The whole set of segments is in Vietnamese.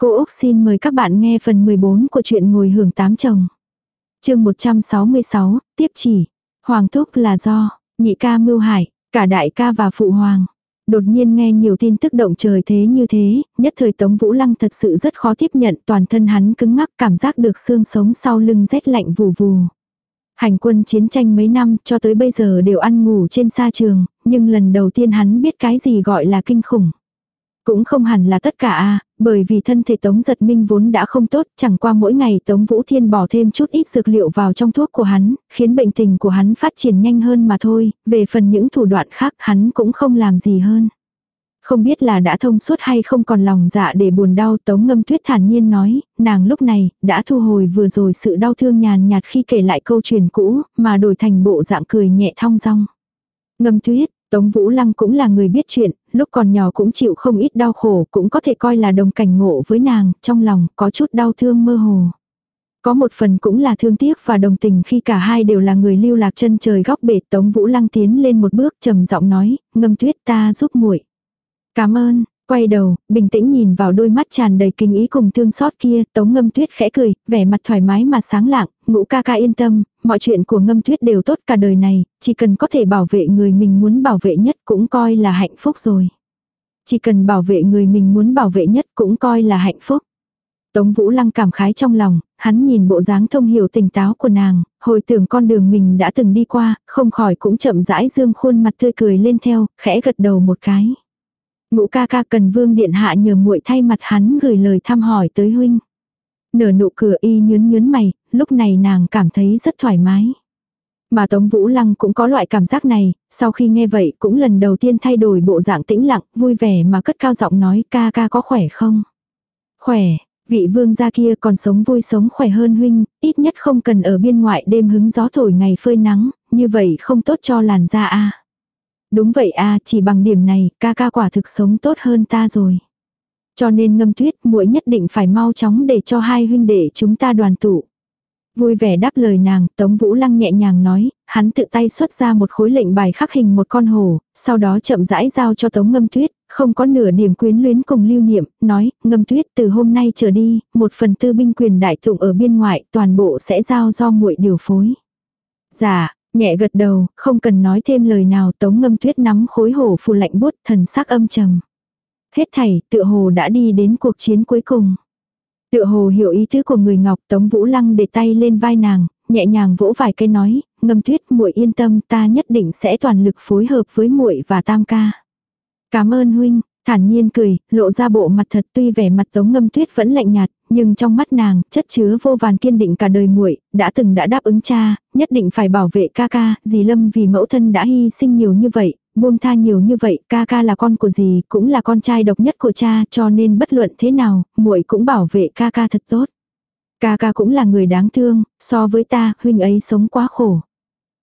Cô Úc xin mời các bạn nghe phần 14 của truyện Ngồi hưởng tám chồng. chương 166, tiếp chỉ. Hoàng thúc là do, nhị ca mưu hải, cả đại ca và phụ hoàng. Đột nhiên nghe nhiều tin tức động trời thế như thế, nhất thời Tống Vũ Lăng thật sự rất khó tiếp nhận toàn thân hắn cứng ngắc cảm giác được xương sống sau lưng rét lạnh vù vù. Hành quân chiến tranh mấy năm cho tới bây giờ đều ăn ngủ trên sa trường, nhưng lần đầu tiên hắn biết cái gì gọi là kinh khủng. Cũng không hẳn là tất cả a bởi vì thân thể Tống Giật Minh vốn đã không tốt, chẳng qua mỗi ngày Tống Vũ Thiên bỏ thêm chút ít dược liệu vào trong thuốc của hắn, khiến bệnh tình của hắn phát triển nhanh hơn mà thôi, về phần những thủ đoạn khác hắn cũng không làm gì hơn. Không biết là đã thông suốt hay không còn lòng dạ để buồn đau Tống Ngâm Tuyết thản nhiên nói, nàng lúc này đã thu hồi vừa rồi sự đau thương nhàn nhạt khi kể lại câu chuyện cũ, mà đổi thành bộ dạng cười nhẹ thong dong. Ngâm Tuyết, Tống Vũ Lăng cũng là người biết chuyện, lúc còn nhỏ cũng chịu không ít đau khổ, cũng có thể coi là đồng cảnh ngộ với nàng, trong lòng có chút đau thương mơ hồ. Có một phần cũng là thương tiếc và đồng tình khi cả hai đều là người lưu lạc chân trời góc bể Tống Vũ Lăng tiến lên một bước trầm giọng nói, ngâm tuyết ta giúp muội Cảm ơn, quay đầu, bình tĩnh nhìn vào đôi mắt tràn đầy kinh ý cùng thương xót kia, tống ngâm tuyết khẽ cười, vẻ mặt thoải mái mà sáng lạng, ngũ ca ca yên tâm, mọi chuyện của ngâm tuyết đều tốt cả đời này, chỉ cần có thể bảo vệ người mình muốn bảo vệ nhất cũng coi là hạnh phúc rồi. Chỉ cần bảo vệ người mình muốn bảo vệ nhất cũng coi là hạnh phúc. Tống Vũ Lăng cảm khái trong lòng, hắn nhìn bộ dáng thông hiểu tỉnh táo của nàng, hồi tưởng con đường mình đã từng đi qua, không khỏi cũng chậm rãi dương khuôn mặt tươi cười lên theo, khẽ gật đầu một cái. Ngũ ca ca cần vương điện hạ nhờ muội thay mặt hắn gửi lời thăm hỏi tới huynh. Nở nụ cửa y nhướn nhướn mày, lúc này nàng cảm thấy rất thoải mái. Mà Tống Vũ Lăng cũng có loại cảm giác này, sau khi nghe vậy cũng lần đầu tiên thay đổi bộ dạng tĩnh lặng, vui vẻ mà cất cao giọng nói ca ca có khỏe không? Khỏe, vị vương gia kia còn sống vui sống khỏe hơn huynh, ít nhất không cần ở biên ngoại đêm hứng gió thổi ngày phơi nắng, như vậy không tốt cho làn da a. Đúng vậy a, chỉ bằng điểm này, ca ca quả thực sống tốt hơn ta rồi. Cho nên ngâm tuyết muội nhất định phải mau chóng để cho hai huynh đệ chúng ta đoàn tụ. Vui vẻ đáp lời nàng, Tống Vũ Lăng nhẹ nhàng nói, hắn tự tay xuất ra một khối lệnh bài khắc hình một con hổ, sau đó chậm rãi giao cho Tống Ngâm Tuyết, không có nửa điểm quyến luyến cùng lưu niệm, nói, Ngâm Tuyết từ hôm nay trở đi, một phần tư binh quyền đại thụng ở biên ngoại, toàn bộ sẽ giao do muội điều phối. Dạ, nhẹ gật đầu, không cần nói thêm lời nào, Tống Ngâm Tuyết nắm khối hổ phù lạnh bút, thần sắc âm trầm. Hết thảy, tựa hồ đã đi đến cuộc chiến cuối cùng. Tựa hồ hiểu ý tứ của người ngọc Tống Vũ Lăng để tay lên vai nàng, nhẹ nhàng vỗ vài cái nói, ngâm tuyết muội yên tâm ta nhất định sẽ toàn lực phối hợp với muội và tam ca. Cảm ơn huynh, thản nhiên cười, lộ ra bộ mặt thật tuy vẻ mặt tống ngâm tuyết vẫn lạnh nhạt, nhưng trong mắt nàng, chất chứa vô vàn kiên định cả đời muội, đã từng đã đáp ứng cha, nhất định phải bảo vệ ca ca, dì Lâm vì mẫu thân đã hy sinh nhiều như vậy, buông tha nhiều như vậy, ca ca là con của dì, cũng là con trai độc nhất của cha, cho nên bất luận thế nào, muội cũng bảo vệ ca ca thật tốt. Ca ca cũng là người đáng thương, so với ta, huynh ấy sống quá khổ.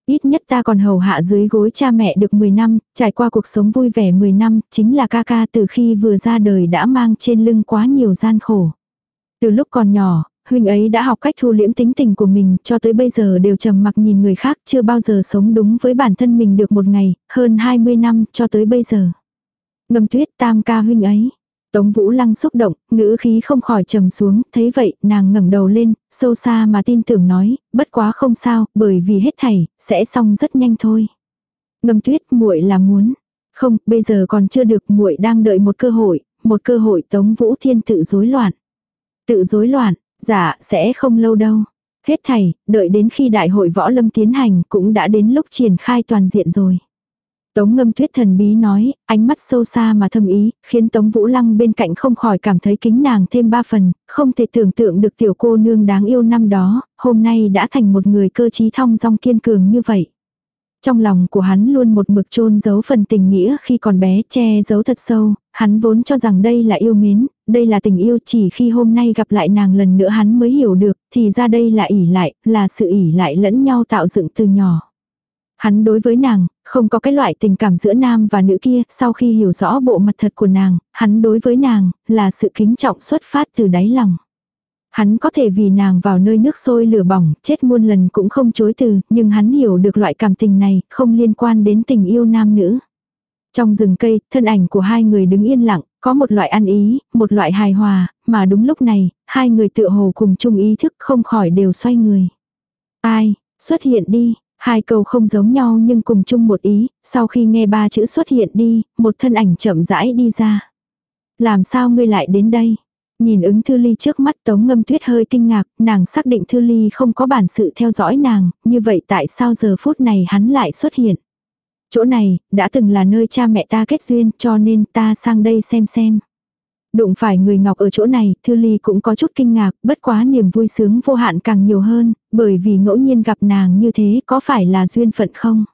Ít nhất ta còn hầu hạ dưới gối cha mẹ được 10 năm, trải qua cuộc sống vui vẻ 10 năm, chính là ca ca từ khi vừa ra đời đã mang trên lưng quá nhiều gian khổ. Từ lúc còn nhỏ, huynh ấy đã học cách thu liễm tính tình của mình cho tới bây giờ đều trầm mặc nhìn người khác chưa bao giờ sống đúng với bản thân mình được một ngày, hơn 20 năm cho tới bây giờ. Ngâm tuyết tam ca huynh ấy. Tống Vũ Lăng xúc động, ngữ khí không khỏi trầm xuống, thấy vậy, nàng ngẩng đầu lên, sâu xa mà tin tưởng nói, bất quá không sao, bởi vì hết thảy, sẽ xong rất nhanh thôi. Ngâm tuyết muội là muốn. Không, bây giờ còn chưa được muội đang đợi một cơ hội, một cơ hội Tống Vũ Thiên tự rối loạn. Tự rối loạn, Dạ, sẽ không lâu đâu. Hết thầy, đợi đến khi đại hội võ lâm tiến hành cũng đã đến lúc triển khai toàn diện rồi. Tống ngâm tuyết thần bí nói, ánh mắt sâu xa mà thâm ý, khiến Tống Vũ Lăng bên cạnh không khỏi cảm thấy kính nàng thêm ba phần, không thể tưởng tượng được tiểu cô nương đáng yêu năm đó, hôm nay đã thành một người cơ trí thong dong kiên cường như vậy. Trong lòng của hắn luôn một mực chôn giấu phần tình nghĩa khi còn bé che giấu thật sâu, hắn vốn cho rằng đây là yêu mến, đây là tình yêu chỉ khi hôm nay gặp lại nàng lần nữa hắn mới hiểu được, thì ra đây là ỉ lại, là sự ỉ lại lẫn nhau tạo dựng từ nhỏ. Hắn đối với nàng, không có cái loại tình cảm giữa nam và nữ kia, sau khi hiểu rõ bộ mặt thật của nàng, hắn đối với nàng, là sự kính trọng xuất phát từ đáy lòng. Hắn có thể vì nàng vào nơi nước sôi lửa bỏng, chết muôn lần cũng không chối từ, nhưng hắn hiểu được loại cảm tình này, không liên quan đến tình yêu nam nữ. Trong rừng cây, thân ảnh của hai người đứng yên lặng, có một loại ăn ý, một loại hài hòa, mà đúng lúc này, hai người tựa hồ cùng chung ý thức không khỏi đều xoay người. Ai, xuất hiện đi, hai câu không giống nhau nhưng cùng chung một ý, sau khi nghe ba chữ xuất hiện đi, một thân ảnh chậm rãi đi ra. Làm sao ngươi lại đến đây? Nhìn ứng Thư Ly trước mắt Tống Ngâm Tuyết hơi kinh ngạc, nàng xác định Thư Ly không có bản sự theo dõi nàng, như vậy tại sao giờ phút này hắn lại xuất hiện? Chỗ này, đã từng là nơi cha mẹ ta kết duyên cho nên ta sang đây xem xem. Đụng phải người ngọc ở chỗ này, Thư Ly cũng có chút kinh ngạc, bất quá niềm vui sướng vô hạn càng nhiều hơn, bởi vì ngẫu nhiên gặp nàng như thế có phải là duyên phận không?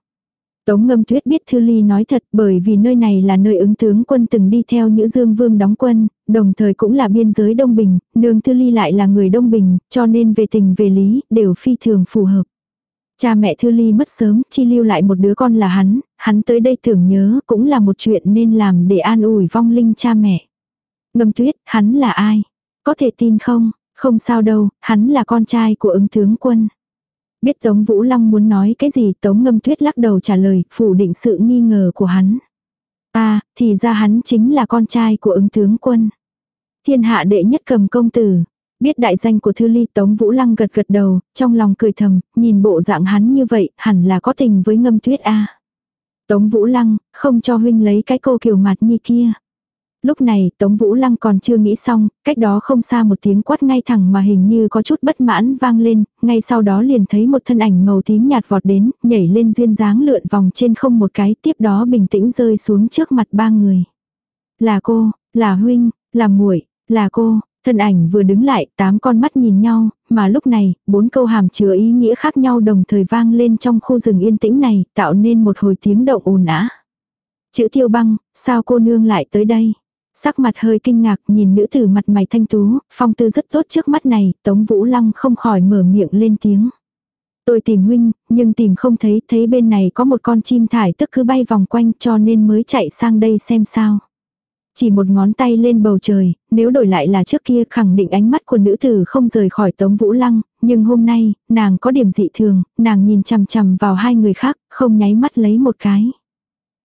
Tống ngâm tuyết biết Thư Ly nói thật bởi vì nơi này là nơi ứng tướng quân từng đi theo Nhữ Dương Vương đóng quân, đồng thời cũng là biên giới Đông Bình, nương Thư Ly lại là người Đông Bình, cho nên về tình về lý, đều phi thường phù hợp. Cha mẹ Thư Ly mất sớm, chi lưu lại một đứa con là hắn, hắn tới đây tưởng nhớ cũng là một chuyện nên làm để an ủi vong linh cha mẹ. Ngâm tuyết, hắn là ai? Có thể tin không? Không sao đâu, hắn là con trai của ứng tướng quân. Biết Tống Vũ Lăng muốn nói cái gì Tống Ngâm Tuyết lắc đầu trả lời, phủ định sự nghi ngờ của hắn. À, thì ra hắn chính là con trai của ứng tướng quân. Thiên hạ đệ nhất cầm công tử. Biết đại danh của Thư Ly Tống Vũ Lăng gật gật đầu, trong lòng cười thầm, nhìn bộ dạng hắn như vậy, hẳn là có tình với ngâm tuyết a Tống Vũ Lăng, không cho huynh lấy cái cô kiều mặt như kia. Lúc này Tống Vũ Lăng còn chưa nghĩ xong, cách đó không xa một tiếng quát ngay thẳng mà hình như có chút bất mãn vang lên, ngay sau đó liền thấy một thân ảnh màu tím nhạt vọt đến, nhảy lên duyên dáng lượn vòng trên không một cái, tiếp đó bình tĩnh rơi xuống trước mặt ba người. Là cô, là huynh, là muội, là cô, thân ảnh vừa đứng lại, tám con mắt nhìn nhau, mà lúc này, bốn câu hàm chứa ý nghĩa khác nhau đồng thời vang lên trong khu rừng yên tĩnh này, tạo nên một hồi tiếng động ồn ã. Chữ tiêu băng, sao cô nương lại tới đây? Sắc mặt hơi kinh ngạc nhìn nữ tử mặt mày thanh tú, phong tư rất tốt trước mắt này, Tống Vũ Lăng không khỏi mở miệng lên tiếng. Tôi tìm huynh, nhưng tìm không thấy, thấy bên này có một con chim thải tức cứ bay vòng quanh cho nên mới chạy sang đây xem sao. Chỉ một ngón tay lên bầu trời, nếu đổi lại là trước kia khẳng định ánh mắt của nữ tử không rời khỏi Tống Vũ Lăng, nhưng hôm nay, nàng có điểm dị thường, nàng nhìn chằm chằm vào hai người khác, không nháy mắt lấy một cái.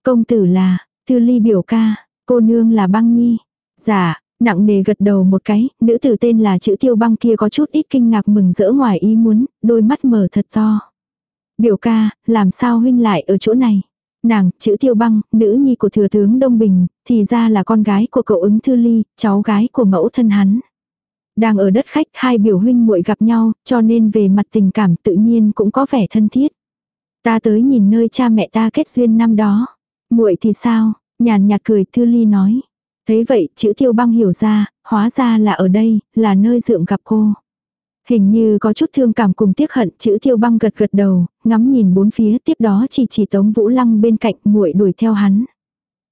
Công tử là, Tư Ly biểu ca, Cô nương là băng nhi. Dạ, nặng nề gật đầu một cái, nữ tử tên là chữ tiêu băng kia có chút ít kinh ngạc mừng rỡ ngoài ý muốn, đôi mắt mở thật to. Biểu ca, làm sao huynh lại ở chỗ này? Nàng, chữ tiêu băng, nữ nhi của thừa tướng Đông Bình, thì ra là con gái của cậu ứng thư ly, cháu gái của mẫu thân hắn. Đang ở đất khách hai biểu huynh muội gặp nhau, cho nên về mặt tình cảm tự nhiên cũng có vẻ thân thiết. Ta tới nhìn nơi cha mẹ ta kết duyên năm đó. muội thì sao, Nhàn nhạt cười Thư Ly nói. Thấy vậy, chữ tiêu băng hiểu ra, hóa ra là ở đây, là nơi dượng gặp cô. Hình như có chút thương cảm cùng tiếc hận, chữ tiêu băng gật gật đầu, ngắm nhìn bốn phía tiếp đó chỉ chỉ tống vũ lăng bên cạnh muội đuổi theo hắn.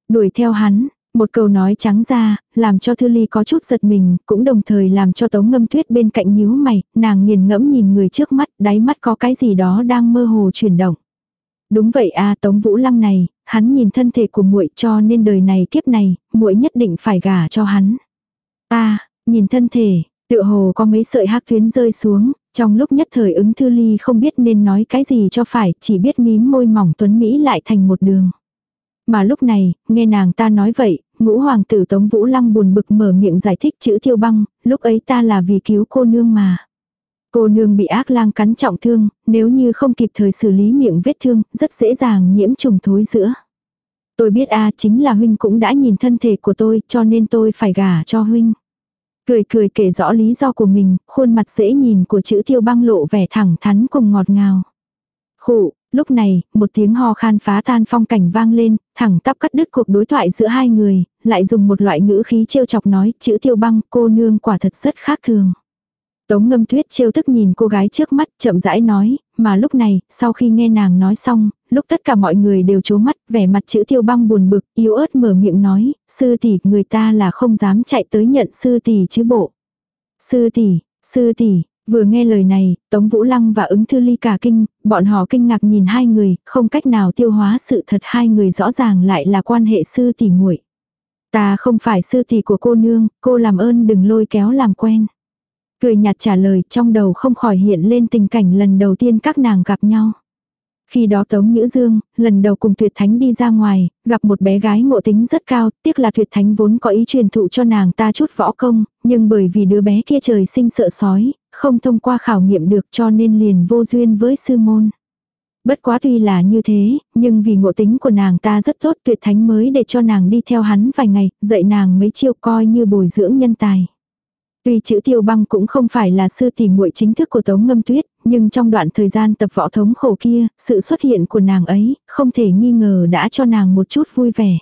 Đuổi theo hắn, một câu nói trắng ra, làm cho Thư Ly có chút giật mình, cũng đồng thời làm cho Tống Ngâm Tuyết bên cạnh nhíu mày, nàng nghiền ngẫm nhìn người trước mắt, đáy mắt có cái gì đó đang mơ hồ chuyển động. Đúng vậy a Tống Vũ Lăng này, hắn nhìn thân thể của muội cho nên đời này kiếp này, muội nhất định phải gả cho hắn. A, nhìn thân thể, tựa hồ có mấy sợi hắc tuyến rơi xuống, trong lúc nhất thời ứng thư ly không biết nên nói cái gì cho phải, chỉ biết mím môi mỏng tuấn Mỹ lại thành một đường. Mà lúc này, nghe nàng ta nói vậy, ngũ hoàng tử Tống Vũ Lăng buồn bực mở miệng giải thích chữ thiêu băng, lúc ấy ta là vì cứu cô nương mà. Cô nương bị ác lang cắn trọng thương, nếu như không kịp thời xử lý miệng vết thương, rất dễ dàng nhiễm trùng thối giữa. Tôi biết a chính là huynh cũng đã nhìn thân thể của tôi cho nên tôi phải gả cho huynh. Cười cười kể rõ lý do của mình, khuôn mặt dễ nhìn của chữ tiêu băng lộ vẻ thẳng thắn cùng ngọt ngào. Khụ, lúc này, một tiếng ho khan phá tan phong cảnh vang lên, thẳng tắp cắt đứt cuộc đối thoại giữa hai người, lại dùng một loại ngữ khí trêu chọc nói chữ tiêu băng cô nương quả thật rất khác thường. Tống ngâm tuyết trêu tức nhìn cô gái trước mắt chậm rãi nói, mà lúc này, sau khi nghe nàng nói xong, lúc tất cả mọi người đều chố mắt, vẻ mặt chữ tiêu băng buồn bực, yếu ớt mở miệng nói, sư tỷ người ta là không dám chạy tới nhận sư tỷ chứ bộ. Sư tỷ, sư tỷ, vừa nghe lời này, Tống Vũ Lăng và ứng thư ly cả kinh, bọn họ kinh ngạc nhìn hai người, không cách nào tiêu hóa sự thật hai người rõ ràng lại là quan hệ sư tỷ muội. Ta không phải sư tỷ của cô nương, cô làm ơn đừng lôi kéo làm quen. Cười nhạt trả lời trong đầu không khỏi hiện lên tình cảnh lần đầu tiên các nàng gặp nhau. Khi đó Tống Nhữ Dương, lần đầu cùng Tuyệt Thánh đi ra ngoài, gặp một bé gái ngộ tính rất cao, tiếc là Tuyệt Thánh vốn có ý truyền thụ cho nàng ta chút võ công, nhưng bởi vì đứa bé kia trời sinh sợ sói, không thông qua khảo nghiệm được cho nên liền vô duyên với sư môn. Bất quá tuy là như thế, nhưng vì ngộ tính của nàng ta rất tốt tuyệt thánh mới để cho nàng đi theo hắn vài ngày, dạy nàng mấy chiêu coi như bồi dưỡng nhân tài. Tuy chữ tiêu băng cũng không phải là sư tỷ muội chính thức của Tống Ngâm Tuyết, nhưng trong đoạn thời gian tập võ thống khổ kia, sự xuất hiện của nàng ấy, không thể nghi ngờ đã cho nàng một chút vui vẻ.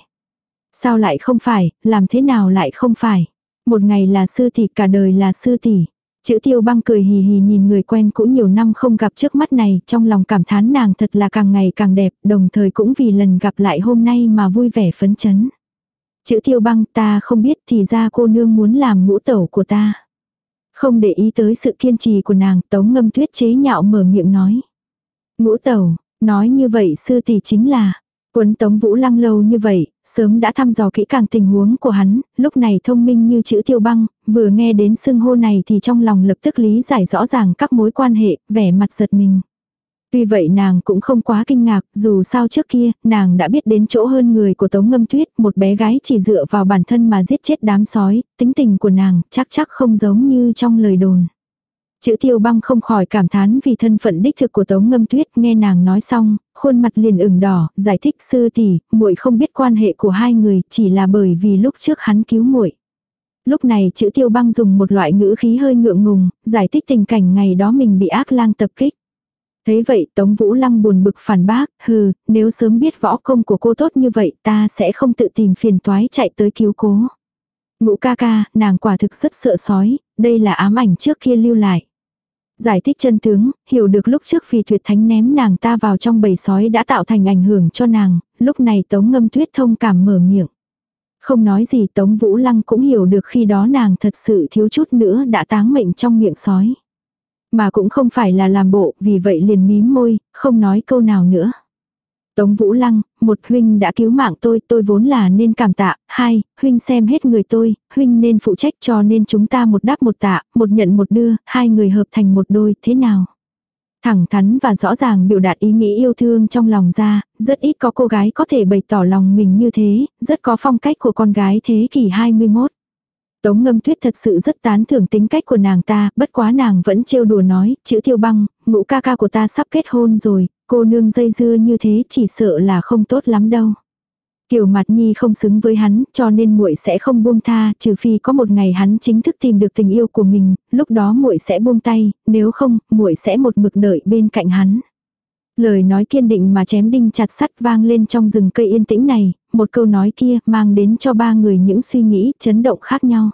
Sao lại không phải, làm thế nào lại không phải. Một ngày là sư tỷ, cả đời là sư tỷ. Chữ tiêu băng cười hì hì nhìn người quen cũ nhiều năm không gặp trước mắt này, trong lòng cảm thán nàng thật là càng ngày càng đẹp, đồng thời cũng vì lần gặp lại hôm nay mà vui vẻ phấn chấn. Chữ tiêu băng ta không biết thì ra cô nương muốn làm ngũ tẩu của ta. Không để ý tới sự kiên trì của nàng, tống ngâm tuyết chế nhạo mở miệng nói. Ngũ tẩu, nói như vậy sư tỷ chính là, Quấn Tống Vũ Lăng lâu như vậy, sớm đã thăm dò kỹ càng tình huống của hắn, lúc này thông minh như chữ tiêu băng, vừa nghe đến xưng hô này thì trong lòng lập tức lý giải rõ ràng các mối quan hệ, vẻ mặt giật mình. Tuy vậy nàng cũng không quá kinh ngạc, dù sao trước kia, nàng đã biết đến chỗ hơn người của Tống Ngâm Tuyết, một bé gái chỉ dựa vào bản thân mà giết chết đám sói, tính tình của nàng chắc chắc không giống như trong lời đồn. Chữ tiêu băng không khỏi cảm thán vì thân phận đích thực của Tống Ngâm Tuyết nghe nàng nói xong, khuôn mặt liền ửng đỏ, giải thích sư tỷ, muội không biết quan hệ của hai người, chỉ là bởi vì lúc trước hắn cứu muội. Lúc này chữ tiêu băng dùng một loại ngữ khí hơi ngượng ngùng, giải thích tình cảnh ngày đó mình bị ác lang tập kích thấy vậy Tống Vũ Lăng buồn bực phản bác, hừ, nếu sớm biết võ công của cô tốt như vậy ta sẽ không tự tìm phiền toái chạy tới cứu cố. Ngũ ca ca, nàng quả thực rất sợ sói, đây là ám ảnh trước kia lưu lại. Giải thích chân tướng, hiểu được lúc trước vì tuyệt thánh ném nàng ta vào trong bầy sói đã tạo thành ảnh hưởng cho nàng, lúc này tống ngâm tuyết thông cảm mở miệng. Không nói gì tống vũ lăng cũng hiểu được khi đó nàng thật sự thiếu chút nữa đã táng mệnh trong miệng sói. Mà cũng không phải là làm bộ, vì vậy liền mím môi, không nói câu nào nữa. Tống Vũ Lăng, một huynh đã cứu mạng tôi, tôi vốn là nên cảm tạ, hai, huynh xem hết người tôi, huynh nên phụ trách cho nên chúng ta một đáp một tạ, một nhận một đưa, hai người hợp thành một đôi, thế nào? Thẳng thắn và rõ ràng biểu đạt ý nghĩ yêu thương trong lòng ra, rất ít có cô gái có thể bày tỏ lòng mình như thế, rất có phong cách của con gái thế kỷ 21. Tống ngâm tuyết thật sự rất tán thưởng tính cách của nàng ta, bất quá nàng vẫn trêu đùa nói, chữ tiêu băng, ngũ ca ca của ta sắp kết hôn rồi, cô nương dây dưa như thế chỉ sợ là không tốt lắm đâu. Kiều mặt nhi không xứng với hắn, cho nên muội sẽ không buông tha, trừ phi có một ngày hắn chính thức tìm được tình yêu của mình, lúc đó muội sẽ buông tay, nếu không, muội sẽ một mực đợi bên cạnh hắn. Lời nói kiên định mà chém đinh chặt sắt vang lên trong rừng cây yên tĩnh này, một câu nói kia mang đến cho ba người những suy nghĩ chấn động khác nhau.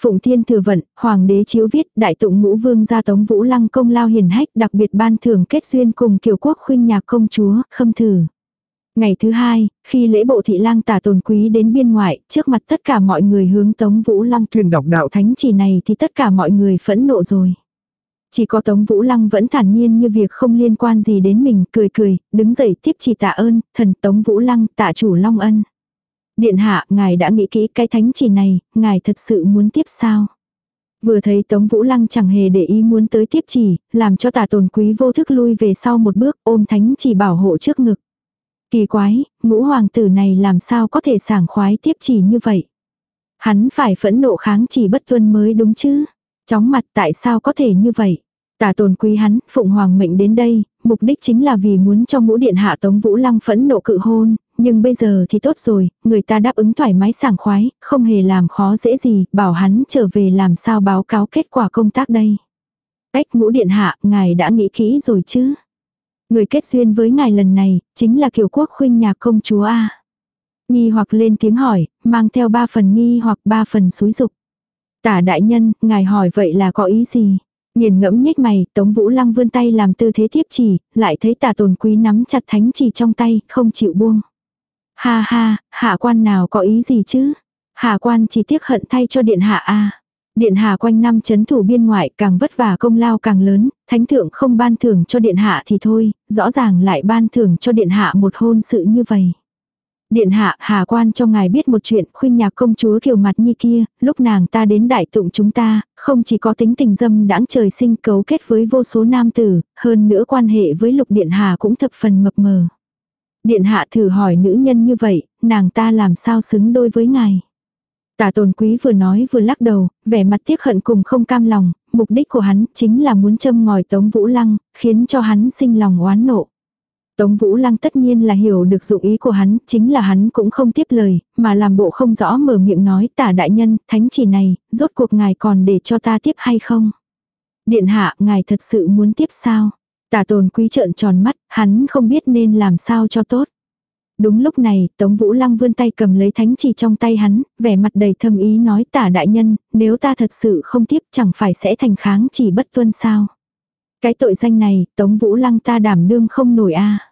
Phụng Thiên thừa vận, Hoàng đế chiếu viết, đại tụng ngũ vương gia tống vũ lăng công lao hiền hách đặc biệt ban thưởng kết duyên cùng kiều quốc khuynh nhạc công chúa, khâm thử. Ngày thứ hai, khi lễ bộ thị lang tả tồn quý đến biên ngoại, trước mặt tất cả mọi người hướng tống vũ lăng truyền đọc đạo thánh chỉ này thì tất cả mọi người phẫn nộ rồi. Chỉ có Tống Vũ Lăng vẫn thản nhiên như việc không liên quan gì đến mình, cười cười, đứng dậy tiếp chỉ tạ ơn, thần Tống Vũ Lăng tạ chủ Long Ân. Điện hạ, ngài đã nghĩ kỹ cái thánh chỉ này, ngài thật sự muốn tiếp sao? Vừa thấy Tống Vũ Lăng chẳng hề để ý muốn tới tiếp chỉ, làm cho tả tồn quý vô thức lui về sau một bước ôm thánh chỉ bảo hộ trước ngực. Kỳ quái, ngũ hoàng tử này làm sao có thể sảng khoái tiếp chỉ như vậy? Hắn phải phẫn nộ kháng chỉ bất tuân mới đúng chứ? Chóng mặt tại sao có thể như vậy? Tả tồn quý hắn, Phụng Hoàng mệnh đến đây, mục đích chính là vì muốn cho ngũ điện hạ Tống Vũ Lăng phẫn nộ cự hôn, nhưng bây giờ thì tốt rồi, người ta đáp ứng thoải mái sảng khoái, không hề làm khó dễ gì, bảo hắn trở về làm sao báo cáo kết quả công tác đây. Cách ngũ điện hạ, ngài đã nghĩ kỹ rồi chứ? Người kết duyên với ngài lần này, chính là kiều quốc khuynh nhạc công chúa A. Nghi hoặc lên tiếng hỏi, mang theo ba phần nghi hoặc ba phần xúi dục. Tả đại nhân, ngài hỏi vậy là có ý gì? Nhìn ngẫm nhếch mày, Tống Vũ Lăng vươn tay làm tư thế tiếp chỉ, lại thấy tả tồn quý nắm chặt thánh chỉ trong tay, không chịu buông. Ha ha, hạ quan nào có ý gì chứ? Hạ quan chỉ tiếc hận thay cho điện hạ a. Điện hạ quanh năm chấn thủ biên ngoại càng vất vả công lao càng lớn, thánh thượng không ban thưởng cho điện hạ thì thôi, rõ ràng lại ban thưởng cho điện hạ một hôn sự như vậy. Điện hạ, hà quan cho ngài biết một chuyện, khuyên nhạc công chúa kiều mặt như kia, lúc nàng ta đến đại tụng chúng ta, không chỉ có tính tình dâm đãng trời sinh cấu kết với vô số nam tử, hơn nữa quan hệ với lục điện hạ cũng thập phần mập mờ. Điện hạ thử hỏi nữ nhân như vậy, nàng ta làm sao xứng đôi với ngài. Tả tồn quý vừa nói vừa lắc đầu, vẻ mặt tiếc hận cùng không cam lòng, mục đích của hắn chính là muốn châm ngòi Tống Vũ Lăng, khiến cho hắn sinh lòng oán nộ. Tống Vũ Lăng tất nhiên là hiểu được dụng ý của hắn, chính là hắn cũng không tiếp lời, mà làm bộ không rõ mở miệng nói tả đại nhân, thánh chỉ này, rốt cuộc ngài còn để cho ta tiếp hay không? Điện hạ, ngài thật sự muốn tiếp sao? Tả tồn quý trợn tròn mắt, hắn không biết nên làm sao cho tốt. Đúng lúc này, Tống Vũ Lăng vươn tay cầm lấy thánh chỉ trong tay hắn, vẻ mặt đầy thâm ý nói tả đại nhân, nếu ta thật sự không tiếp chẳng phải sẽ thành kháng chỉ bất tuân sao. Cái tội danh này, Tống Vũ Lăng ta đảm đương không nổi a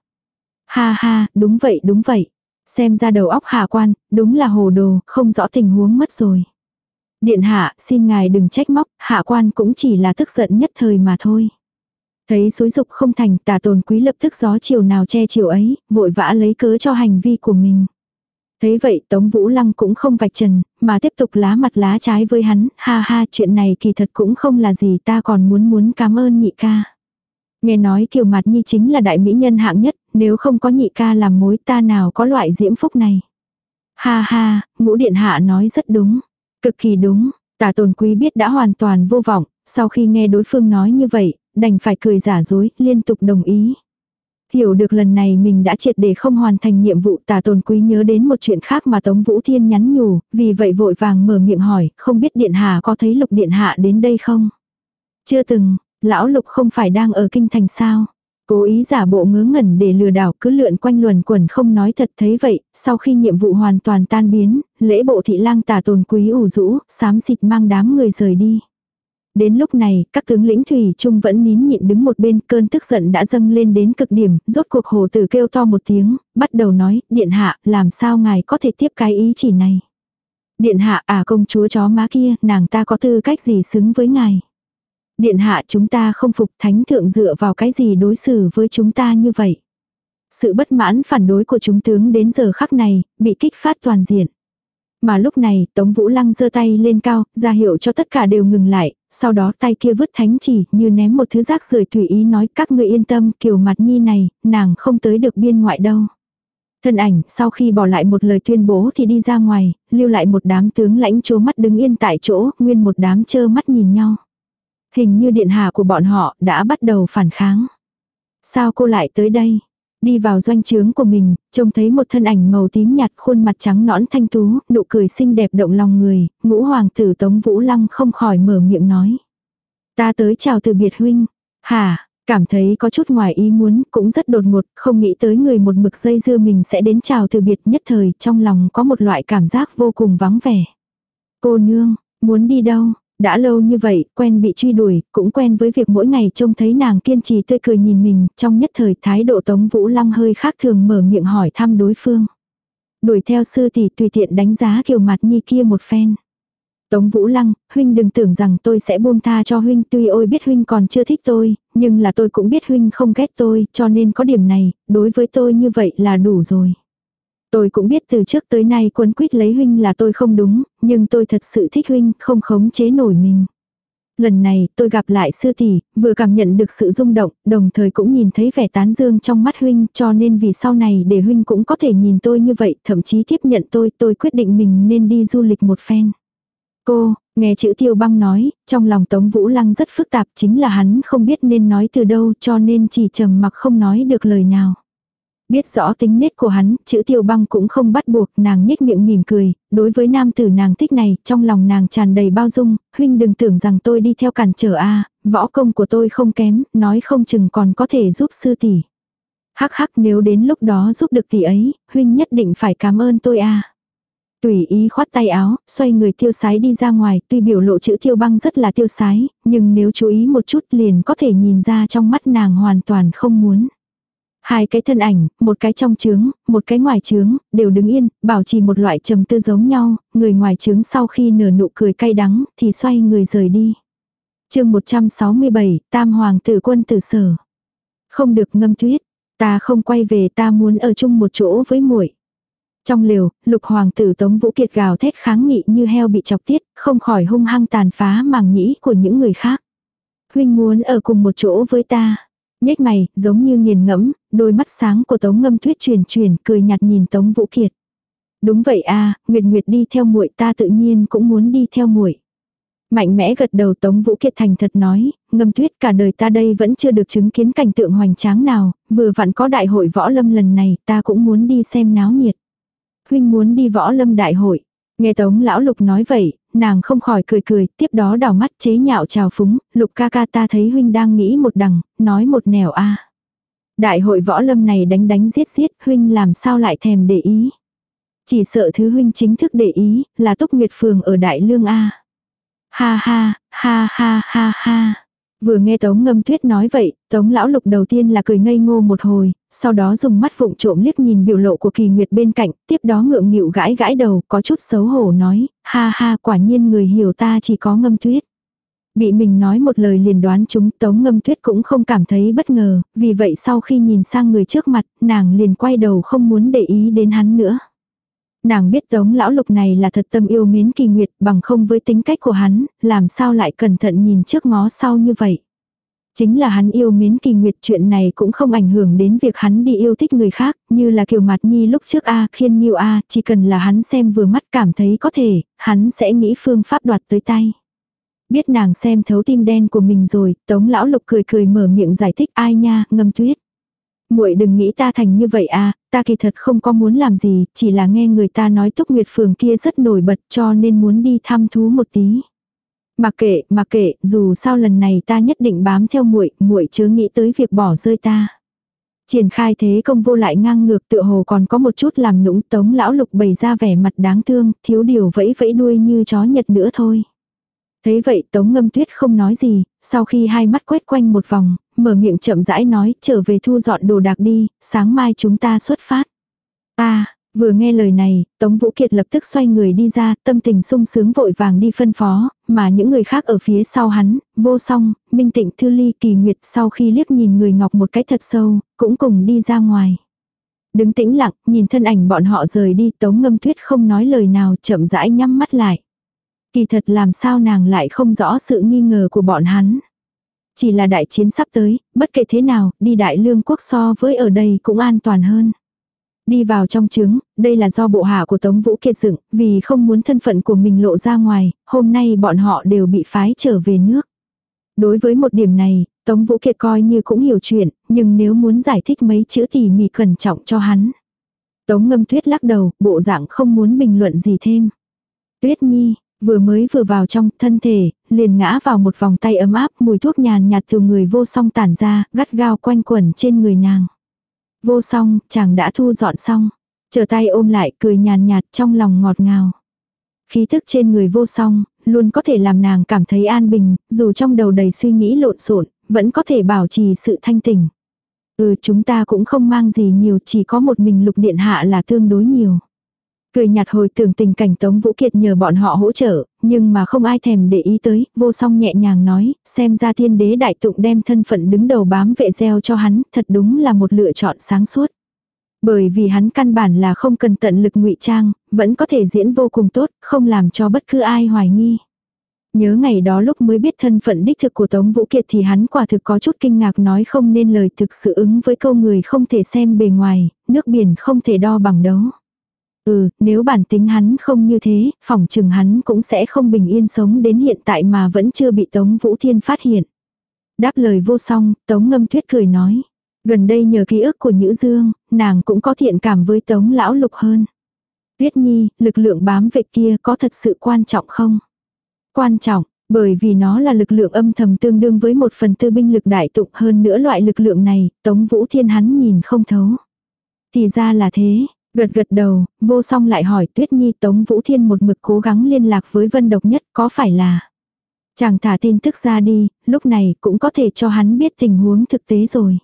Ha ha, đúng vậy đúng vậy. Xem ra đầu óc hạ quan, đúng là hồ đồ, không rõ tình huống mất rồi. Điện hạ, xin ngài đừng trách móc, hạ quan cũng chỉ là tức giận nhất thời mà thôi. Thấy xúi dục không thành tà tồn quý lập tức gió chiều nào che chiều ấy, vội vã lấy cớ cho hành vi của mình. Thấy vậy Tống Vũ Lăng cũng không vạch trần, mà tiếp tục lá mặt lá trái với hắn, ha ha chuyện này kỳ thật cũng không là gì ta còn muốn muốn cảm ơn nhị ca. Nghe nói kiều mặt nhi chính là đại mỹ nhân hạng nhất, nếu không có nhị ca làm mối ta nào có loại diễm phúc này. Ha ha, ngũ điện hạ nói rất đúng, cực kỳ đúng, tả tồn quý biết đã hoàn toàn vô vọng, sau khi nghe đối phương nói như vậy, đành phải cười giả dối, liên tục đồng ý. Hiểu được lần này mình đã triệt để không hoàn thành nhiệm vụ tà tồn quý nhớ đến một chuyện khác mà Tống Vũ Thiên nhắn nhủ, vì vậy vội vàng mở miệng hỏi, không biết Điện Hạ có thấy Lục Điện Hạ đến đây không? Chưa từng, lão Lục không phải đang ở kinh thành sao? Cố ý giả bộ ngớ ngẩn để lừa đảo cứ lượn quanh luẩn quẩn không nói thật thấy vậy, sau khi nhiệm vụ hoàn toàn tan biến, lễ bộ thị lang tà tồn quý ủ rũ, xám xịt mang đám người rời đi. Đến lúc này, các tướng lĩnh thủy trung vẫn nín nhịn đứng một bên, cơn tức giận đã dâng lên đến cực điểm, rốt cuộc hồ tử kêu to một tiếng, bắt đầu nói, điện hạ, làm sao ngài có thể tiếp cái ý chỉ này. Điện hạ, à công chúa chó má kia, nàng ta có tư cách gì xứng với ngài. Điện hạ chúng ta không phục thánh thượng dựa vào cái gì đối xử với chúng ta như vậy. Sự bất mãn phản đối của chúng tướng đến giờ khắc này, bị kích phát toàn diện. Mà lúc này, Tống Vũ Lăng giơ tay lên cao, ra hiệu cho tất cả đều ngừng lại, sau đó tay kia vứt thánh chỉ, như ném một thứ rác rưởi tùy ý nói các ngươi yên tâm, kiểu mặt nhi này, nàng không tới được biên ngoại đâu. Thân ảnh, sau khi bỏ lại một lời tuyên bố thì đi ra ngoài, lưu lại một đám tướng lãnh chố mắt đứng yên tại chỗ, nguyên một đám chơ mắt nhìn nhau. Hình như điện hạ của bọn họ đã bắt đầu phản kháng. Sao cô lại tới đây? Đi vào doanh trướng của mình, trông thấy một thân ảnh màu tím nhạt khuôn mặt trắng nõn thanh tú, nụ cười xinh đẹp động lòng người, ngũ hoàng tử Tống Vũ Lăng không khỏi mở miệng nói. Ta tới chào từ biệt huynh. Hả, cảm thấy có chút ngoài ý muốn, cũng rất đột ngột, không nghĩ tới người một mực dây dưa mình sẽ đến chào từ biệt nhất thời, trong lòng có một loại cảm giác vô cùng vắng vẻ. Cô nương, muốn đi đâu? Đã lâu như vậy, quen bị truy đuổi, cũng quen với việc mỗi ngày trông thấy nàng kiên trì tươi cười nhìn mình, trong nhất thời thái độ Tống Vũ Lăng hơi khác thường mở miệng hỏi thăm đối phương. Đuổi theo sư tỷ tùy tiện đánh giá kiều mặt nhi kia một phen. Tống Vũ Lăng, huynh đừng tưởng rằng tôi sẽ buông tha cho huynh tuy ôi biết huynh còn chưa thích tôi, nhưng là tôi cũng biết huynh không ghét tôi, cho nên có điểm này, đối với tôi như vậy là đủ rồi. Tôi cũng biết từ trước tới nay quấn quýt lấy huynh là tôi không đúng, nhưng tôi thật sự thích huynh, không khống chế nổi mình. Lần này, tôi gặp lại sư tỷ, vừa cảm nhận được sự rung động, đồng thời cũng nhìn thấy vẻ tán dương trong mắt huynh, cho nên vì sau này để huynh cũng có thể nhìn tôi như vậy, thậm chí tiếp nhận tôi, tôi quyết định mình nên đi du lịch một phen. Cô, nghe chữ tiêu băng nói, trong lòng Tống Vũ Lăng rất phức tạp, chính là hắn không biết nên nói từ đâu cho nên chỉ trầm mặc không nói được lời nào. Biết rõ tính nết của hắn, chữ tiêu băng cũng không bắt buộc, nàng nhếch miệng mỉm cười, đối với nam tử nàng thích này, trong lòng nàng tràn đầy bao dung, huynh đừng tưởng rằng tôi đi theo cản trở a võ công của tôi không kém, nói không chừng còn có thể giúp sư tỷ. Hắc hắc nếu đến lúc đó giúp được tỷ ấy, huynh nhất định phải cảm ơn tôi a Tùy ý khoát tay áo, xoay người tiêu sái đi ra ngoài, tuy biểu lộ chữ tiêu băng rất là tiêu sái, nhưng nếu chú ý một chút liền có thể nhìn ra trong mắt nàng hoàn toàn không muốn. Hai cái thân ảnh, một cái trong trướng, một cái ngoài trướng, đều đứng yên, bảo trì một loại trầm tư giống nhau, người ngoài trướng sau khi nở nụ cười cay đắng, thì xoay người rời đi. chương 167, Tam Hoàng tử quân tử sở. Không được ngâm tuyết, ta không quay về ta muốn ở chung một chỗ với muội Trong liều, lục hoàng tử Tống Vũ Kiệt gào thét kháng nghị như heo bị chọc tiết, không khỏi hung hăng tàn phá màng nhĩ của những người khác. Huynh muốn ở cùng một chỗ với ta. Nhếch mày, giống như nghiền ngẫm, đôi mắt sáng của Tống Ngâm Tuyết truyền truyền, cười nhạt nhìn Tống Vũ Kiệt. Đúng vậy a, Nguyệt Nguyệt đi theo muội, ta tự nhiên cũng muốn đi theo muội. Mạnh mẽ gật đầu Tống Vũ Kiệt thành thật nói, ngâm tuyết cả đời ta đây vẫn chưa được chứng kiến cảnh tượng hoành tráng nào, vừa vặn có đại hội võ lâm lần này ta cũng muốn đi xem náo nhiệt. Huynh muốn đi võ lâm đại hội. Nghe Tống Lão Lục nói vậy, nàng không khỏi cười cười, tiếp đó đảo mắt chế nhạo trào phúng, Lục ca ca ta thấy Huynh đang nghĩ một đằng, nói một nẻo a Đại hội võ lâm này đánh đánh giết giết, Huynh làm sao lại thèm để ý. Chỉ sợ thứ Huynh chính thức để ý, là Túc Nguyệt Phường ở Đại Lương A. Ha ha, ha ha ha ha. Vừa nghe Tống Ngâm Tuyết nói vậy, Tống Lão Lục đầu tiên là cười ngây ngô một hồi, sau đó dùng mắt vụng trộm liếc nhìn biểu lộ của Kỳ Nguyệt bên cạnh, tiếp đó ngượng nghịu gãi gãi đầu, có chút xấu hổ nói, ha ha quả nhiên người hiểu ta chỉ có Ngâm Tuyết. Bị mình nói một lời liền đoán chúng Tống Ngâm Tuyết cũng không cảm thấy bất ngờ, vì vậy sau khi nhìn sang người trước mặt, nàng liền quay đầu không muốn để ý đến hắn nữa. Nàng biết tống lão lục này là thật tâm yêu mến kỳ nguyệt bằng không với tính cách của hắn, làm sao lại cẩn thận nhìn trước ngó sau như vậy. Chính là hắn yêu mến kỳ nguyệt chuyện này cũng không ảnh hưởng đến việc hắn đi yêu thích người khác, như là kiều mặt nhi lúc trước A khiên nghiêu A, chỉ cần là hắn xem vừa mắt cảm thấy có thể, hắn sẽ nghĩ phương pháp đoạt tới tay. Biết nàng xem thấu tim đen của mình rồi, tống lão lục cười cười mở miệng giải thích ai nha, ngâm tuyết muội đừng nghĩ ta thành như vậy à, ta kỳ thật không có muốn làm gì, chỉ là nghe người ta nói Túc Nguyệt Phường kia rất nổi bật cho nên muốn đi thăm thú một tí. Mặc kệ, mặc kệ, dù sao lần này ta nhất định bám theo muội, muội chớ nghĩ tới việc bỏ rơi ta. Triển khai thế công vô lại ngang ngược tựa hồ còn có một chút làm nũng tống lão lục bày ra vẻ mặt đáng thương, thiếu điều vẫy vẫy đuôi như chó nhật nữa thôi. Thế vậy tống ngâm tuyết không nói gì, sau khi hai mắt quét quanh một vòng, mở miệng chậm rãi nói, trở về thu dọn đồ đạc đi, sáng mai chúng ta xuất phát. Ta, vừa nghe lời này, Tống Vũ Kiệt lập tức xoay người đi ra, tâm tình sung sướng vội vàng đi phân phó, mà những người khác ở phía sau hắn, vô song, minh tịnh thư ly kỳ nguyệt sau khi liếc nhìn người ngọc một cái thật sâu, cũng cùng đi ra ngoài. Đứng tĩnh lặng, nhìn thân ảnh bọn họ rời đi, Tống Ngâm Tuyết không nói lời nào, chậm rãi nhắm mắt lại. Kỳ thật làm sao nàng lại không rõ sự nghi ngờ của bọn hắn. Chỉ là đại chiến sắp tới, bất kể thế nào, đi đại lương quốc so với ở đây cũng an toàn hơn. Đi vào trong trứng, đây là do bộ hạ của Tống Vũ Kiệt dựng, vì không muốn thân phận của mình lộ ra ngoài, hôm nay bọn họ đều bị phái trở về nước. Đối với một điểm này, Tống Vũ Kiệt coi như cũng hiểu chuyện, nhưng nếu muốn giải thích mấy chữ tỉ mỉ cẩn trọng cho hắn. Tống ngâm tuyết lắc đầu, bộ dạng không muốn bình luận gì thêm. Tuyết Nhi, Vừa mới vừa vào trong thân thể, liền ngã vào một vòng tay ấm áp mùi thuốc nhàn nhạt từ người vô song tản ra, gắt gao quanh quẩn trên người nàng. Vô song, chàng đã thu dọn xong. Chờ tay ôm lại cười nhàn nhạt trong lòng ngọt ngào. Khí thức trên người vô song, luôn có thể làm nàng cảm thấy an bình, dù trong đầu đầy suy nghĩ lộn xộn, vẫn có thể bảo trì sự thanh tỉnh. Ừ chúng ta cũng không mang gì nhiều chỉ có một mình lục điện hạ là tương đối nhiều. Cười nhạt hồi tưởng tình cảnh Tống Vũ Kiệt nhờ bọn họ hỗ trợ, nhưng mà không ai thèm để ý tới, vô song nhẹ nhàng nói, xem ra thiên đế đại tụng đem thân phận đứng đầu bám vệ gieo cho hắn, thật đúng là một lựa chọn sáng suốt. Bởi vì hắn căn bản là không cần tận lực ngụy trang, vẫn có thể diễn vô cùng tốt, không làm cho bất cứ ai hoài nghi. Nhớ ngày đó lúc mới biết thân phận đích thực của Tống Vũ Kiệt thì hắn quả thực có chút kinh ngạc nói không nên lời thực sự ứng với câu người không thể xem bề ngoài, nước biển không thể đo bằng đấu. Ừ, nếu bản tính hắn không như thế, phỏng chừng hắn cũng sẽ không bình yên sống đến hiện tại mà vẫn chưa bị Tống Vũ Thiên phát hiện. Đáp lời vô song, Tống Ngâm Tuyết cười nói. Gần đây nhờ ký ức của Nhữ Dương, nàng cũng có thiện cảm với Tống Lão Lục hơn. Tuyết Nhi, lực lượng bám vệ kia có thật sự quan trọng không? Quan trọng, bởi vì nó là lực lượng âm thầm tương đương với một phần tư binh lực đại tụng hơn nữa loại lực lượng này, Tống Vũ Thiên hắn nhìn không thấu. Thì ra là thế, Gật gật đầu, vô song lại hỏi Tuyết Nhi Tống Vũ Thiên một mực cố gắng liên lạc với Vân Độc Nhất có phải là. Chàng thả tin tức ra đi, lúc này cũng có thể cho hắn biết tình huống thực tế rồi.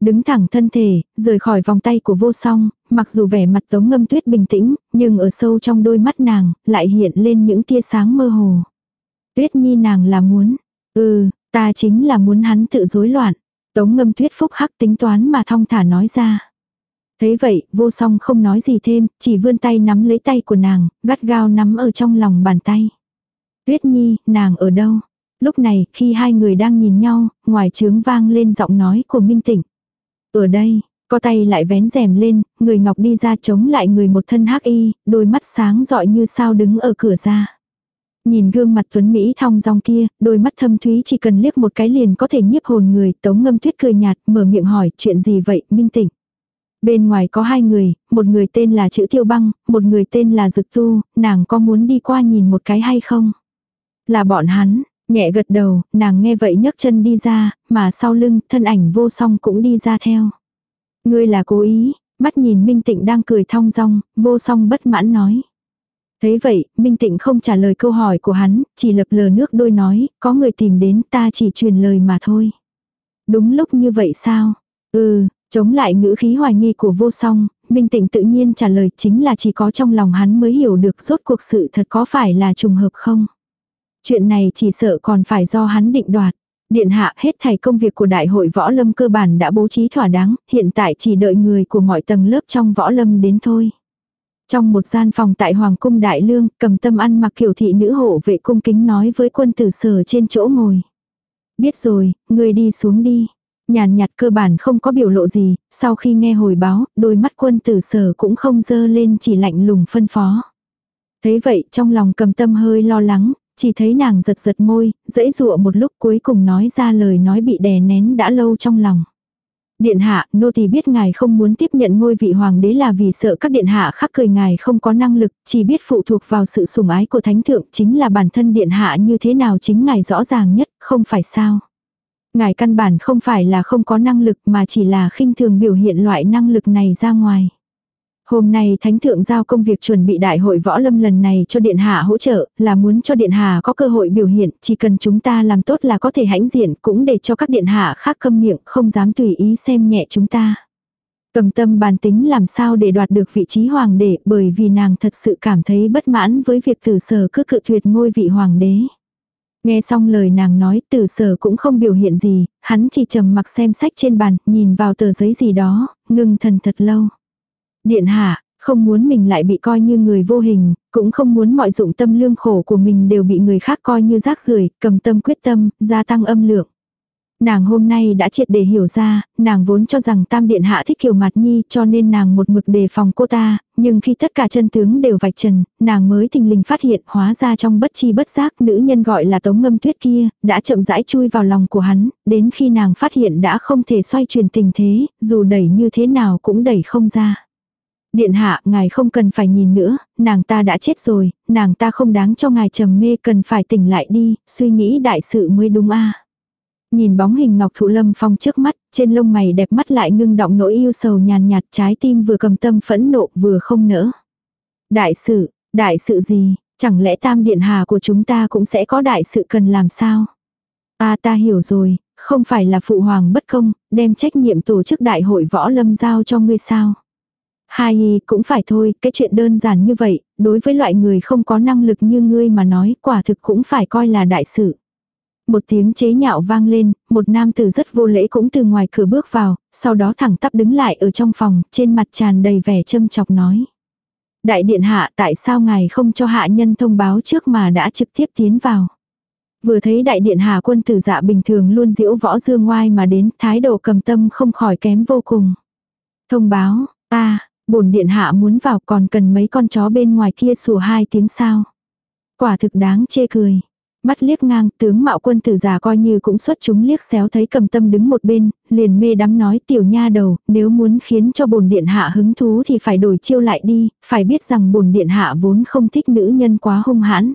Đứng thẳng thân thể, rời khỏi vòng tay của vô song, mặc dù vẻ mặt tống ngâm tuyết bình tĩnh, nhưng ở sâu trong đôi mắt nàng, lại hiện lên những tia sáng mơ hồ. Tuyết nhi nàng là muốn, ừ, ta chính là muốn hắn tự rối loạn. Tống ngâm tuyết phúc hắc tính toán mà thong thả nói ra thế vậy, vô song không nói gì thêm, chỉ vươn tay nắm lấy tay của nàng, gắt gao nắm ở trong lòng bàn tay. Tuyết Nhi, nàng ở đâu? Lúc này, khi hai người đang nhìn nhau, ngoài trướng vang lên giọng nói của Minh Tịnh. Ở đây, có tay lại vén rèm lên, người ngọc đi ra chống lại người một thân hắc y, đôi mắt sáng rọi như sao đứng ở cửa ra. Nhìn gương mặt tuấn Mỹ thong dong kia, đôi mắt thâm thúy chỉ cần liếc một cái liền có thể nhiếp hồn người, tống ngâm tuyết cười nhạt, mở miệng hỏi, chuyện gì vậy, minh tỉnh. Bên ngoài có hai người, một người tên là chữ tiêu băng, một người tên là dực tu, nàng có muốn đi qua nhìn một cái hay không? Là bọn hắn, nhẹ gật đầu, nàng nghe vậy nhấc chân đi ra, mà sau lưng, thân ảnh vô song cũng đi ra theo. Ngươi là cố ý, mắt nhìn Minh Tịnh đang cười thong dong, vô song bất mãn nói. Thế vậy, Minh Tịnh không trả lời câu hỏi của hắn, chỉ lập lờ nước đôi nói, có người tìm đến ta chỉ truyền lời mà thôi. Đúng lúc như vậy sao? Ừ, chống lại ngữ khí hoài nghi của vô song, Minh Tịnh tự nhiên trả lời chính là chỉ có trong lòng hắn mới hiểu được rốt cuộc sự thật có phải là trùng hợp không. Chuyện này chỉ sợ còn phải do hắn định đoạt. Điện hạ hết thảy công việc của đại hội võ lâm cơ bản đã bố trí thỏa đáng, hiện tại chỉ đợi người của mọi tầng lớp trong võ lâm đến thôi. Trong một gian phòng tại Hoàng cung Đại Lương, cầm tâm ăn mặc kiểu thị nữ hộ vệ cung kính nói với quân tử sở trên chỗ ngồi. Biết rồi, người đi xuống đi. Nhàn nhạt cơ bản không có biểu lộ gì, sau khi nghe hồi báo, đôi mắt quân tử sở cũng không dơ lên chỉ lạnh lùng phân phó. Thế vậy trong lòng cầm tâm hơi lo lắng, chỉ thấy nàng giật giật môi, dãy dụa một lúc cuối cùng nói ra lời nói bị đè nén đã lâu trong lòng. Điện hạ, nô tỳ biết ngài không muốn tiếp nhận ngôi vị hoàng đế là vì sợ các điện hạ khác cười ngài không có năng lực, chỉ biết phụ thuộc vào sự sủng ái của thánh thượng, chính là bản thân điện hạ như thế nào chính ngài rõ ràng nhất, không phải sao. Ngài căn bản không phải là không có năng lực mà chỉ là khinh thường biểu hiện loại năng lực này ra ngoài. Hôm nay Thánh Thượng giao công việc chuẩn bị đại hội võ lâm lần này cho Điện Hạ hỗ trợ, là muốn cho Điện Hạ có cơ hội biểu hiện, chỉ cần chúng ta làm tốt là có thể hãnh diện, cũng để cho các Điện Hạ khác câm miệng, không dám tùy ý xem nhẹ chúng ta. Cầm tâm bàn tính làm sao để đoạt được vị trí hoàng đế, bởi vì nàng thật sự cảm thấy bất mãn với việc tử sở cứ cự tuyệt ngôi vị hoàng đế. Nghe xong lời nàng nói tử sở cũng không biểu hiện gì, hắn chỉ trầm mặc xem sách trên bàn, nhìn vào tờ giấy gì đó, ngưng thần thật lâu. Điện hạ, không muốn mình lại bị coi như người vô hình, cũng không muốn mọi dụng tâm lương khổ của mình đều bị người khác coi như rác rưởi cầm tâm quyết tâm, gia tăng âm lượng. Nàng hôm nay đã triệt để hiểu ra, nàng vốn cho rằng tam điện hạ thích kiều mặt nhi cho nên nàng một mực đề phòng cô ta, nhưng khi tất cả chân tướng đều vạch trần, nàng mới thình lình phát hiện hóa ra trong bất chi bất giác nữ nhân gọi là tống ngâm tuyết kia, đã chậm rãi chui vào lòng của hắn, đến khi nàng phát hiện đã không thể xoay chuyển tình thế, dù đẩy như thế nào cũng đẩy không ra. Điện hạ, ngài không cần phải nhìn nữa, nàng ta đã chết rồi, nàng ta không đáng cho ngài trầm mê cần phải tỉnh lại đi, suy nghĩ đại sự mới đúng a. Nhìn bóng hình ngọc thụ lâm phong trước mắt, trên lông mày đẹp mắt lại ngưng động nỗi yêu sầu nhàn nhạt trái tim vừa cầm tâm phẫn nộ vừa không nỡ. Đại sự, đại sự gì, chẳng lẽ tam điện hà của chúng ta cũng sẽ có đại sự cần làm sao? Ta ta hiểu rồi, không phải là phụ hoàng bất công, đem trách nhiệm tổ chức đại hội võ lâm giao cho ngươi sao? Hai cũng phải thôi, cái chuyện đơn giản như vậy, đối với loại người không có năng lực như ngươi mà nói quả thực cũng phải coi là đại sự. Một tiếng chế nhạo vang lên, một nam tử rất vô lễ cũng từ ngoài cửa bước vào, sau đó thẳng tắp đứng lại ở trong phòng, trên mặt tràn đầy vẻ châm chọc nói. Đại điện hạ tại sao ngài không cho hạ nhân thông báo trước mà đã trực tiếp tiến vào. Vừa thấy đại điện hạ quân tử dạ bình thường luôn diễu võ dương ngoai mà đến thái độ cầm tâm không khỏi kém vô cùng. Thông báo, ta, bổn điện hạ muốn vào còn cần mấy con chó bên ngoài kia sủa hai tiếng sao. Quả thực đáng chê cười. Mắt liếc ngang, tướng mạo quân tử già coi như cũng xuất chúng liếc xéo thấy cầm tâm đứng một bên, liền mê đắm nói tiểu nha đầu, nếu muốn khiến cho bổn điện hạ hứng thú thì phải đổi chiêu lại đi, phải biết rằng bổn điện hạ vốn không thích nữ nhân quá hung hãn.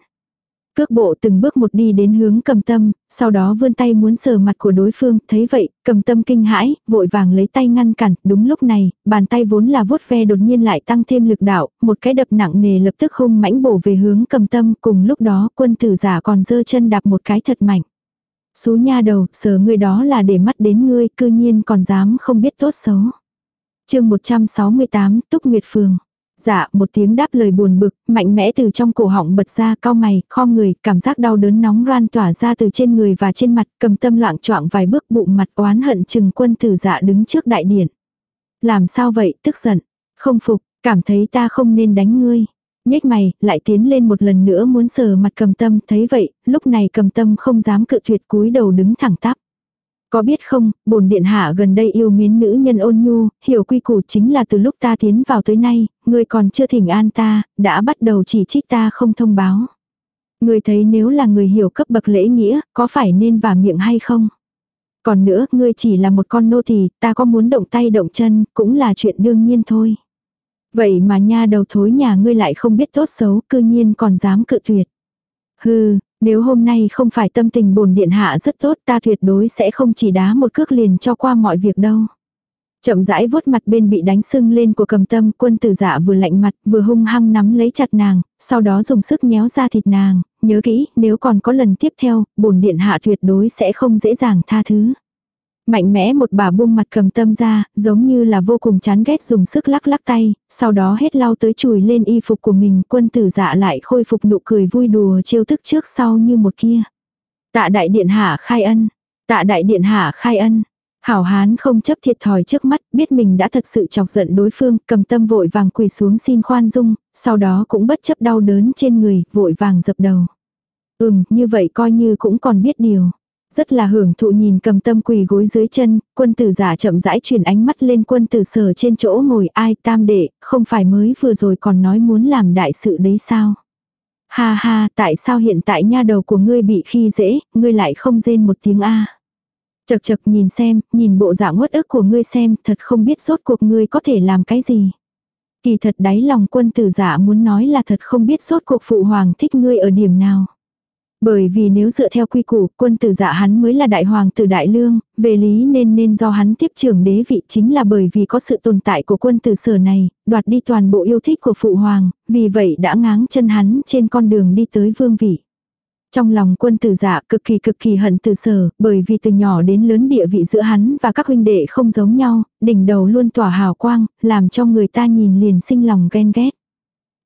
Cước bộ từng bước một đi đến hướng cầm tâm, sau đó vươn tay muốn sờ mặt của đối phương, thấy vậy, cầm tâm kinh hãi, vội vàng lấy tay ngăn cản, đúng lúc này, bàn tay vốn là vuốt ve đột nhiên lại tăng thêm lực đạo, một cái đập nặng nề lập tức hung mãnh bổ về hướng cầm tâm, cùng lúc đó quân tử giả còn dơ chân đạp một cái thật mạnh. Xú nha đầu, sờ người đó là để mắt đến ngươi, cư nhiên còn dám không biết tốt xấu. chương 168, Túc Nguyệt Phường. Dạ, một tiếng đáp lời buồn bực, mạnh mẽ từ trong cổ họng bật ra, cao mày, kho người, cảm giác đau đớn nóng ran tỏa ra từ trên người và trên mặt, cầm tâm loạn choạng vài bước bụng mặt oán hận chừng quân tử dạ đứng trước đại điển Làm sao vậy, tức giận. Không phục, cảm thấy ta không nên đánh ngươi. Nhếch mày, lại tiến lên một lần nữa muốn sờ mặt cầm tâm, thấy vậy, lúc này cầm tâm không dám cự tuyệt cúi đầu đứng thẳng tắp. Có biết không, bổn điện hạ gần đây yêu mến nữ nhân ôn nhu, hiểu quy củ chính là từ lúc ta tiến vào tới nay, người còn chưa thỉnh an ta, đã bắt đầu chỉ trích ta không thông báo. Người thấy nếu là người hiểu cấp bậc lễ nghĩa, có phải nên vả miệng hay không? Còn nữa, ngươi chỉ là một con nô tỳ, ta có muốn động tay động chân, cũng là chuyện đương nhiên thôi. Vậy mà nha đầu thối nhà ngươi lại không biết tốt xấu, cư nhiên còn dám cự tuyệt. Hừ, nếu hôm nay không phải tâm tình bồn điện hạ rất tốt ta tuyệt đối sẽ không chỉ đá một cước liền cho qua mọi việc đâu. Chậm rãi vuốt mặt bên bị đánh sưng lên của cầm tâm quân tử dạ vừa lạnh mặt vừa hung hăng nắm lấy chặt nàng, sau đó dùng sức nhéo ra thịt nàng, nhớ kỹ nếu còn có lần tiếp theo, bồn điện hạ tuyệt đối sẽ không dễ dàng tha thứ. Mạnh mẽ một bà buông mặt cầm tâm ra, giống như là vô cùng chán ghét dùng sức lắc lắc tay, sau đó hết lau tới chùi lên y phục của mình, quân tử dạ lại khôi phục nụ cười vui đùa chiêu thức trước sau như một kia. Tạ đại điện hạ khai ân, tạ đại điện hạ khai ân. Hảo hán không chấp thiệt thòi trước mắt, biết mình đã thật sự chọc giận đối phương, cầm tâm vội vàng quỳ xuống xin khoan dung, sau đó cũng bất chấp đau đớn trên người, vội vàng dập đầu. Ừm, như vậy coi như cũng còn biết điều. Rất là hưởng thụ nhìn cầm tâm quỳ gối dưới chân, quân tử giả chậm rãi chuyển ánh mắt lên quân tử sở trên chỗ ngồi ai tam đệ, không phải mới vừa rồi còn nói muốn làm đại sự đấy sao? Ha ha, tại sao hiện tại nha đầu của ngươi bị khi dễ, ngươi lại không rên một tiếng A? Chật chật nhìn xem, nhìn bộ dạng uất ức của ngươi xem, thật không biết rốt cuộc ngươi có thể làm cái gì. Kỳ thật đáy lòng quân tử giả muốn nói là thật không biết rốt cuộc phụ hoàng thích ngươi ở điểm nào. Bởi vì nếu dựa theo quy củ, quân tử dạ hắn mới là đại hoàng tử đại lương, về lý nên nên do hắn tiếp trưởng đế vị chính là bởi vì có sự tồn tại của quân tử sở này, đoạt đi toàn bộ yêu thích của phụ hoàng, vì vậy đã ngáng chân hắn trên con đường đi tới vương vị. Trong lòng quân tử dạ cực kỳ cực kỳ hận từ sở, bởi vì từ nhỏ đến lớn địa vị giữa hắn và các huynh đệ không giống nhau, đỉnh đầu luôn tỏa hào quang, làm cho người ta nhìn liền sinh lòng ghen ghét.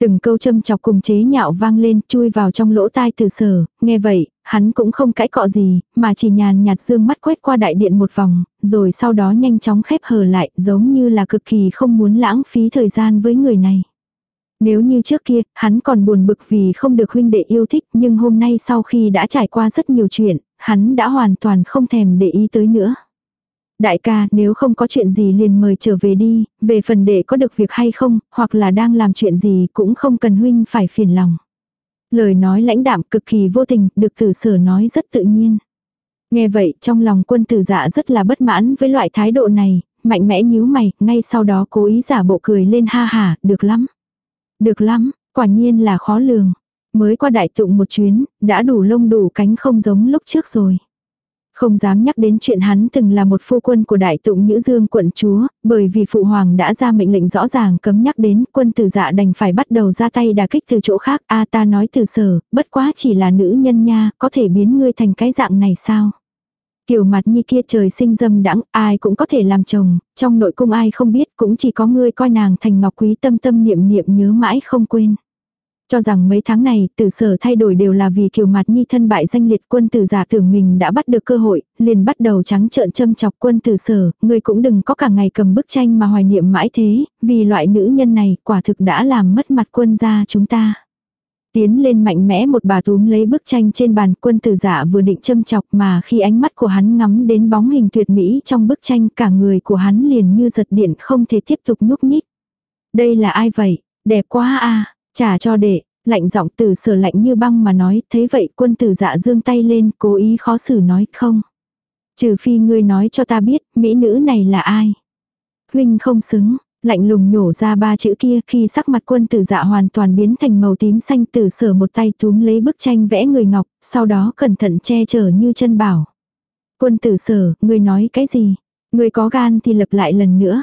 Từng câu châm chọc cùng chế nhạo vang lên chui vào trong lỗ tai từ sở, nghe vậy, hắn cũng không cãi cọ gì, mà chỉ nhàn nhạt dương mắt quét qua đại điện một vòng, rồi sau đó nhanh chóng khép hờ lại giống như là cực kỳ không muốn lãng phí thời gian với người này. Nếu như trước kia, hắn còn buồn bực vì không được huynh đệ yêu thích nhưng hôm nay sau khi đã trải qua rất nhiều chuyện, hắn đã hoàn toàn không thèm để ý tới nữa. Đại ca, nếu không có chuyện gì liền mời trở về đi, về phần để có được việc hay không, hoặc là đang làm chuyện gì cũng không cần huynh phải phiền lòng. Lời nói lãnh đạm cực kỳ vô tình, được tử sở nói rất tự nhiên. Nghe vậy, trong lòng quân tử dạ rất là bất mãn với loại thái độ này, mạnh mẽ nhíu mày, ngay sau đó cố ý giả bộ cười lên ha ha được lắm. Được lắm, quả nhiên là khó lường. Mới qua đại tụng một chuyến, đã đủ lông đủ cánh không giống lúc trước rồi. Không dám nhắc đến chuyện hắn từng là một phu quân của đại tụng Nhữ Dương quận chúa, bởi vì phụ hoàng đã ra mệnh lệnh rõ ràng cấm nhắc đến quân tử dạ đành phải bắt đầu ra tay đà kích từ chỗ khác. a ta nói từ sở, bất quá chỉ là nữ nhân nha, có thể biến ngươi thành cái dạng này sao? Kiểu mặt như kia trời sinh dâm đãng ai cũng có thể làm chồng, trong nội cung ai không biết cũng chỉ có ngươi coi nàng thành ngọc quý tâm tâm niệm niệm nhớ mãi không quên. Cho rằng mấy tháng này tử sở thay đổi đều là vì kiều mặt nhi thân bại danh liệt quân tử giả tưởng mình đã bắt được cơ hội, liền bắt đầu trắng trợn châm chọc quân tử sở, người cũng đừng có cả ngày cầm bức tranh mà hoài niệm mãi thế, vì loại nữ nhân này quả thực đã làm mất mặt quân gia chúng ta. Tiến lên mạnh mẽ một bà túm lấy bức tranh trên bàn quân tử giả vừa định châm chọc mà khi ánh mắt của hắn ngắm đến bóng hình tuyệt mỹ trong bức tranh cả người của hắn liền như giật điện không thể tiếp tục nhúc nhích. Đây là ai vậy? Đẹp quá à! Trả cho đệ, lạnh giọng từ sở lạnh như băng mà nói, thế vậy quân tử dạ dương tay lên, cố ý khó xử nói không. Trừ phi ngươi nói cho ta biết, mỹ nữ này là ai. Huynh không xứng, lạnh lùng nhổ ra ba chữ kia khi sắc mặt quân tử dạ hoàn toàn biến thành màu tím xanh từ sở một tay túm lấy bức tranh vẽ người ngọc, sau đó cẩn thận che chở như chân bảo. Quân tử sở, ngươi nói cái gì? Ngươi có gan thì lập lại lần nữa.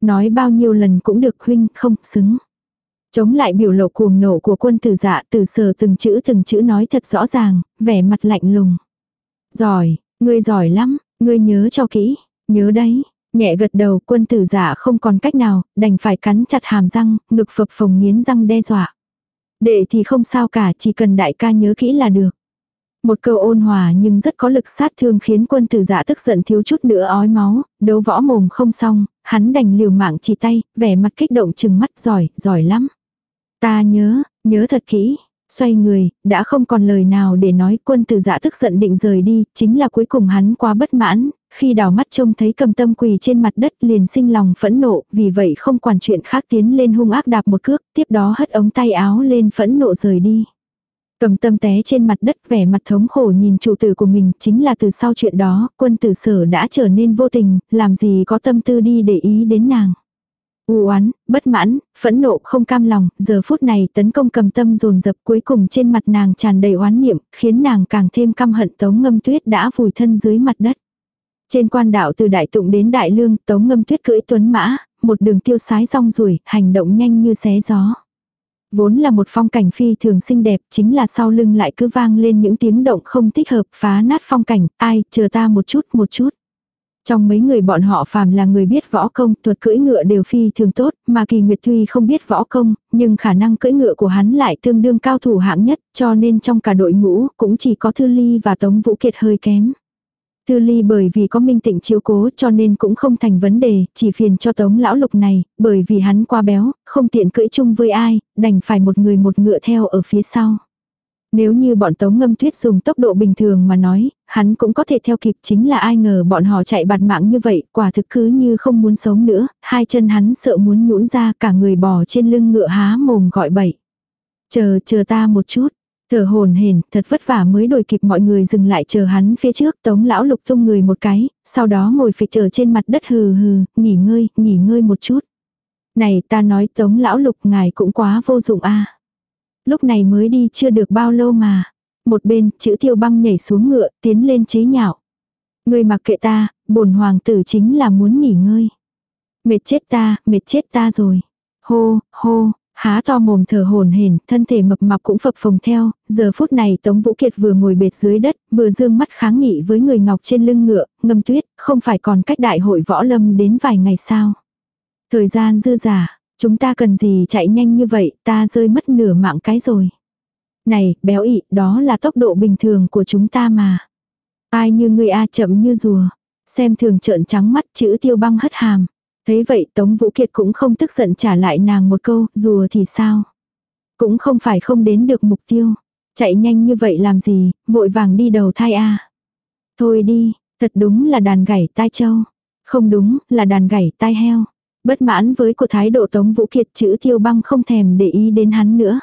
Nói bao nhiêu lần cũng được huynh không xứng. Chống lại biểu lộ cuồng nộ của quân tử dạ từ sở từng chữ từng chữ nói thật rõ ràng, vẻ mặt lạnh lùng. Giỏi, ngươi giỏi lắm, ngươi nhớ cho kỹ, nhớ đấy. Nhẹ gật đầu quân tử giả không còn cách nào, đành phải cắn chặt hàm răng, ngực phập phồng nghiến răng đe dọa. Đệ thì không sao cả, chỉ cần đại ca nhớ kỹ là được. Một câu ôn hòa nhưng rất có lực sát thương khiến quân tử dạ tức giận thiếu chút nữa ói máu, đấu võ mồm không xong, hắn đành liều mạng chỉ tay, vẻ mặt kích động chừng mắt giỏi, giỏi lắm. Ta nhớ, nhớ thật kỹ, xoay người, đã không còn lời nào để nói quân tử dạ tức giận định rời đi, chính là cuối cùng hắn quá bất mãn, khi đào mắt trông thấy cầm tâm quỳ trên mặt đất liền sinh lòng phẫn nộ, vì vậy không quản chuyện khác tiến lên hung ác đạp một cước, tiếp đó hất ống tay áo lên phẫn nộ rời đi. Cầm tâm té trên mặt đất vẻ mặt thống khổ nhìn chủ tử của mình, chính là từ sau chuyện đó, quân tử sở đã trở nên vô tình, làm gì có tâm tư đi để ý đến nàng. U oán, bất mãn, phẫn nộ không cam lòng, giờ phút này tấn công cầm tâm dồn dập cuối cùng trên mặt nàng tràn đầy oán niệm, khiến nàng càng thêm căm hận tống ngâm tuyết đã vùi thân dưới mặt đất. Trên quan đạo từ đại tụng đến đại lương, tống ngâm tuyết cưỡi tuấn mã, một đường tiêu sái rong ruổi, hành động nhanh như xé gió. Vốn là một phong cảnh phi thường xinh đẹp, chính là sau lưng lại cứ vang lên những tiếng động không thích hợp, phá nát phong cảnh, ai, chờ ta một chút, một chút. Trong mấy người bọn họ phàm là người biết võ công, thuật cưỡi ngựa đều phi thường tốt, mà Kỳ Nguyệt tuy không biết võ công, nhưng khả năng cưỡi ngựa của hắn lại tương đương cao thủ hạng nhất, cho nên trong cả đội ngũ cũng chỉ có Thư Ly và Tống Vũ Kiệt hơi kém. Thư Ly bởi vì có minh tịnh chiếu cố cho nên cũng không thành vấn đề, chỉ phiền cho Tống lão lục này, bởi vì hắn quá béo, không tiện cưỡi chung với ai, đành phải một người một ngựa theo ở phía sau. Nếu như bọn tống ngâm tuyết dùng tốc độ bình thường mà nói, hắn cũng có thể theo kịp chính là ai ngờ bọn họ chạy bạt mạng như vậy, quả thực cứ như không muốn sống nữa, hai chân hắn sợ muốn nhũn ra cả người bò trên lưng ngựa há mồm gọi bậy. Chờ, chờ ta một chút. Thở hồn hển, thật vất vả mới đổi kịp mọi người dừng lại chờ hắn phía trước, tống lão lục tung người một cái, sau đó ngồi phịch ở trên mặt đất hừ hừ, nghỉ ngơi, nghỉ ngơi một chút. Này ta nói tống lão lục ngài cũng quá vô dụng a Lúc này mới đi chưa được bao lâu mà. Một bên, chữ tiêu băng nhảy xuống ngựa, tiến lên chế nhạo. Người mặc kệ ta, bổn hoàng tử chính là muốn nghỉ ngơi. Mệt chết ta, mệt chết ta rồi. Hô, hô, há to mồm thở hồn hển, thân thể mập mạp cũng phập phồng theo, giờ phút này Tống Vũ Kiệt vừa ngồi bệt dưới đất, vừa dương mắt kháng nghị với người ngọc trên lưng ngựa, ngâm tuyết, không phải còn cách đại hội võ lâm đến vài ngày sao. Thời gian dư giả, Chúng ta cần gì chạy nhanh như vậy, ta rơi mất nửa mạng cái rồi. Này, béo ị, đó là tốc độ bình thường của chúng ta mà. Ai như người A chậm như rùa. Xem thường trợn trắng mắt chữ tiêu băng hất hàm. Thế vậy Tống Vũ Kiệt cũng không tức giận trả lại nàng một câu, rùa thì sao? Cũng không phải không đến được mục tiêu. Chạy nhanh như vậy làm gì, vội vàng đi đầu thai A. Thôi đi, thật đúng là đàn gảy tai châu. Không đúng, là đàn gảy tai heo. Bất mãn với của thái độ Tống Vũ Kiệt chữ tiêu băng không thèm để ý đến hắn nữa.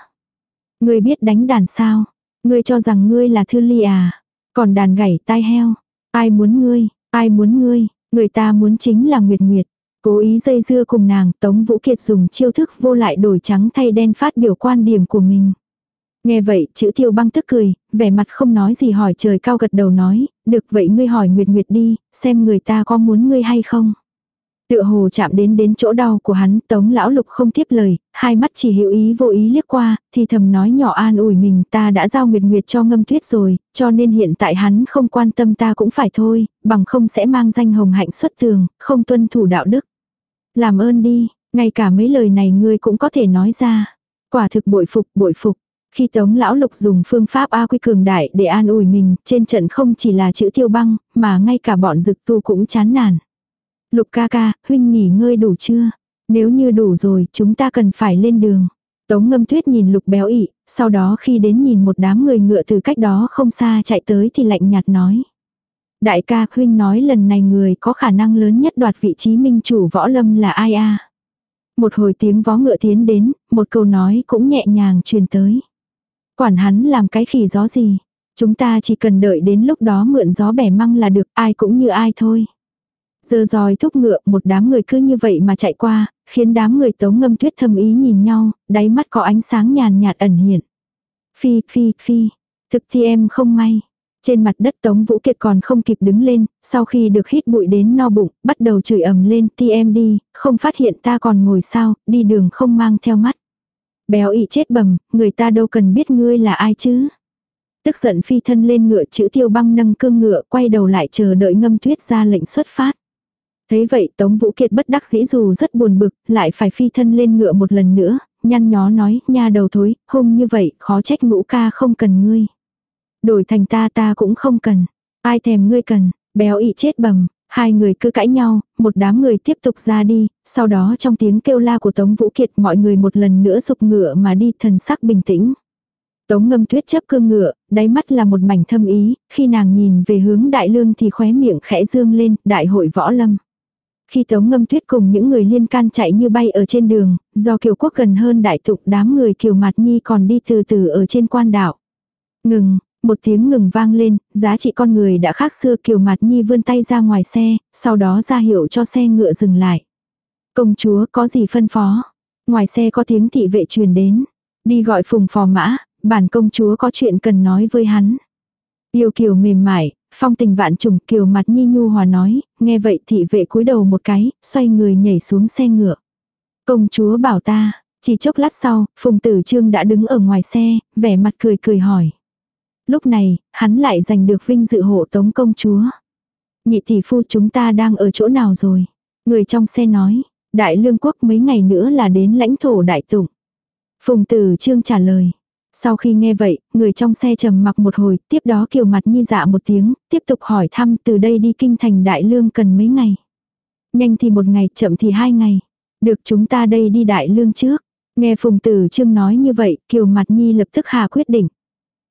Ngươi biết đánh đàn sao? Ngươi cho rằng ngươi là thư ly à? Còn đàn gảy tai heo? Ai muốn ngươi? Ai muốn ngươi? Người ta muốn chính là Nguyệt Nguyệt. Cố ý dây dưa cùng nàng, Tống Vũ Kiệt dùng chiêu thức vô lại đổi trắng thay đen phát biểu quan điểm của mình. Nghe vậy, chữ tiêu băng tức cười, vẻ mặt không nói gì hỏi trời cao gật đầu nói, được vậy ngươi hỏi Nguyệt Nguyệt đi, xem người ta có muốn ngươi hay không. Tựa hồ chạm đến đến chỗ đau của hắn, tống lão lục không tiếp lời, hai mắt chỉ hữu ý vô ý liếc qua, thì thầm nói nhỏ an ủi mình ta đã giao nguyệt nguyệt cho ngâm tuyết rồi, cho nên hiện tại hắn không quan tâm ta cũng phải thôi, bằng không sẽ mang danh hồng hạnh xuất tường, không tuân thủ đạo đức. Làm ơn đi, ngay cả mấy lời này ngươi cũng có thể nói ra. Quả thực bội phục, bội phục. Khi Tống Lão Lục dùng phương pháp A Quy Cường Đại để an ủi mình, trên trận không chỉ là chữ tiêu băng, mà ngay cả bọn dực tu cũng chán nản. Lục ca ca, huynh nghỉ ngơi đủ chưa? Nếu như đủ rồi, chúng ta cần phải lên đường. Tống ngâm tuyết nhìn lục béo ị, sau đó khi đến nhìn một đám người ngựa từ cách đó không xa chạy tới thì lạnh nhạt nói. Đại ca, huynh nói lần này người có khả năng lớn nhất đoạt vị trí minh chủ võ lâm là ai a Một hồi tiếng vó ngựa tiến đến, một câu nói cũng nhẹ nhàng truyền tới. Quản hắn làm cái khỉ gió gì. Chúng ta chỉ cần đợi đến lúc đó mượn gió bẻ măng là được ai cũng như ai thôi. Giờ roi thúc ngựa, một đám người cứ như vậy mà chạy qua, khiến đám người tống ngâm tuyết thâm ý nhìn nhau, đáy mắt có ánh sáng nhàn nhạt ẩn hiện. Phi, phi, phi. Thực thì em không may. Trên mặt đất Tống Vũ Kiệt còn không kịp đứng lên, sau khi được hít bụi đến no bụng, bắt đầu chửi ầm lên ti em đi, không phát hiện ta còn ngồi sao, đi đường không mang theo mắt. Béo ị chết bầm, người ta đâu cần biết ngươi là ai chứ. Tức giận phi thân lên ngựa chữ tiêu băng nâng cương ngựa quay đầu lại chờ đợi ngâm tuyết ra lệnh xuất phát. Thấy vậy Tống Vũ Kiệt bất đắc dĩ dù rất buồn bực, lại phải phi thân lên ngựa một lần nữa, nhăn nhó nói, nha đầu thối, hung như vậy, khó trách ngũ ca không cần ngươi. Đổi thành ta ta cũng không cần. Ai thèm ngươi cần, béo ị chết bầm. Hai người cứ cãi nhau, một đám người tiếp tục ra đi, sau đó trong tiếng kêu la của Tống Vũ Kiệt mọi người một lần nữa sụp ngựa mà đi thần sắc bình tĩnh. Tống ngâm tuyết chấp cương ngựa, đáy mắt là một mảnh thâm ý, khi nàng nhìn về hướng đại lương thì khóe miệng khẽ dương lên, đại hội võ lâm. Khi Tống Ngâm Tuyết cùng những người liên can chạy như bay ở trên đường, do Kiều Quốc gần hơn đại tục đám người Kiều Mạt Nhi còn đi từ từ ở trên quan đảo. Ngừng, một tiếng ngừng vang lên, giá trị con người đã khác xưa Kiều Mạt Nhi vươn tay ra ngoài xe, sau đó ra hiệu cho xe ngựa dừng lại. Công chúa có gì phân phó? Ngoài xe có tiếng thị vệ truyền đến. Đi gọi phùng phò mã, bản công chúa có chuyện cần nói với hắn. Yêu kiều mềm mại, phong tình vạn trùng kiều mặt nhi nhu hòa nói, nghe vậy thị vệ cúi đầu một cái, xoay người nhảy xuống xe ngựa. Công chúa bảo ta, chỉ chốc lát sau, phùng tử trương đã đứng ở ngoài xe, vẻ mặt cười cười hỏi. Lúc này, hắn lại giành được vinh dự hộ tống công chúa. Nhị tỷ phu chúng ta đang ở chỗ nào rồi? Người trong xe nói, đại lương quốc mấy ngày nữa là đến lãnh thổ đại tụng. Phùng tử trương trả lời, sau khi nghe vậy, người trong xe trầm mặc một hồi, tiếp đó kiều mặt nhi dạ một tiếng, tiếp tục hỏi thăm từ đây đi kinh thành đại lương cần mấy ngày. Nhanh thì một ngày, chậm thì hai ngày. Được chúng ta đây đi đại lương trước. Nghe Phùng Tử Trương nói như vậy, Kiều Mặt Nhi lập tức hà quyết định.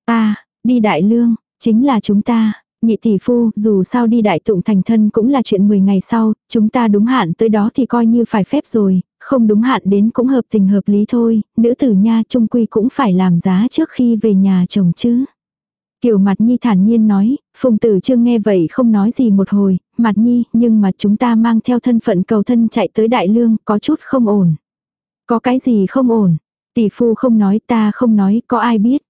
Ta, đi đại lương, chính là chúng ta. Nhị tỷ phu, dù sao đi đại tụng thành thân cũng là chuyện 10 ngày sau, chúng ta đúng hạn tới đó thì coi như phải phép rồi, không đúng hạn đến cũng hợp tình hợp lý thôi, nữ tử nha trung quy cũng phải làm giá trước khi về nhà chồng chứ. Kiều Mặt Nhi thản nhiên nói, Phùng Tử Trương nghe vậy không nói gì một hồi, Mặt Nhi, nhưng mà chúng ta mang theo thân phận cầu thân chạy tới Đại Lương, có chút không ổn. Có cái gì không ổn? Tỷ phu không nói ta không nói, có ai biết?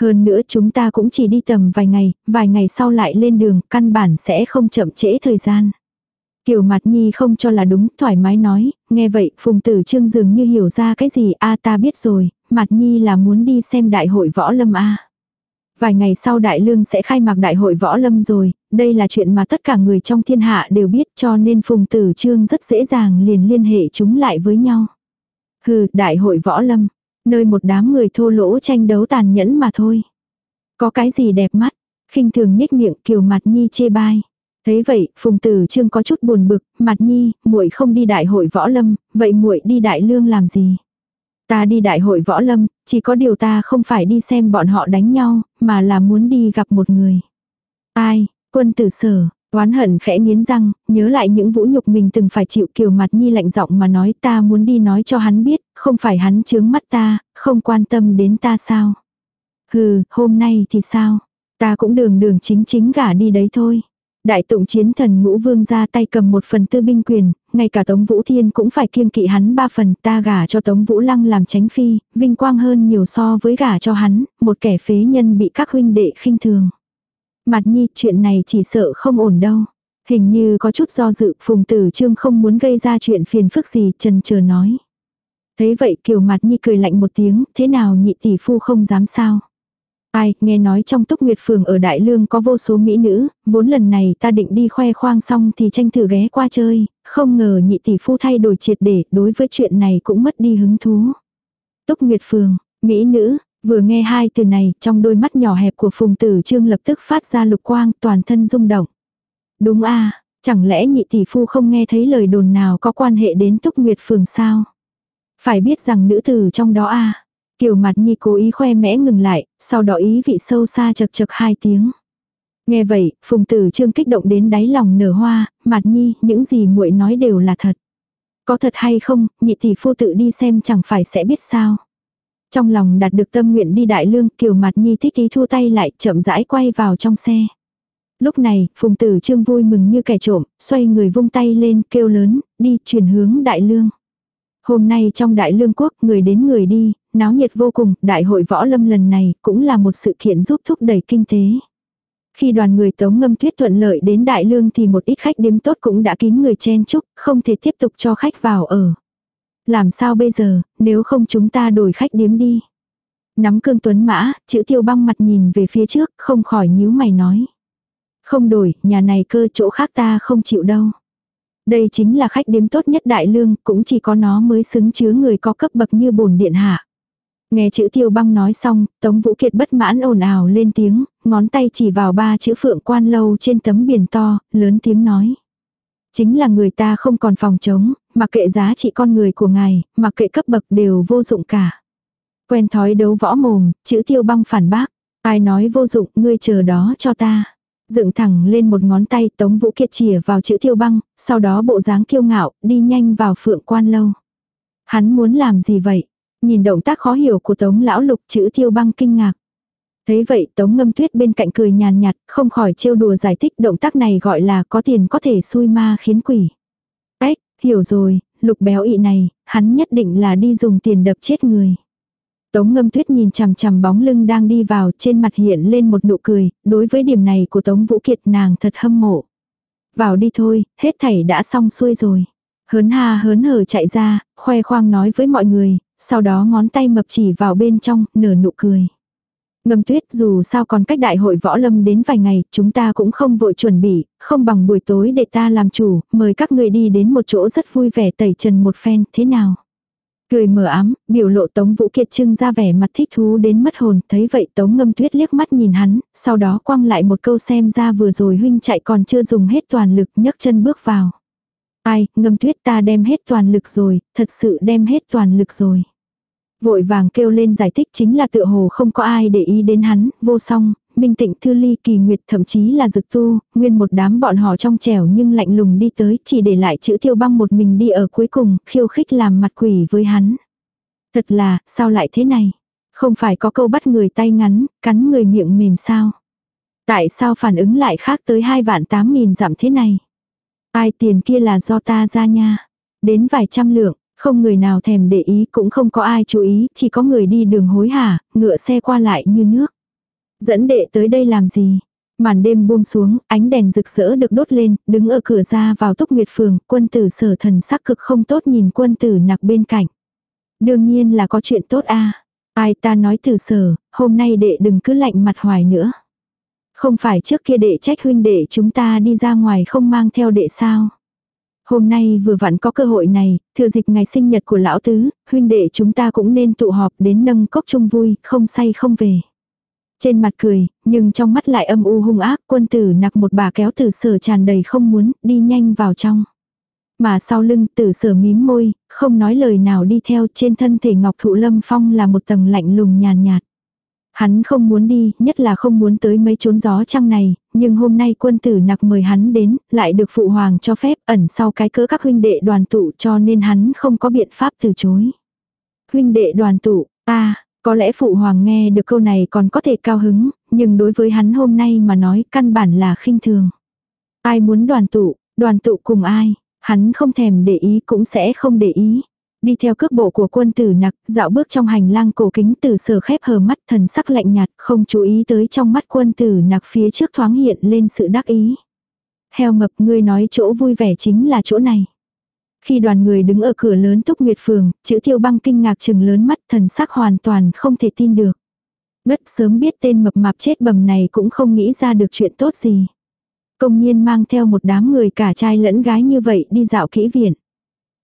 Hơn nữa chúng ta cũng chỉ đi tầm vài ngày, vài ngày sau lại lên đường, căn bản sẽ không chậm trễ thời gian. Kiều Mặt Nhi không cho là đúng, thoải mái nói, nghe vậy, Phùng Tử Trương dường như hiểu ra cái gì, a ta biết rồi, Mặt Nhi là muốn đi xem đại hội võ lâm a. Vài ngày sau Đại Lương sẽ khai mạc đại hội võ lâm rồi, đây là chuyện mà tất cả người trong thiên hạ đều biết cho nên Phùng Tử Trương rất dễ dàng liền liên hệ chúng lại với nhau. Hừ, đại hội võ lâm, nơi một đám người thô lỗ tranh đấu tàn nhẫn mà thôi. Có cái gì đẹp mắt, khinh thường nhếch miệng kiều mặt nhi chê bai. Thế vậy, Phùng Tử Trương có chút buồn bực, mặt nhi, muội không đi đại hội võ lâm, vậy muội đi đại lương làm gì? Ta đi đại hội võ lâm, chỉ có điều ta không phải đi xem bọn họ đánh nhau, mà là muốn đi gặp một người. Ai, quân tử sở, oán hận khẽ nghiến răng, nhớ lại những vũ nhục mình từng phải chịu kiều mặt nhi lạnh giọng mà nói ta muốn đi nói cho hắn biết, không phải hắn chướng mắt ta, không quan tâm đến ta sao. Hừ, hôm nay thì sao? Ta cũng đường đường chính chính gả đi đấy thôi. Đại tụng chiến thần ngũ vương ra tay cầm một phần tư binh quyền, ngay cả Tống Vũ Thiên cũng phải kiêng kỵ hắn ba phần ta gả cho Tống Vũ Lăng làm tránh phi, vinh quang hơn nhiều so với gả cho hắn, một kẻ phế nhân bị các huynh đệ khinh thường. Mặt nhi chuyện này chỉ sợ không ổn đâu. Hình như có chút do dự, Phùng Tử Trương không muốn gây ra chuyện phiền phức gì, trần chờ nói. Thế vậy Kiều Mặt Nhi cười lạnh một tiếng, thế nào nhị tỷ phu không dám sao? Ai, nghe nói trong túc nguyệt phường ở Đại Lương có vô số mỹ nữ, vốn lần này ta định đi khoe khoang xong thì tranh thử ghé qua chơi, không ngờ nhị tỷ phu thay đổi triệt để, đối với chuyện này cũng mất đi hứng thú. Túc nguyệt phường, mỹ nữ, vừa nghe hai từ này, trong đôi mắt nhỏ hẹp của phùng tử trương lập tức phát ra lục quang, toàn thân rung động. Đúng a chẳng lẽ nhị tỷ phu không nghe thấy lời đồn nào có quan hệ đến túc nguyệt phường sao? Phải biết rằng nữ tử trong đó a Kiều mặt nhi cố ý khoe mẽ ngừng lại, sau đó ý vị sâu xa chật chật hai tiếng. Nghe vậy, phùng tử trương kích động đến đáy lòng nở hoa, mặt nhi, những gì muội nói đều là thật. Có thật hay không, nhị tỷ phu tự đi xem chẳng phải sẽ biết sao. Trong lòng đạt được tâm nguyện đi đại lương, kiều mặt nhi thích ý thua tay lại, chậm rãi quay vào trong xe. Lúc này, phùng tử trương vui mừng như kẻ trộm, xoay người vung tay lên, kêu lớn, đi, chuyển hướng đại lương. Hôm nay trong đại lương quốc, người đến người đi, náo nhiệt vô cùng, đại hội võ lâm lần này cũng là một sự kiện giúp thúc đẩy kinh tế. Khi đoàn người tống ngâm tuyết thuận lợi đến đại lương thì một ít khách điếm tốt cũng đã kín người chen chúc, không thể tiếp tục cho khách vào ở. Làm sao bây giờ, nếu không chúng ta đổi khách điếm đi. Nắm cương tuấn mã, chữ tiêu băng mặt nhìn về phía trước, không khỏi nhíu mày nói. Không đổi, nhà này cơ chỗ khác ta không chịu đâu. Đây chính là khách điếm tốt nhất đại lương, cũng chỉ có nó mới xứng chứa người có cấp bậc như bổn điện hạ. Nghe chữ tiêu băng nói xong, Tống Vũ Kiệt bất mãn ồn ào lên tiếng, ngón tay chỉ vào ba chữ phượng quan lâu trên tấm biển to, lớn tiếng nói. Chính là người ta không còn phòng chống, mặc kệ giá trị con người của ngài, mặc kệ cấp bậc đều vô dụng cả. Quen thói đấu võ mồm, chữ tiêu băng phản bác. Ai nói vô dụng, ngươi chờ đó cho ta. Dựng thẳng lên một ngón tay Tống Vũ Kiệt chìa vào chữ tiêu băng, sau đó bộ dáng kiêu ngạo, đi nhanh vào phượng quan lâu. Hắn muốn làm gì vậy? Nhìn động tác khó hiểu của Tống Lão Lục chữ tiêu băng kinh ngạc. Thấy vậy Tống Ngâm Tuyết bên cạnh cười nhàn nhạt, không khỏi trêu đùa giải thích động tác này gọi là có tiền có thể xui ma khiến quỷ. Ếch, hiểu rồi, lục béo ị này, hắn nhất định là đi dùng tiền đập chết người. Tống ngâm tuyết nhìn chằm chằm bóng lưng đang đi vào trên mặt hiện lên một nụ cười, đối với điểm này của Tống Vũ Kiệt nàng thật hâm mộ. Vào đi thôi, hết thảy đã xong xuôi rồi. Hớn ha hớn hở chạy ra, khoe khoang nói với mọi người, sau đó ngón tay mập chỉ vào bên trong, nở nụ cười. Ngâm tuyết dù sao còn cách đại hội võ lâm đến vài ngày, chúng ta cũng không vội chuẩn bị, không bằng buổi tối để ta làm chủ, mời các người đi đến một chỗ rất vui vẻ tẩy trần một phen, thế nào? Cười mở ám, biểu lộ Tống Vũ Kiệt trưng ra vẻ mặt thích thú đến mất hồn, thấy vậy Tống Ngâm Tuyết liếc mắt nhìn hắn, sau đó quăng lại một câu xem ra vừa rồi huynh chạy còn chưa dùng hết toàn lực nhấc chân bước vào. Ai, Ngâm Tuyết ta đem hết toàn lực rồi, thật sự đem hết toàn lực rồi. Vội vàng kêu lên giải thích chính là tựa hồ không có ai để ý đến hắn, vô song, Minh Tịnh Thư Ly Kỳ Nguyệt thậm chí là Dực Tu, nguyên một đám bọn họ trong trẻo nhưng lạnh lùng đi tới, chỉ để lại chữ Tiêu Băng một mình đi ở cuối cùng, khiêu khích làm mặt quỷ với hắn. Thật là, sao lại thế này? Không phải có câu bắt người tay ngắn, cắn người miệng mềm sao? Tại sao phản ứng lại khác tới hai vạn tám nghìn giảm thế này? Ai tiền kia là do ta ra nha. Đến vài trăm lượng, không người nào thèm để ý cũng không có ai chú ý, chỉ có người đi đường hối hả, ngựa xe qua lại như nước. Dẫn đệ tới đây làm gì? Màn đêm buông xuống, ánh đèn rực rỡ được đốt lên, đứng ở cửa ra vào túc nguyệt phường, quân tử sở thần sắc cực không tốt nhìn quân tử nặc bên cạnh. Đương nhiên là có chuyện tốt a Ai ta nói từ sở, hôm nay đệ đừng cứ lạnh mặt hoài nữa. Không phải trước kia đệ trách huynh đệ chúng ta đi ra ngoài không mang theo đệ sao. Hôm nay vừa vặn có cơ hội này, thừa dịp ngày sinh nhật của lão tứ, huynh đệ chúng ta cũng nên tụ họp đến nâng cốc chung vui, không say không về. Trên mặt cười, nhưng trong mắt lại âm u hung ác, quân tử nặc một bà kéo tử sở tràn đầy không muốn, đi nhanh vào trong. Mà sau lưng tử sở mím môi, không nói lời nào đi theo trên thân thể ngọc thụ lâm phong là một tầng lạnh lùng nhàn nhạt, Hắn không muốn đi, nhất là không muốn tới mấy chốn gió trăng này, nhưng hôm nay quân tử nặc mời hắn đến, lại được phụ hoàng cho phép ẩn sau cái cỡ các huynh đệ đoàn tụ cho nên hắn không có biện pháp từ chối. Huynh đệ đoàn tụ, ta, có lẽ phụ hoàng nghe được câu này còn có thể cao hứng, nhưng đối với hắn hôm nay mà nói căn bản là khinh thường. Ai muốn đoàn tụ, đoàn tụ cùng ai, hắn không thèm để ý cũng sẽ không để ý. Đi theo cước bộ của quân tử nặc, dạo bước trong hành lang cổ kính từ sở khép hờ mắt thần sắc lạnh nhạt, không chú ý tới trong mắt quân tử nặc phía trước thoáng hiện lên sự đắc ý. Heo mập ngươi nói chỗ vui vẻ chính là chỗ này. Khi đoàn người đứng ở cửa lớn túc nguyệt phường, chữ tiêu băng kinh ngạc chừng lớn mắt thần sắc hoàn toàn không thể tin được. Ngất sớm biết tên mập mạp chết bầm này cũng không nghĩ ra được chuyện tốt gì. Công nhiên mang theo một đám người cả trai lẫn gái như vậy đi dạo kỹ viện.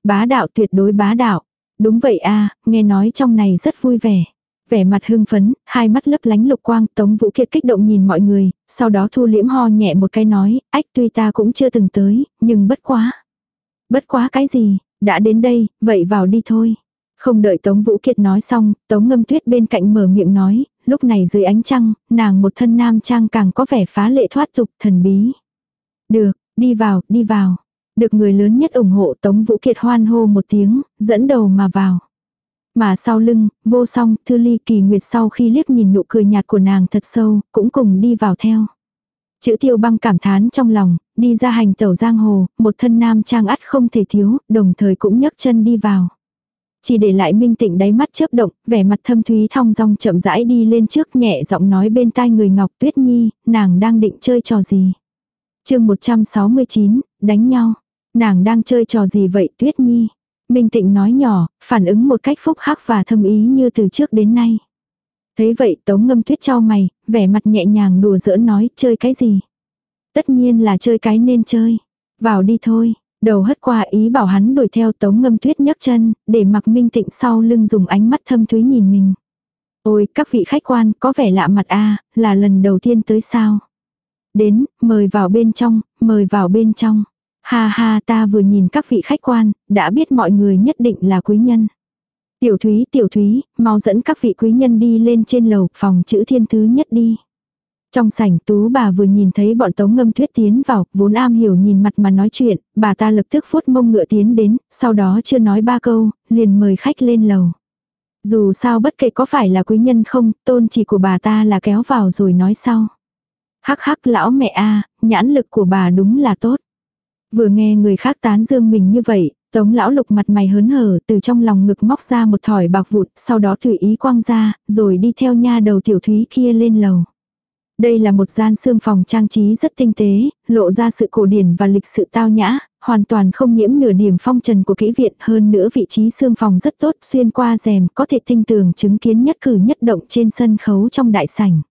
Bá đạo tuyệt đối bá đạo. Đúng vậy a nghe nói trong này rất vui vẻ. Vẻ mặt hưng phấn, hai mắt lấp lánh lục quang, Tống Vũ Kiệt kích động nhìn mọi người, sau đó thu liễm ho nhẹ một cái nói, ách tuy ta cũng chưa từng tới, nhưng bất quá. Bất quá cái gì, đã đến đây, vậy vào đi thôi. Không đợi Tống Vũ Kiệt nói xong, Tống Ngâm Tuyết bên cạnh mở miệng nói, lúc này dưới ánh trăng, nàng một thân nam trang càng có vẻ phá lệ thoát tục thần bí. Được, đi vào, đi vào. Được người lớn nhất ủng hộ Tống Vũ Kiệt hoan hô một tiếng, dẫn đầu mà vào. Mà sau lưng, vô song, thư ly kỳ nguyệt sau khi liếc nhìn nụ cười nhạt của nàng thật sâu, cũng cùng đi vào theo. Chữ tiêu băng cảm thán trong lòng, đi ra hành tẩu giang hồ, một thân nam trang ắt không thể thiếu, đồng thời cũng nhấc chân đi vào. Chỉ để lại minh tịnh đáy mắt chớp động, vẻ mặt thâm thúy thong dong chậm rãi đi lên trước nhẹ giọng nói bên tai người Ngọc Tuyết Nhi, nàng đang định chơi trò gì. chương 169, đánh nhau. Nàng đang chơi trò gì vậy Tuyết Nhi? Minh Tịnh nói nhỏ, phản ứng một cách phúc hắc và thâm ý như từ trước đến nay. Thấy vậy Tống Ngâm Tuyết cho mày, vẻ mặt nhẹ nhàng đùa giỡn nói chơi cái gì? Tất nhiên là chơi cái nên chơi. Vào đi thôi. Đầu hất qua ý bảo hắn đuổi theo Tống Ngâm Tuyết nhấc chân, để mặc Minh Tịnh sau lưng dùng ánh mắt thâm thúy nhìn mình. Ôi, các vị khách quan, có vẻ lạ mặt a là lần đầu tiên tới sao. Đến, mời vào bên trong, mời vào bên trong. Ha ha ta vừa nhìn các vị khách quan, đã biết mọi người nhất định là quý nhân. Tiểu Thúy, Tiểu Thúy, mau dẫn các vị quý nhân đi lên trên lầu, phòng chữ thiên thứ nhất đi. Trong sảnh tú bà vừa nhìn thấy bọn tống ngâm thuyết tiến vào, vốn am hiểu nhìn mặt mà nói chuyện, bà ta lập tức phút mông ngựa tiến đến, sau đó chưa nói ba câu, liền mời khách lên lầu. Dù sao bất kể có phải là quý nhân không, tôn chỉ của bà ta là kéo vào rồi nói sau. Hắc hắc lão mẹ a nhãn lực của bà đúng là tốt. Vừa nghe người khác tán dương mình như vậy, tống lão lục mặt mày hớn hở từ trong lòng ngực móc ra một thỏi bạc vụt, sau đó tùy ý quăng ra, rồi đi theo nha đầu tiểu thúy kia lên lầu. Đây là một gian xương phòng trang trí rất tinh tế, lộ ra sự cổ điển và lịch sự tao nhã, hoàn toàn không nhiễm nửa điểm phong trần của kỹ viện hơn nữa vị trí xương phòng rất tốt xuyên qua rèm có thể tinh tường chứng kiến nhất cử nhất động trên sân khấu trong đại sảnh.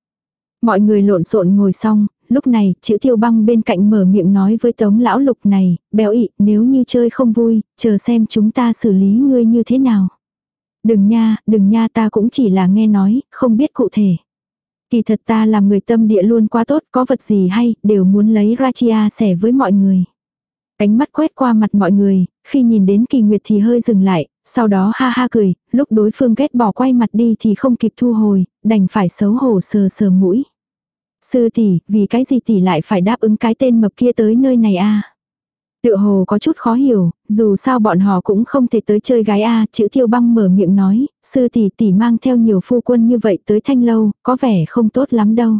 Mọi người lộn xộn ngồi xong, lúc này chữ tiêu băng bên cạnh mở miệng nói với tống lão lục này, béo ị nếu như chơi không vui, chờ xem chúng ta xử lý ngươi như thế nào. Đừng nha, đừng nha ta cũng chỉ là nghe nói, không biết cụ thể. Kỳ thật ta làm người tâm địa luôn quá tốt, có vật gì hay, đều muốn lấy ra chia sẻ với mọi người. Ánh mắt quét qua mặt mọi người, khi nhìn đến kỳ nguyệt thì hơi dừng lại, sau đó ha ha cười, lúc đối phương ghét bỏ quay mặt đi thì không kịp thu hồi, đành phải xấu hổ sờ sờ mũi. Sư tỷ, vì cái gì tỷ lại phải đáp ứng cái tên mập kia tới nơi này a? Tựa hồ có chút khó hiểu, dù sao bọn họ cũng không thể tới chơi gái a, chữ Tiêu Băng mở miệng nói, sư tỷ tỷ mang theo nhiều phu quân như vậy tới Thanh lâu, có vẻ không tốt lắm đâu.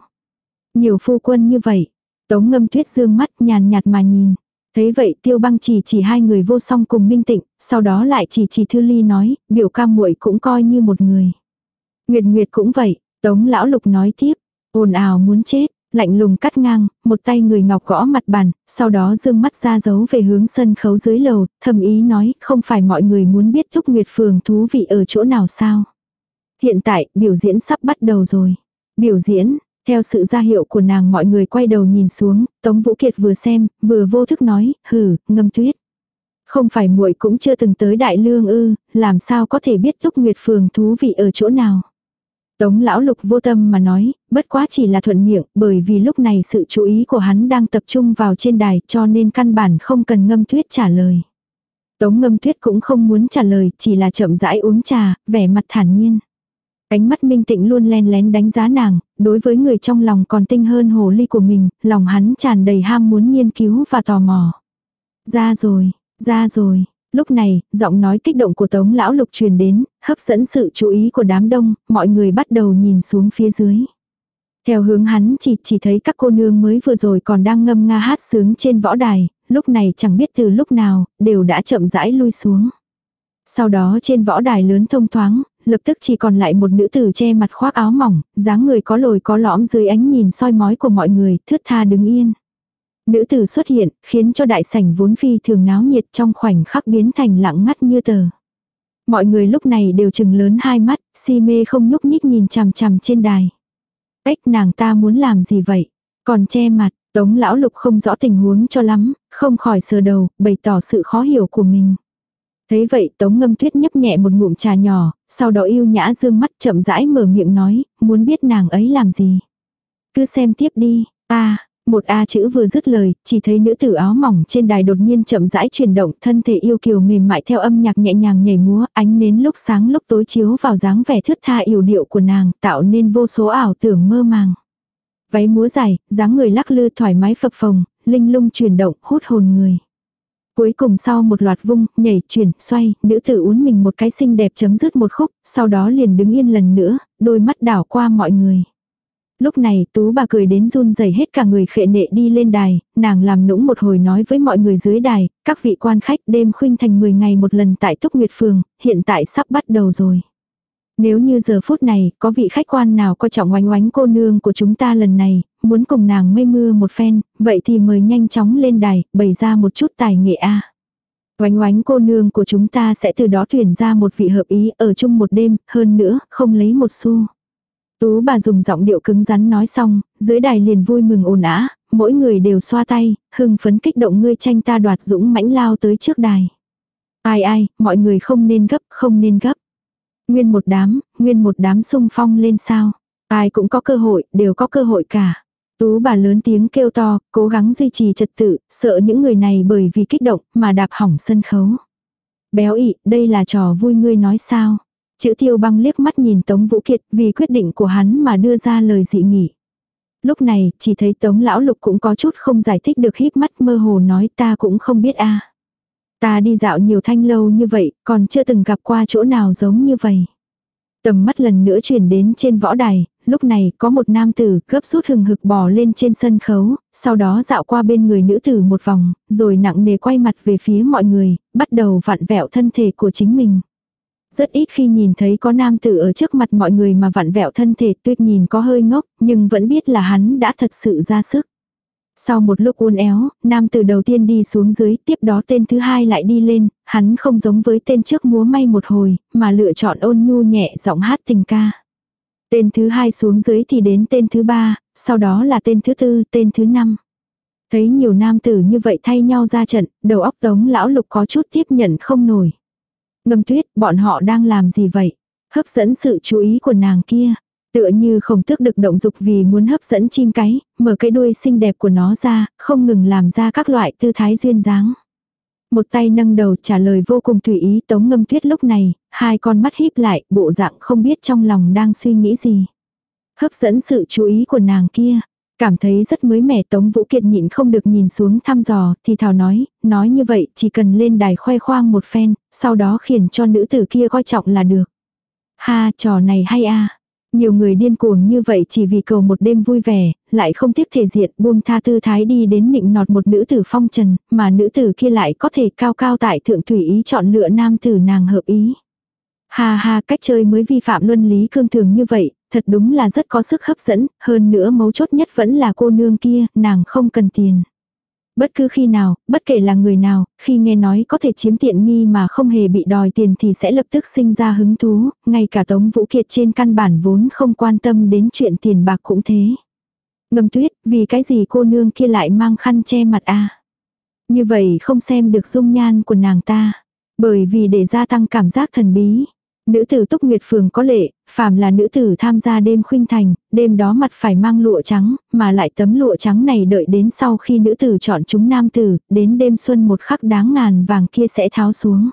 Nhiều phu quân như vậy. Tống Ngâm Tuyết dương mắt nhàn nhạt mà nhìn. Thấy vậy Tiêu Băng chỉ chỉ hai người vô song cùng Minh Tịnh, sau đó lại chỉ chỉ Thư Ly nói, biểu ca muội cũng coi như một người. Nguyệt Nguyệt cũng vậy, Tống lão lục nói tiếp, ồn ào muốn chết, lạnh lùng cắt ngang, một tay người ngọc gõ mặt bàn, sau đó dương mắt ra giấu về hướng sân khấu dưới lầu, thầm ý nói, không phải mọi người muốn biết thúc nguyệt phường thú vị ở chỗ nào sao. Hiện tại, biểu diễn sắp bắt đầu rồi. Biểu diễn, theo sự ra hiệu của nàng mọi người quay đầu nhìn xuống, Tống Vũ Kiệt vừa xem, vừa vô thức nói, hừ, ngâm tuyết. Không phải muội cũng chưa từng tới đại lương ư, làm sao có thể biết thúc nguyệt phường thú vị ở chỗ nào. Tống lão lục vô tâm mà nói, bất quá chỉ là thuận miệng, bởi vì lúc này sự chú ý của hắn đang tập trung vào trên đài cho nên căn bản không cần ngâm tuyết trả lời. Tống ngâm tuyết cũng không muốn trả lời, chỉ là chậm rãi uống trà, vẻ mặt thản nhiên. Ánh mắt minh tịnh luôn len lén đánh giá nàng, đối với người trong lòng còn tinh hơn hồ ly của mình, lòng hắn tràn đầy ham muốn nghiên cứu và tò mò. Ra rồi, ra rồi, Lúc này, giọng nói kích động của Tống Lão Lục truyền đến, hấp dẫn sự chú ý của đám đông, mọi người bắt đầu nhìn xuống phía dưới. Theo hướng hắn chỉ chỉ thấy các cô nương mới vừa rồi còn đang ngâm nga hát sướng trên võ đài, lúc này chẳng biết từ lúc nào, đều đã chậm rãi lui xuống. Sau đó trên võ đài lớn thông thoáng, lập tức chỉ còn lại một nữ tử che mặt khoác áo mỏng, dáng người có lồi có lõm dưới ánh nhìn soi mói của mọi người, thướt tha đứng yên. Nữ tử xuất hiện, khiến cho đại sảnh vốn phi thường náo nhiệt trong khoảnh khắc biến thành lặng ngắt như tờ. Mọi người lúc này đều chừng lớn hai mắt, si mê không nhúc nhích nhìn chằm chằm trên đài. Ếch nàng ta muốn làm gì vậy? Còn che mặt, tống lão lục không rõ tình huống cho lắm, không khỏi sờ đầu, bày tỏ sự khó hiểu của mình. Thấy vậy tống ngâm tuyết nhấp nhẹ một ngụm trà nhỏ, sau đó yêu nhã dương mắt chậm rãi mở miệng nói, muốn biết nàng ấy làm gì. Cứ xem tiếp đi, ta, một A chữ vừa dứt lời, chỉ thấy nữ tử áo mỏng trên đài đột nhiên chậm rãi chuyển động, thân thể yêu kiều mềm mại theo âm nhạc nhẹ nhàng nhảy múa, ánh nến lúc sáng lúc tối chiếu vào dáng vẻ thướt tha yểu điệu của nàng, tạo nên vô số ảo tưởng mơ màng. Váy múa dài, dáng người lắc lư thoải mái phập phồng, linh lung chuyển động, hút hồn người. Cuối cùng sau một loạt vung, nhảy, chuyển, xoay, nữ tử uốn mình một cái xinh đẹp chấm dứt một khúc, sau đó liền đứng yên lần nữa, đôi mắt đảo qua mọi người. Lúc này tú bà cười đến run rẩy hết cả người khệ nệ đi lên đài, nàng làm nũng một hồi nói với mọi người dưới đài, các vị quan khách đêm khuynh thành 10 ngày một lần tại Túc Nguyệt Phường, hiện tại sắp bắt đầu rồi. Nếu như giờ phút này có vị khách quan nào coi trọng oánh oánh cô nương của chúng ta lần này, muốn cùng nàng mây mưa một phen, vậy thì mời nhanh chóng lên đài, bày ra một chút tài nghệ a. Oánh oánh cô nương của chúng ta sẽ từ đó tuyển ra một vị hợp ý ở chung một đêm, hơn nữa, không lấy một xu. Tú bà dùng giọng điệu cứng rắn nói xong, dưới đài liền vui mừng ồn ào, mỗi người đều xoa tay, hưng phấn kích động ngươi tranh ta đoạt dũng mãnh lao tới trước đài. Ai ai, mọi người không nên gấp, không nên gấp. Nguyên một đám, nguyên một đám sung phong lên sao. Ai cũng có cơ hội, đều có cơ hội cả. Tú bà lớn tiếng kêu to, cố gắng duy trì trật tự, sợ những người này bởi vì kích động mà đạp hỏng sân khấu. Béo ị, đây là trò vui ngươi nói sao. Chữ tiêu băng liếc mắt nhìn Tống Vũ Kiệt vì quyết định của hắn mà đưa ra lời dị nghị. Lúc này, chỉ thấy Tống Lão Lục cũng có chút không giải thích được híp mắt mơ hồ nói ta cũng không biết a Ta đi dạo nhiều thanh lâu như vậy, còn chưa từng gặp qua chỗ nào giống như vậy. Tầm mắt lần nữa chuyển đến trên võ đài, lúc này có một nam tử cướp rút hừng hực bò lên trên sân khấu, sau đó dạo qua bên người nữ tử một vòng, rồi nặng nề quay mặt về phía mọi người, bắt đầu vặn vẹo thân thể của chính mình. Rất ít khi nhìn thấy có nam tử ở trước mặt mọi người mà vặn vẹo thân thể tuyết nhìn có hơi ngốc, nhưng vẫn biết là hắn đã thật sự ra sức. Sau một lúc uốn éo, nam tử đầu tiên đi xuống dưới, tiếp đó tên thứ hai lại đi lên, hắn không giống với tên trước múa may một hồi, mà lựa chọn ôn nhu nhẹ giọng hát tình ca. Tên thứ hai xuống dưới thì đến tên thứ ba, sau đó là tên thứ tư, tên thứ năm. Thấy nhiều nam tử như vậy thay nhau ra trận, đầu óc tống lão lục có chút tiếp nhận không nổi. Ngâm tuyết, bọn họ đang làm gì vậy? Hấp dẫn sự chú ý của nàng kia. Tựa như không thức được động dục vì muốn hấp dẫn chim cái, mở cái đuôi xinh đẹp của nó ra, không ngừng làm ra các loại tư thái duyên dáng. Một tay nâng đầu trả lời vô cùng tùy ý tống ngâm tuyết lúc này, hai con mắt híp lại, bộ dạng không biết trong lòng đang suy nghĩ gì. Hấp dẫn sự chú ý của nàng kia. Cảm thấy rất mới mẻ Tống Vũ Kiệt nhịn không được nhìn xuống thăm dò, thì thảo nói, nói như vậy chỉ cần lên đài khoe khoang một phen, sau đó khiển cho nữ tử kia coi trọng là được. Ha, trò này hay a Nhiều người điên cuồng như vậy chỉ vì cầu một đêm vui vẻ, lại không tiếc thể diện buông tha tư thái đi đến nịnh nọt một nữ tử phong trần, mà nữ tử kia lại có thể cao cao tại thượng thủy ý chọn lựa nam tử nàng hợp ý. Ha ha cách chơi mới vi phạm luân lý cương thường như vậy, thật đúng là rất có sức hấp dẫn, hơn nữa mấu chốt nhất vẫn là cô nương kia, nàng không cần tiền. Bất cứ khi nào, bất kể là người nào, khi nghe nói có thể chiếm tiện nghi mà không hề bị đòi tiền thì sẽ lập tức sinh ra hứng thú, ngay cả Tống Vũ Kiệt trên căn bản vốn không quan tâm đến chuyện tiền bạc cũng thế. Ngâm tuyết, vì cái gì cô nương kia lại mang khăn che mặt a Như vậy không xem được dung nhan của nàng ta. Bởi vì để gia tăng cảm giác thần bí, Nữ tử Túc Nguyệt Phường có lệ, phàm là nữ tử tham gia đêm khuynh thành, đêm đó mặt phải mang lụa trắng, mà lại tấm lụa trắng này đợi đến sau khi nữ tử chọn chúng nam tử, đến đêm xuân một khắc đáng ngàn vàng kia sẽ tháo xuống.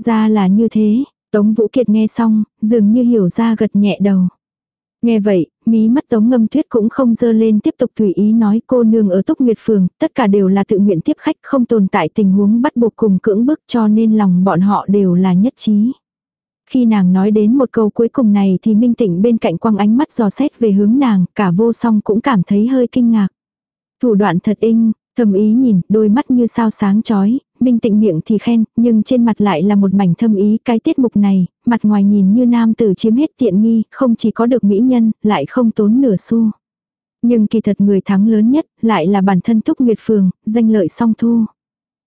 Ra là như thế, Tống Vũ Kiệt nghe xong, dường như hiểu ra gật nhẹ đầu. Nghe vậy, mí mắt Tống Ngâm Tuyết cũng không dơ lên tiếp tục tùy ý nói cô nương ở Túc Nguyệt Phường, tất cả đều là tự nguyện tiếp khách không tồn tại tình huống bắt buộc cùng cưỡng bức cho nên lòng bọn họ đều là nhất trí. Khi nàng nói đến một câu cuối cùng này thì Minh Tịnh bên cạnh quăng ánh mắt dò xét về hướng nàng, cả vô song cũng cảm thấy hơi kinh ngạc. Thủ đoạn thật inh, thầm ý nhìn, đôi mắt như sao sáng chói, Minh Tịnh miệng thì khen, nhưng trên mặt lại là một mảnh thâm ý cái tiết mục này, mặt ngoài nhìn như nam tử chiếm hết tiện nghi, không chỉ có được mỹ nhân, lại không tốn nửa xu. Nhưng kỳ thật người thắng lớn nhất, lại là bản thân Túc Nguyệt Phường, danh lợi song thu.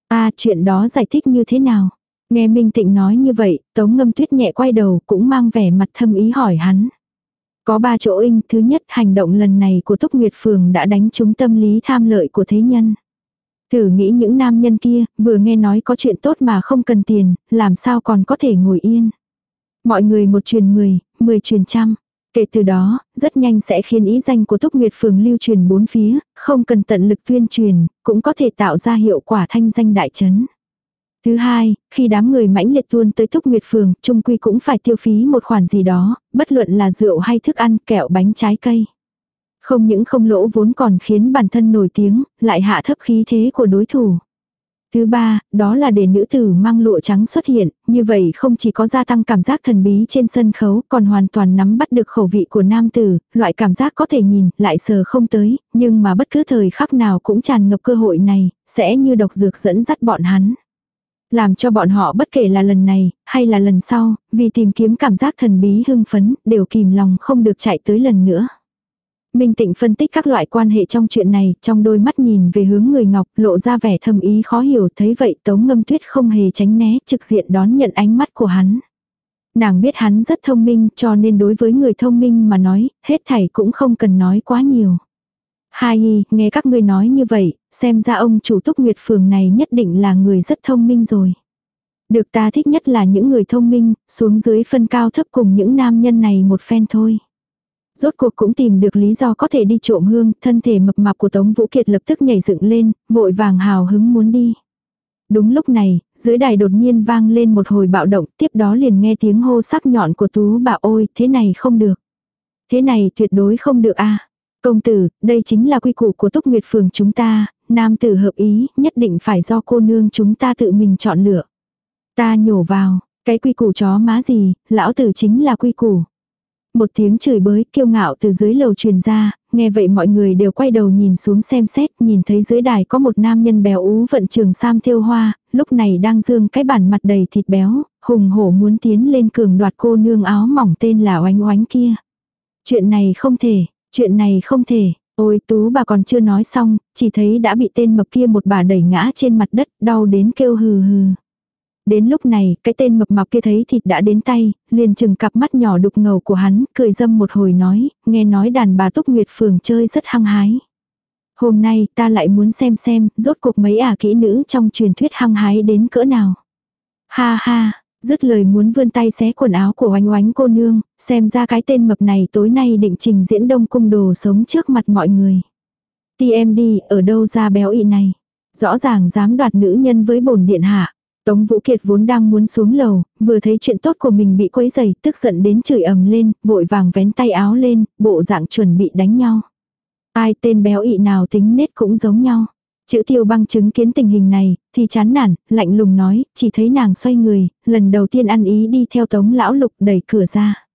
À chuyện đó giải thích như thế nào? Nghe Minh Tịnh nói như vậy, Tống Ngâm Tuyết nhẹ quay đầu cũng mang vẻ mặt thâm ý hỏi hắn. Có ba chỗ in, thứ nhất hành động lần này của Túc Nguyệt Phường đã đánh trúng tâm lý tham lợi của thế nhân. Thử nghĩ những nam nhân kia, vừa nghe nói có chuyện tốt mà không cần tiền, làm sao còn có thể ngồi yên. Mọi người một truyền mười, mười truyền trăm. Kể từ đó, rất nhanh sẽ khiến ý danh của Túc Nguyệt Phường lưu truyền bốn phía, không cần tận lực tuyên truyền, cũng có thể tạo ra hiệu quả thanh danh đại chấn. Thứ hai, khi đám người mãnh liệt tuôn tới thúc Nguyệt Phường, trung quy cũng phải tiêu phí một khoản gì đó, bất luận là rượu hay thức ăn, kẹo bánh trái cây. Không những không lỗ vốn còn khiến bản thân nổi tiếng, lại hạ thấp khí thế của đối thủ. Thứ ba, đó là để nữ tử mang lụa trắng xuất hiện, như vậy không chỉ có gia tăng cảm giác thần bí trên sân khấu, còn hoàn toàn nắm bắt được khẩu vị của nam tử, loại cảm giác có thể nhìn, lại sờ không tới, nhưng mà bất cứ thời khắc nào cũng tràn ngập cơ hội này, sẽ như độc dược dẫn dắt bọn hắn. Làm cho bọn họ bất kể là lần này, hay là lần sau, vì tìm kiếm cảm giác thần bí hưng phấn, đều kìm lòng không được chạy tới lần nữa. Minh Tịnh phân tích các loại quan hệ trong chuyện này, trong đôi mắt nhìn về hướng người ngọc, lộ ra vẻ thâm ý khó hiểu, thấy vậy Tống Ngâm Tuyết không hề tránh né, trực diện đón nhận ánh mắt của hắn. Nàng biết hắn rất thông minh, cho nên đối với người thông minh mà nói, hết thảy cũng không cần nói quá nhiều. Hai y, nghe các ngươi nói như vậy, xem ra ông chủ túc nguyệt phường này nhất định là người rất thông minh rồi. Được ta thích nhất là những người thông minh, xuống dưới phân cao thấp cùng những nam nhân này một phen thôi. Rốt cuộc cũng tìm được lý do có thể đi trộm hương, thân thể mập mạp của Tống Vũ Kiệt lập tức nhảy dựng lên, vội vàng hào hứng muốn đi. Đúng lúc này, dưới đài đột nhiên vang lên một hồi bạo động, tiếp đó liền nghe tiếng hô sắc nhọn của Tú bà ôi, thế này không được. Thế này tuyệt đối không được a Công tử, đây chính là quy củ của Túc Nguyệt Phường chúng ta, nam tử hợp ý, nhất định phải do cô nương chúng ta tự mình chọn lựa. Ta nhổ vào, cái quy củ chó má gì, lão tử chính là quy củ. Một tiếng chửi bới kiêu ngạo từ dưới lầu truyền ra, nghe vậy mọi người đều quay đầu nhìn xuống xem xét, nhìn thấy dưới đài có một nam nhân béo ú vận trường sam thiêu hoa, lúc này đang dương cái bản mặt đầy thịt béo, hùng hổ muốn tiến lên cường đoạt cô nương áo mỏng tên là oánh oánh kia. Chuyện này không thể, chuyện này không thể, ôi tú bà còn chưa nói xong, chỉ thấy đã bị tên mập kia một bà đẩy ngã trên mặt đất, đau đến kêu hừ hừ. Đến lúc này, cái tên mập mạp kia thấy thịt đã đến tay, liền chừng cặp mắt nhỏ đục ngầu của hắn, cười dâm một hồi nói, nghe nói đàn bà Túc Nguyệt Phường chơi rất hăng hái. Hôm nay ta lại muốn xem xem, rốt cuộc mấy ả kỹ nữ trong truyền thuyết hăng hái đến cỡ nào. Ha ha, dứt lời muốn vươn tay xé quần áo của oánh oánh cô nương, xem ra cái tên mập này tối nay định trình diễn đông cung đồ sống trước mặt mọi người. TMD, ở đâu ra béo ị này? Rõ ràng dám đoạt nữ nhân với bổn điện hạ. Tống Vũ Kiệt vốn đang muốn xuống lầu, vừa thấy chuyện tốt của mình bị quấy dày, tức giận đến chửi ầm lên, vội vàng vén tay áo lên, bộ dạng chuẩn bị đánh nhau. Ai tên béo ị nào tính nết cũng giống nhau. Chữ tiêu băng chứng kiến tình hình này, thì chán nản, lạnh lùng nói, chỉ thấy nàng xoay người, lần đầu tiên ăn ý đi theo tống lão lục đẩy cửa ra.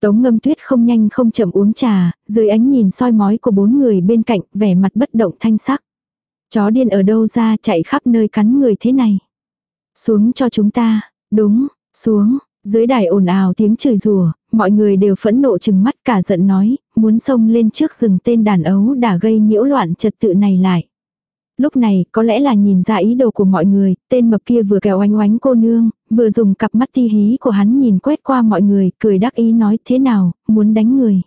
Tống ngâm tuyết không nhanh không chậm uống trà, dưới ánh nhìn soi mói của bốn người bên cạnh, vẻ mặt bất động thanh sắc. Chó điên ở đâu ra chạy khắp nơi cắn người thế này. Xuống cho chúng ta, đúng, xuống, dưới đài ồn ào tiếng chửi rủa, mọi người đều phẫn nộ chừng mắt cả giận nói, muốn xông lên trước rừng tên đàn ấu đã gây nhiễu loạn trật tự này lại. Lúc này, có lẽ là nhìn ra ý đồ của mọi người, tên mập kia vừa kẹo oanh oánh cô nương, vừa dùng cặp mắt ti hí của hắn nhìn quét qua mọi người, cười đắc ý nói thế nào, muốn đánh người.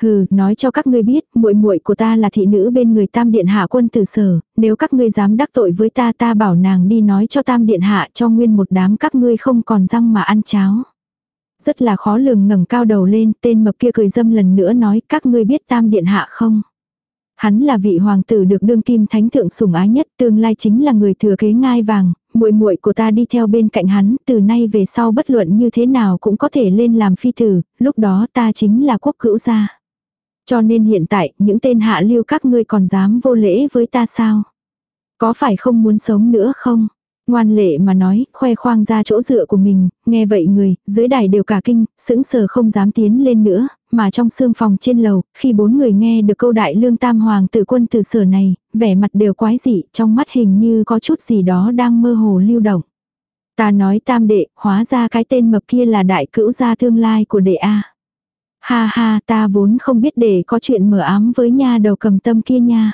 Hừ, nói cho các ngươi biết, muội muội của ta là thị nữ bên người Tam điện hạ quân tử sở, nếu các ngươi dám đắc tội với ta ta bảo nàng đi nói cho Tam điện hạ cho nguyên một đám các ngươi không còn răng mà ăn cháo. Rất là khó lường ngẩng cao đầu lên, tên mập kia cười dâm lần nữa nói, các ngươi biết Tam điện hạ không? Hắn là vị hoàng tử được đương kim thánh thượng sủng ái nhất, tương lai chính là người thừa kế ngai vàng, muội muội của ta đi theo bên cạnh hắn, từ nay về sau bất luận như thế nào cũng có thể lên làm phi tử, lúc đó ta chính là quốc cữu gia. Cho nên hiện tại, những tên hạ lưu các ngươi còn dám vô lễ với ta sao? Có phải không muốn sống nữa không? Ngoan lệ mà nói, khoe khoang ra chỗ dựa của mình, nghe vậy người, dưới đài đều cả kinh, sững sờ không dám tiến lên nữa, mà trong xương phòng trên lầu, khi bốn người nghe được câu đại lương tam hoàng tử quân từ sở này, vẻ mặt đều quái dị, trong mắt hình như có chút gì đó đang mơ hồ lưu động. Ta nói tam đệ, hóa ra cái tên mập kia là đại cữu gia tương lai của đệ A. Ha ha, ta vốn không biết đệ có chuyện mở ám với nha đầu cầm tâm kia nha.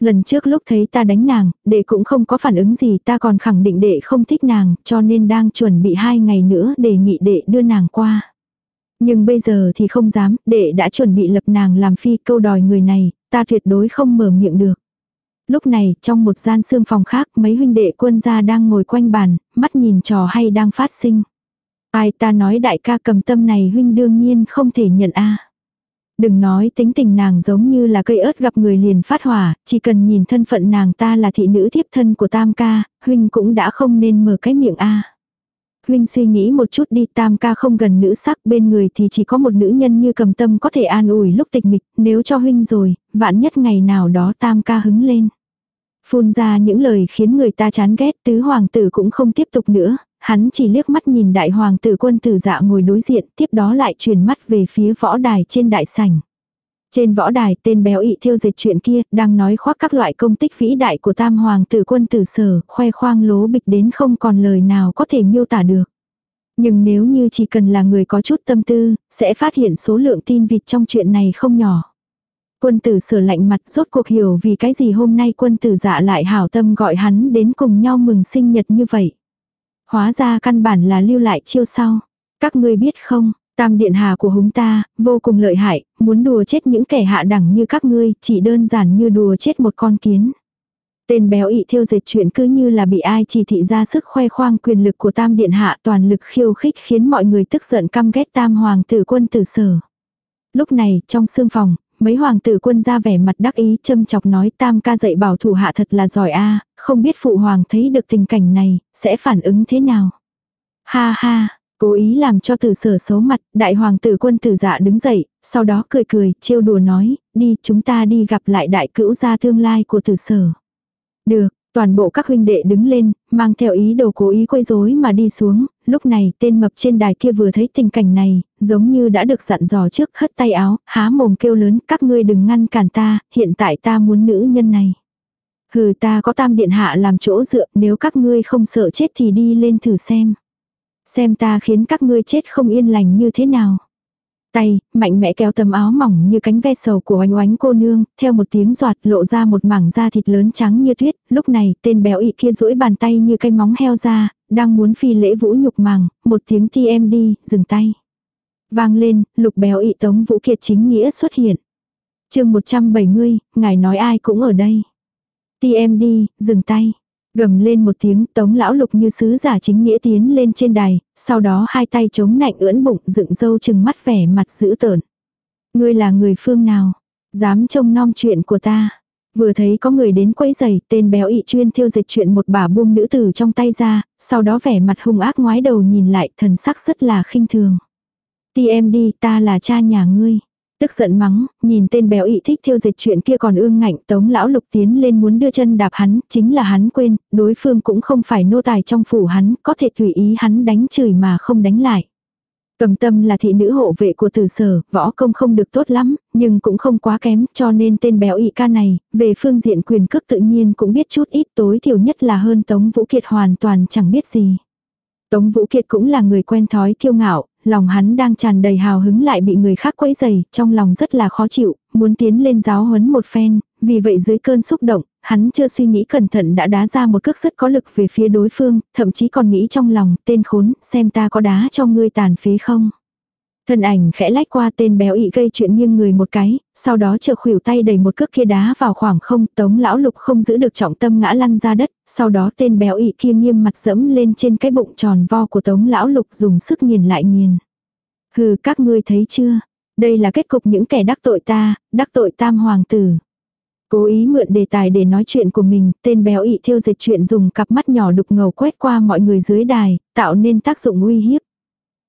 Lần trước lúc thấy ta đánh nàng, đệ cũng không có phản ứng gì ta còn khẳng định đệ không thích nàng, cho nên đang chuẩn bị hai ngày nữa đề nghị đệ đưa nàng qua. Nhưng bây giờ thì không dám, đệ đã chuẩn bị lập nàng làm phi câu đòi người này, ta tuyệt đối không mở miệng được. Lúc này, trong một gian xương phòng khác, mấy huynh đệ quân gia đang ngồi quanh bàn, mắt nhìn trò hay đang phát sinh. Ai ta nói đại ca cầm tâm này huynh đương nhiên không thể nhận a. Đừng nói tính tình nàng giống như là cây ớt gặp người liền phát hỏa, chỉ cần nhìn thân phận nàng ta là thị nữ thiếp thân của tam ca, huynh cũng đã không nên mở cái miệng a. Huynh suy nghĩ một chút đi tam ca không gần nữ sắc bên người thì chỉ có một nữ nhân như cầm tâm có thể an ủi lúc tịch mịch, nếu cho huynh rồi, vạn nhất ngày nào đó tam ca hứng lên. Phun ra những lời khiến người ta chán ghét tứ hoàng tử cũng không tiếp tục nữa, hắn chỉ liếc mắt nhìn đại hoàng tử quân tử dạ ngồi đối diện, tiếp đó lại chuyển mắt về phía võ đài trên đại sảnh. Trên võ đài tên béo ị theo dệt chuyện kia, đang nói khoác các loại công tích vĩ đại của tam hoàng tử quân tử sở, khoe khoang lố bịch đến không còn lời nào có thể miêu tả được. Nhưng nếu như chỉ cần là người có chút tâm tư, sẽ phát hiện số lượng tin vịt trong chuyện này không nhỏ. Quân tử sở lạnh mặt rốt cuộc hiểu vì cái gì hôm nay quân tử dạ lại hảo tâm gọi hắn đến cùng nhau mừng sinh nhật như vậy. Hóa ra căn bản là lưu lại chiêu sau. Các ngươi biết không, tam điện hà của húng ta, vô cùng lợi hại, muốn đùa chết những kẻ hạ đẳng như các ngươi, chỉ đơn giản như đùa chết một con kiến. Tên béo ị thiêu dệt chuyện cứ như là bị ai chỉ thị ra sức khoe khoang quyền lực của tam điện hạ toàn lực khiêu khích khiến mọi người tức giận căm ghét tam hoàng tử quân tử sở. Lúc này, trong sương phòng, mấy hoàng tử quân ra vẻ mặt đắc ý châm chọc nói tam ca dạy bảo thủ hạ thật là giỏi a không biết phụ hoàng thấy được tình cảnh này, sẽ phản ứng thế nào. Ha ha, cố ý làm cho tử sở xấu mặt, đại hoàng tử quân tử dạ đứng dậy, sau đó cười cười, trêu đùa nói, đi chúng ta đi gặp lại đại cữu gia tương lai của tử sở. Được, toàn bộ các huynh đệ đứng lên, mang theo ý đồ cố ý quấy rối mà đi xuống, lúc này tên mập trên đài kia vừa thấy tình cảnh này, giống như đã được dặn dò trước hất tay áo, há mồm kêu lớn, các ngươi đừng ngăn cản ta, hiện tại ta muốn nữ nhân này. Hừ ta có tam điện hạ làm chỗ dựa, nếu các ngươi không sợ chết thì đi lên thử xem. Xem ta khiến các ngươi chết không yên lành như thế nào. Tay, mạnh mẽ kéo tấm áo mỏng như cánh ve sầu của oánh oánh cô nương, theo một tiếng giọt lộ ra một mảng da thịt lớn trắng như tuyết, lúc này tên béo ị kia duỗi bàn tay như cây móng heo ra, đang muốn phi lễ vũ nhục màng, một tiếng ti em đi, dừng tay. Vang lên, lục béo ị tống vũ kiệt chính nghĩa xuất hiện. chương 170, ngài nói ai cũng ở đây. Ti em đi, dừng tay. Gầm lên một tiếng tống lão lục như sứ giả chính nghĩa tiến lên trên đài, sau đó hai tay chống nạnh ưỡn bụng dựng dâu chừng mắt vẻ mặt dữ tợn. Ngươi là người phương nào? Dám trông nom chuyện của ta. Vừa thấy có người đến quấy giày, tên béo ị chuyên thiêu dịch chuyện một bà buông nữ tử trong tay ra, sau đó vẻ mặt hung ác ngoái đầu nhìn lại thần sắc rất là khinh thường. Ti em đi, ta là cha nhà ngươi. Tức giận mắng, nhìn tên béo ị thích thiêu dịch chuyện kia còn ương ngạnh tống lão lục tiến lên muốn đưa chân đạp hắn, chính là hắn quên, đối phương cũng không phải nô tài trong phủ hắn, có thể tùy ý hắn đánh chửi mà không đánh lại. Cầm tâm là thị nữ hộ vệ của tử sở, võ công không được tốt lắm, nhưng cũng không quá kém, cho nên tên béo ị ca này, về phương diện quyền cước tự nhiên cũng biết chút ít tối thiểu nhất là hơn Tống Vũ Kiệt hoàn toàn chẳng biết gì. Tống Vũ Kiệt cũng là người quen thói kiêu ngạo, lòng hắn đang tràn đầy hào hứng lại bị người khác quấy dày, trong lòng rất là khó chịu, muốn tiến lên giáo huấn một phen, vì vậy dưới cơn xúc động, hắn chưa suy nghĩ cẩn thận đã đá ra một cước rất có lực về phía đối phương, thậm chí còn nghĩ trong lòng, tên khốn, xem ta có đá cho ngươi tàn phế không. Thân ảnh khẽ lách qua tên béo ị gây chuyện nghiêng người một cái, sau đó chờ khuỷu tay đẩy một cước kia đá vào khoảng không, tống lão lục không giữ được trọng tâm ngã lăn ra đất, sau đó tên béo ị kia nghiêm mặt dẫm lên trên cái bụng tròn vo của tống lão lục dùng sức nghiền lại nghiền. Hừ các ngươi thấy chưa, đây là kết cục những kẻ đắc tội ta, đắc tội tam hoàng tử. Cố ý mượn đề tài để nói chuyện của mình, tên béo ị thiêu dịch chuyện dùng cặp mắt nhỏ đục ngầu quét qua mọi người dưới đài, tạo nên tác dụng uy hiếp.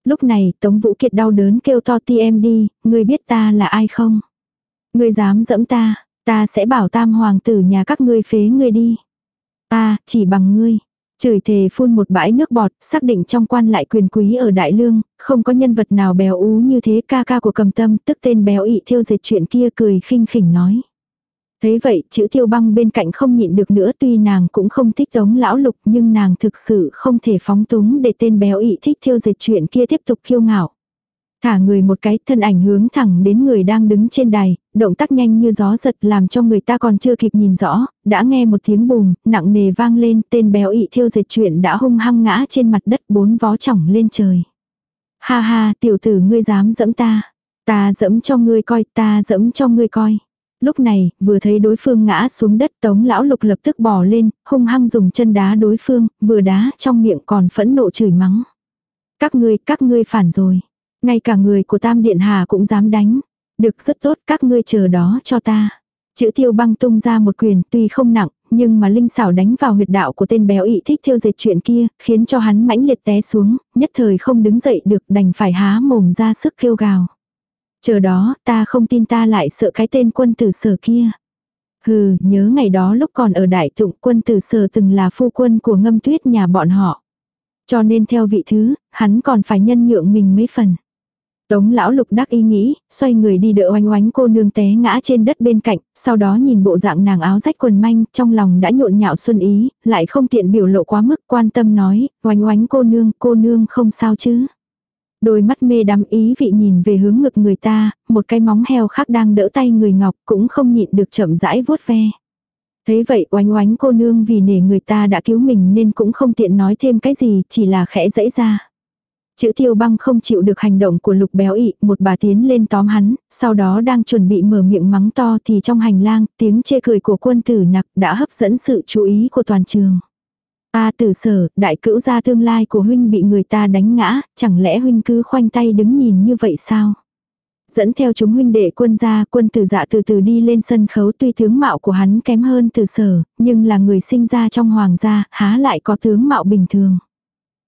Lúc này, Tống Vũ Kiệt đau đớn kêu to ti em đi, ngươi biết ta là ai không? Ngươi dám dẫm ta, ta sẽ bảo tam hoàng tử nhà các ngươi phế ngươi đi. Ta, chỉ bằng ngươi. Chửi thề phun một bãi nước bọt, xác định trong quan lại quyền quý ở Đại Lương, không có nhân vật nào béo ú như thế ca ca của cầm tâm, tức tên béo ị theo dệt chuyện kia cười khinh khỉnh nói. Thế vậy, chữ tiêu băng bên cạnh không nhịn được nữa tuy nàng cũng không thích tống lão lục nhưng nàng thực sự không thể phóng túng để tên béo ị thích thiêu dệt chuyện kia tiếp tục kiêu ngạo. Thả người một cái thân ảnh hướng thẳng đến người đang đứng trên đài, động tác nhanh như gió giật làm cho người ta còn chưa kịp nhìn rõ, đã nghe một tiếng bùm, nặng nề vang lên, tên béo ị thiêu dệt chuyện đã hung hăng ngã trên mặt đất bốn vó chỏng lên trời. Ha ha, tiểu tử ngươi dám dẫm ta. Ta dẫm cho ngươi coi, ta dẫm cho ngươi coi. Lúc này, vừa thấy đối phương ngã xuống đất tống lão lục lập tức bỏ lên, hung hăng dùng chân đá đối phương, vừa đá trong miệng còn phẫn nộ chửi mắng. Các ngươi, các ngươi phản rồi. Ngay cả người của Tam Điện Hà cũng dám đánh. Được rất tốt, các ngươi chờ đó cho ta. Chữ tiêu băng tung ra một quyền tuy không nặng, nhưng mà linh xảo đánh vào huyệt đạo của tên béo ị thích thiêu dệt chuyện kia, khiến cho hắn mãnh liệt té xuống, nhất thời không đứng dậy được đành phải há mồm ra sức kêu gào. Chờ đó, ta không tin ta lại sợ cái tên quân tử sở kia. Hừ, nhớ ngày đó lúc còn ở đại tụng quân tử sở từng là phu quân của ngâm tuyết nhà bọn họ. Cho nên theo vị thứ, hắn còn phải nhân nhượng mình mấy phần. Tống lão lục đắc ý nghĩ, xoay người đi đỡ oanh oánh cô nương té ngã trên đất bên cạnh, sau đó nhìn bộ dạng nàng áo rách quần manh, trong lòng đã nhộn nhạo xuân ý, lại không tiện biểu lộ quá mức quan tâm nói, oanh oánh cô nương, cô nương không sao chứ. Đôi mắt mê đắm ý vị nhìn về hướng ngực người ta, một cái móng heo khác đang đỡ tay người ngọc cũng không nhịn được chậm rãi vuốt ve. Thấy vậy oánh oánh cô nương vì nể người ta đã cứu mình nên cũng không tiện nói thêm cái gì, chỉ là khẽ dẫy ra. Chữ tiêu băng không chịu được hành động của lục béo ị, một bà tiến lên tóm hắn, sau đó đang chuẩn bị mở miệng mắng to thì trong hành lang, tiếng chê cười của quân tử nặc đã hấp dẫn sự chú ý của toàn trường. Ta tử sở, đại cữu gia tương lai của huynh bị người ta đánh ngã, chẳng lẽ huynh cứ khoanh tay đứng nhìn như vậy sao? Dẫn theo chúng huynh đệ quân gia, quân tử dạ từ từ đi lên sân khấu tuy tướng mạo của hắn kém hơn từ sở, nhưng là người sinh ra trong hoàng gia, há lại có tướng mạo bình thường.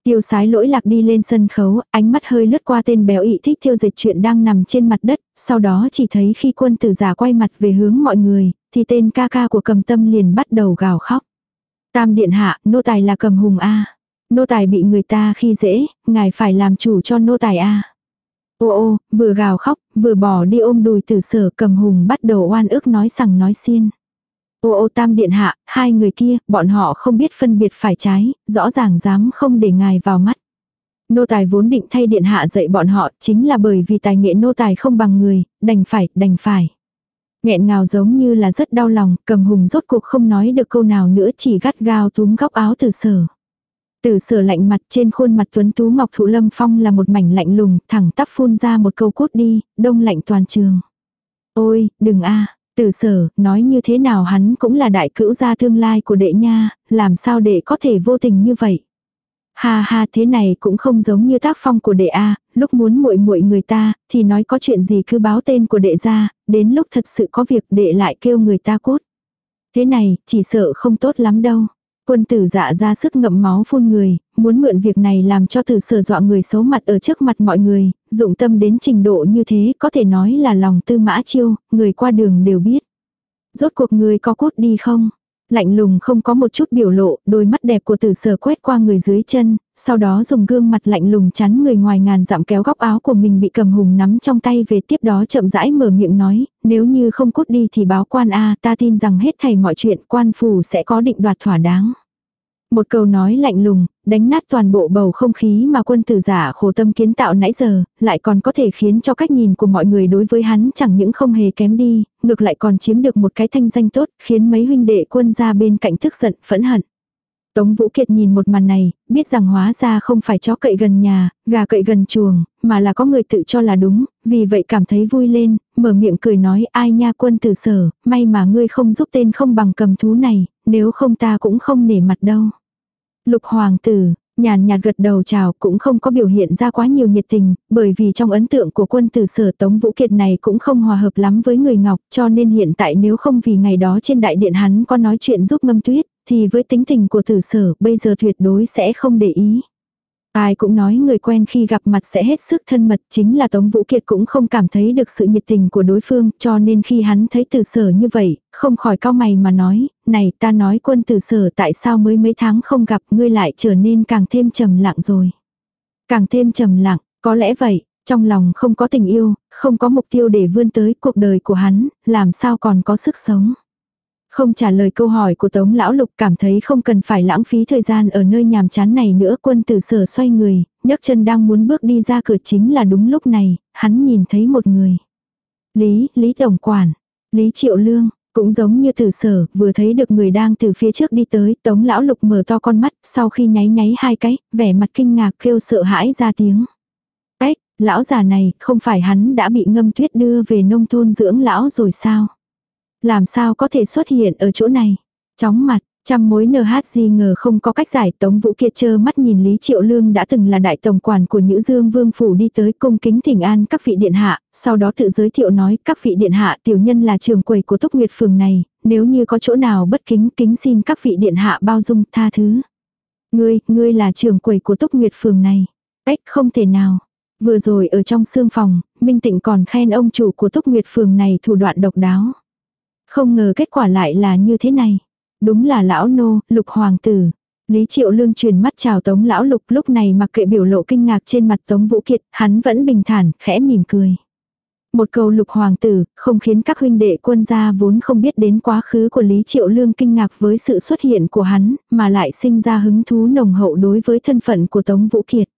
Tiêu sái lỗi lạc đi lên sân khấu, ánh mắt hơi lướt qua tên béo ị thích thiêu dịch chuyện đang nằm trên mặt đất, sau đó chỉ thấy khi quân tử giả quay mặt về hướng mọi người, thì tên ca ca của cầm tâm liền bắt đầu gào khóc. Tam điện hạ, nô tài là cầm hùng A. Nô tài bị người ta khi dễ, ngài phải làm chủ cho nô tài A. Ô ô, vừa gào khóc, vừa bỏ đi ôm đùi tử sở cầm hùng bắt đầu oan ức nói sằng nói xiên. Ô ô tam điện hạ, hai người kia, bọn họ không biết phân biệt phải trái, rõ ràng dám không để ngài vào mắt. Nô tài vốn định thay điện hạ dạy bọn họ, chính là bởi vì tài nghệ nô tài không bằng người, đành phải, đành phải. Nghẹn ngào giống như là rất đau lòng, cầm hùng rốt cuộc không nói được câu nào nữa chỉ gắt gao túm góc áo từ sở. Từ sở lạnh mặt trên khuôn mặt tuấn tú ngọc thụ lâm phong là một mảnh lạnh lùng, thẳng tắp phun ra một câu cốt đi, đông lạnh toàn trường. Ôi, đừng a từ sở, nói như thế nào hắn cũng là đại cữu gia tương lai của đệ nha, làm sao đệ có thể vô tình như vậy. Ha ha thế này cũng không giống như tác phong của đệ A, lúc muốn muội muội người ta, thì nói có chuyện gì cứ báo tên của đệ ra, đến lúc thật sự có việc đệ lại kêu người ta cút Thế này, chỉ sợ không tốt lắm đâu. Quân tử dạ ra sức ngậm máu phun người, muốn mượn việc này làm cho tử sở dọa người xấu mặt ở trước mặt mọi người, dụng tâm đến trình độ như thế có thể nói là lòng tư mã chiêu, người qua đường đều biết. Rốt cuộc người có cốt đi không? Lạnh lùng không có một chút biểu lộ, đôi mắt đẹp của tử sở quét qua người dưới chân, sau đó dùng gương mặt lạnh lùng chắn người ngoài ngàn dặm kéo góc áo của mình bị cầm hùng nắm trong tay về tiếp đó chậm rãi mở miệng nói, nếu như không cút đi thì báo quan A ta tin rằng hết thầy mọi chuyện quan phủ sẽ có định đoạt thỏa đáng. Một câu nói lạnh lùng, đánh nát toàn bộ bầu không khí mà quân tử giả khổ tâm kiến tạo nãy giờ, lại còn có thể khiến cho cách nhìn của mọi người đối với hắn chẳng những không hề kém đi, ngược lại còn chiếm được một cái thanh danh tốt, khiến mấy huynh đệ quân ra bên cạnh tức giận, phẫn hận. Tống Vũ Kiệt nhìn một màn này, biết rằng hóa ra không phải chó cậy gần nhà, gà cậy gần chuồng, mà là có người tự cho là đúng, vì vậy cảm thấy vui lên, mở miệng cười nói ai nha quân tử sở, may mà ngươi không giúp tên không bằng cầm thú này, nếu không ta cũng không nể mặt đâu. Lục hoàng tử, nhàn nhạt gật đầu chào cũng không có biểu hiện ra quá nhiều nhiệt tình, bởi vì trong ấn tượng của quân tử sở Tống Vũ Kiệt này cũng không hòa hợp lắm với người Ngọc, cho nên hiện tại nếu không vì ngày đó trên đại điện hắn có nói chuyện giúp ngâm tuyết, thì với tính tình của tử sở bây giờ tuyệt đối sẽ không để ý. Ai cũng nói người quen khi gặp mặt sẽ hết sức thân mật, chính là Tống Vũ Kiệt cũng không cảm thấy được sự nhiệt tình của đối phương, cho nên khi hắn thấy tử sở như vậy, không khỏi cao mày mà nói, này ta nói quân tử sở tại sao mới mấy tháng không gặp ngươi lại trở nên càng thêm trầm lặng rồi. Càng thêm trầm lặng, có lẽ vậy, trong lòng không có tình yêu, không có mục tiêu để vươn tới cuộc đời của hắn, làm sao còn có sức sống. Không trả lời câu hỏi của Tống Lão Lục cảm thấy không cần phải lãng phí thời gian ở nơi nhàm chán này nữa quân tử sở xoay người, nhấc chân đang muốn bước đi ra cửa chính là đúng lúc này, hắn nhìn thấy một người. Lý, Lý Tổng Quản, Lý Triệu Lương, cũng giống như tử sở, vừa thấy được người đang từ phía trước đi tới, Tống Lão Lục mở to con mắt, sau khi nháy nháy hai cái, vẻ mặt kinh ngạc kêu sợ hãi ra tiếng. Ếch, lão già này, không phải hắn đã bị ngâm tuyết đưa về nông thôn dưỡng lão rồi sao? Làm sao có thể xuất hiện ở chỗ này? Chóng mặt, trăm mối NHG ngờ không có cách giải Tống Vũ Kiệt chơ mắt nhìn Lý Triệu Lương đã từng là đại tổng quản của Nhữ Dương Vương Phủ đi tới cung kính thỉnh an các vị điện hạ, sau đó tự giới thiệu nói các vị điện hạ tiểu nhân là trường quầy của Túc Nguyệt Phường này, nếu như có chỗ nào bất kính kính xin các vị điện hạ bao dung tha thứ. Ngươi, ngươi là trường quầy của Túc Nguyệt Phường này. cách không thể nào. Vừa rồi ở trong xương phòng, Minh Tịnh còn khen ông chủ của Túc Nguyệt Phường này thủ đoạn độc đáo. Không ngờ kết quả lại là như thế này. Đúng là lão nô, lục hoàng tử. Lý Triệu Lương truyền mắt chào Tống lão lục lúc này mặc kệ biểu lộ kinh ngạc trên mặt Tống Vũ Kiệt, hắn vẫn bình thản, khẽ mỉm cười. Một câu lục hoàng tử, không khiến các huynh đệ quân gia vốn không biết đến quá khứ của Lý Triệu Lương kinh ngạc với sự xuất hiện của hắn, mà lại sinh ra hứng thú nồng hậu đối với thân phận của Tống Vũ Kiệt.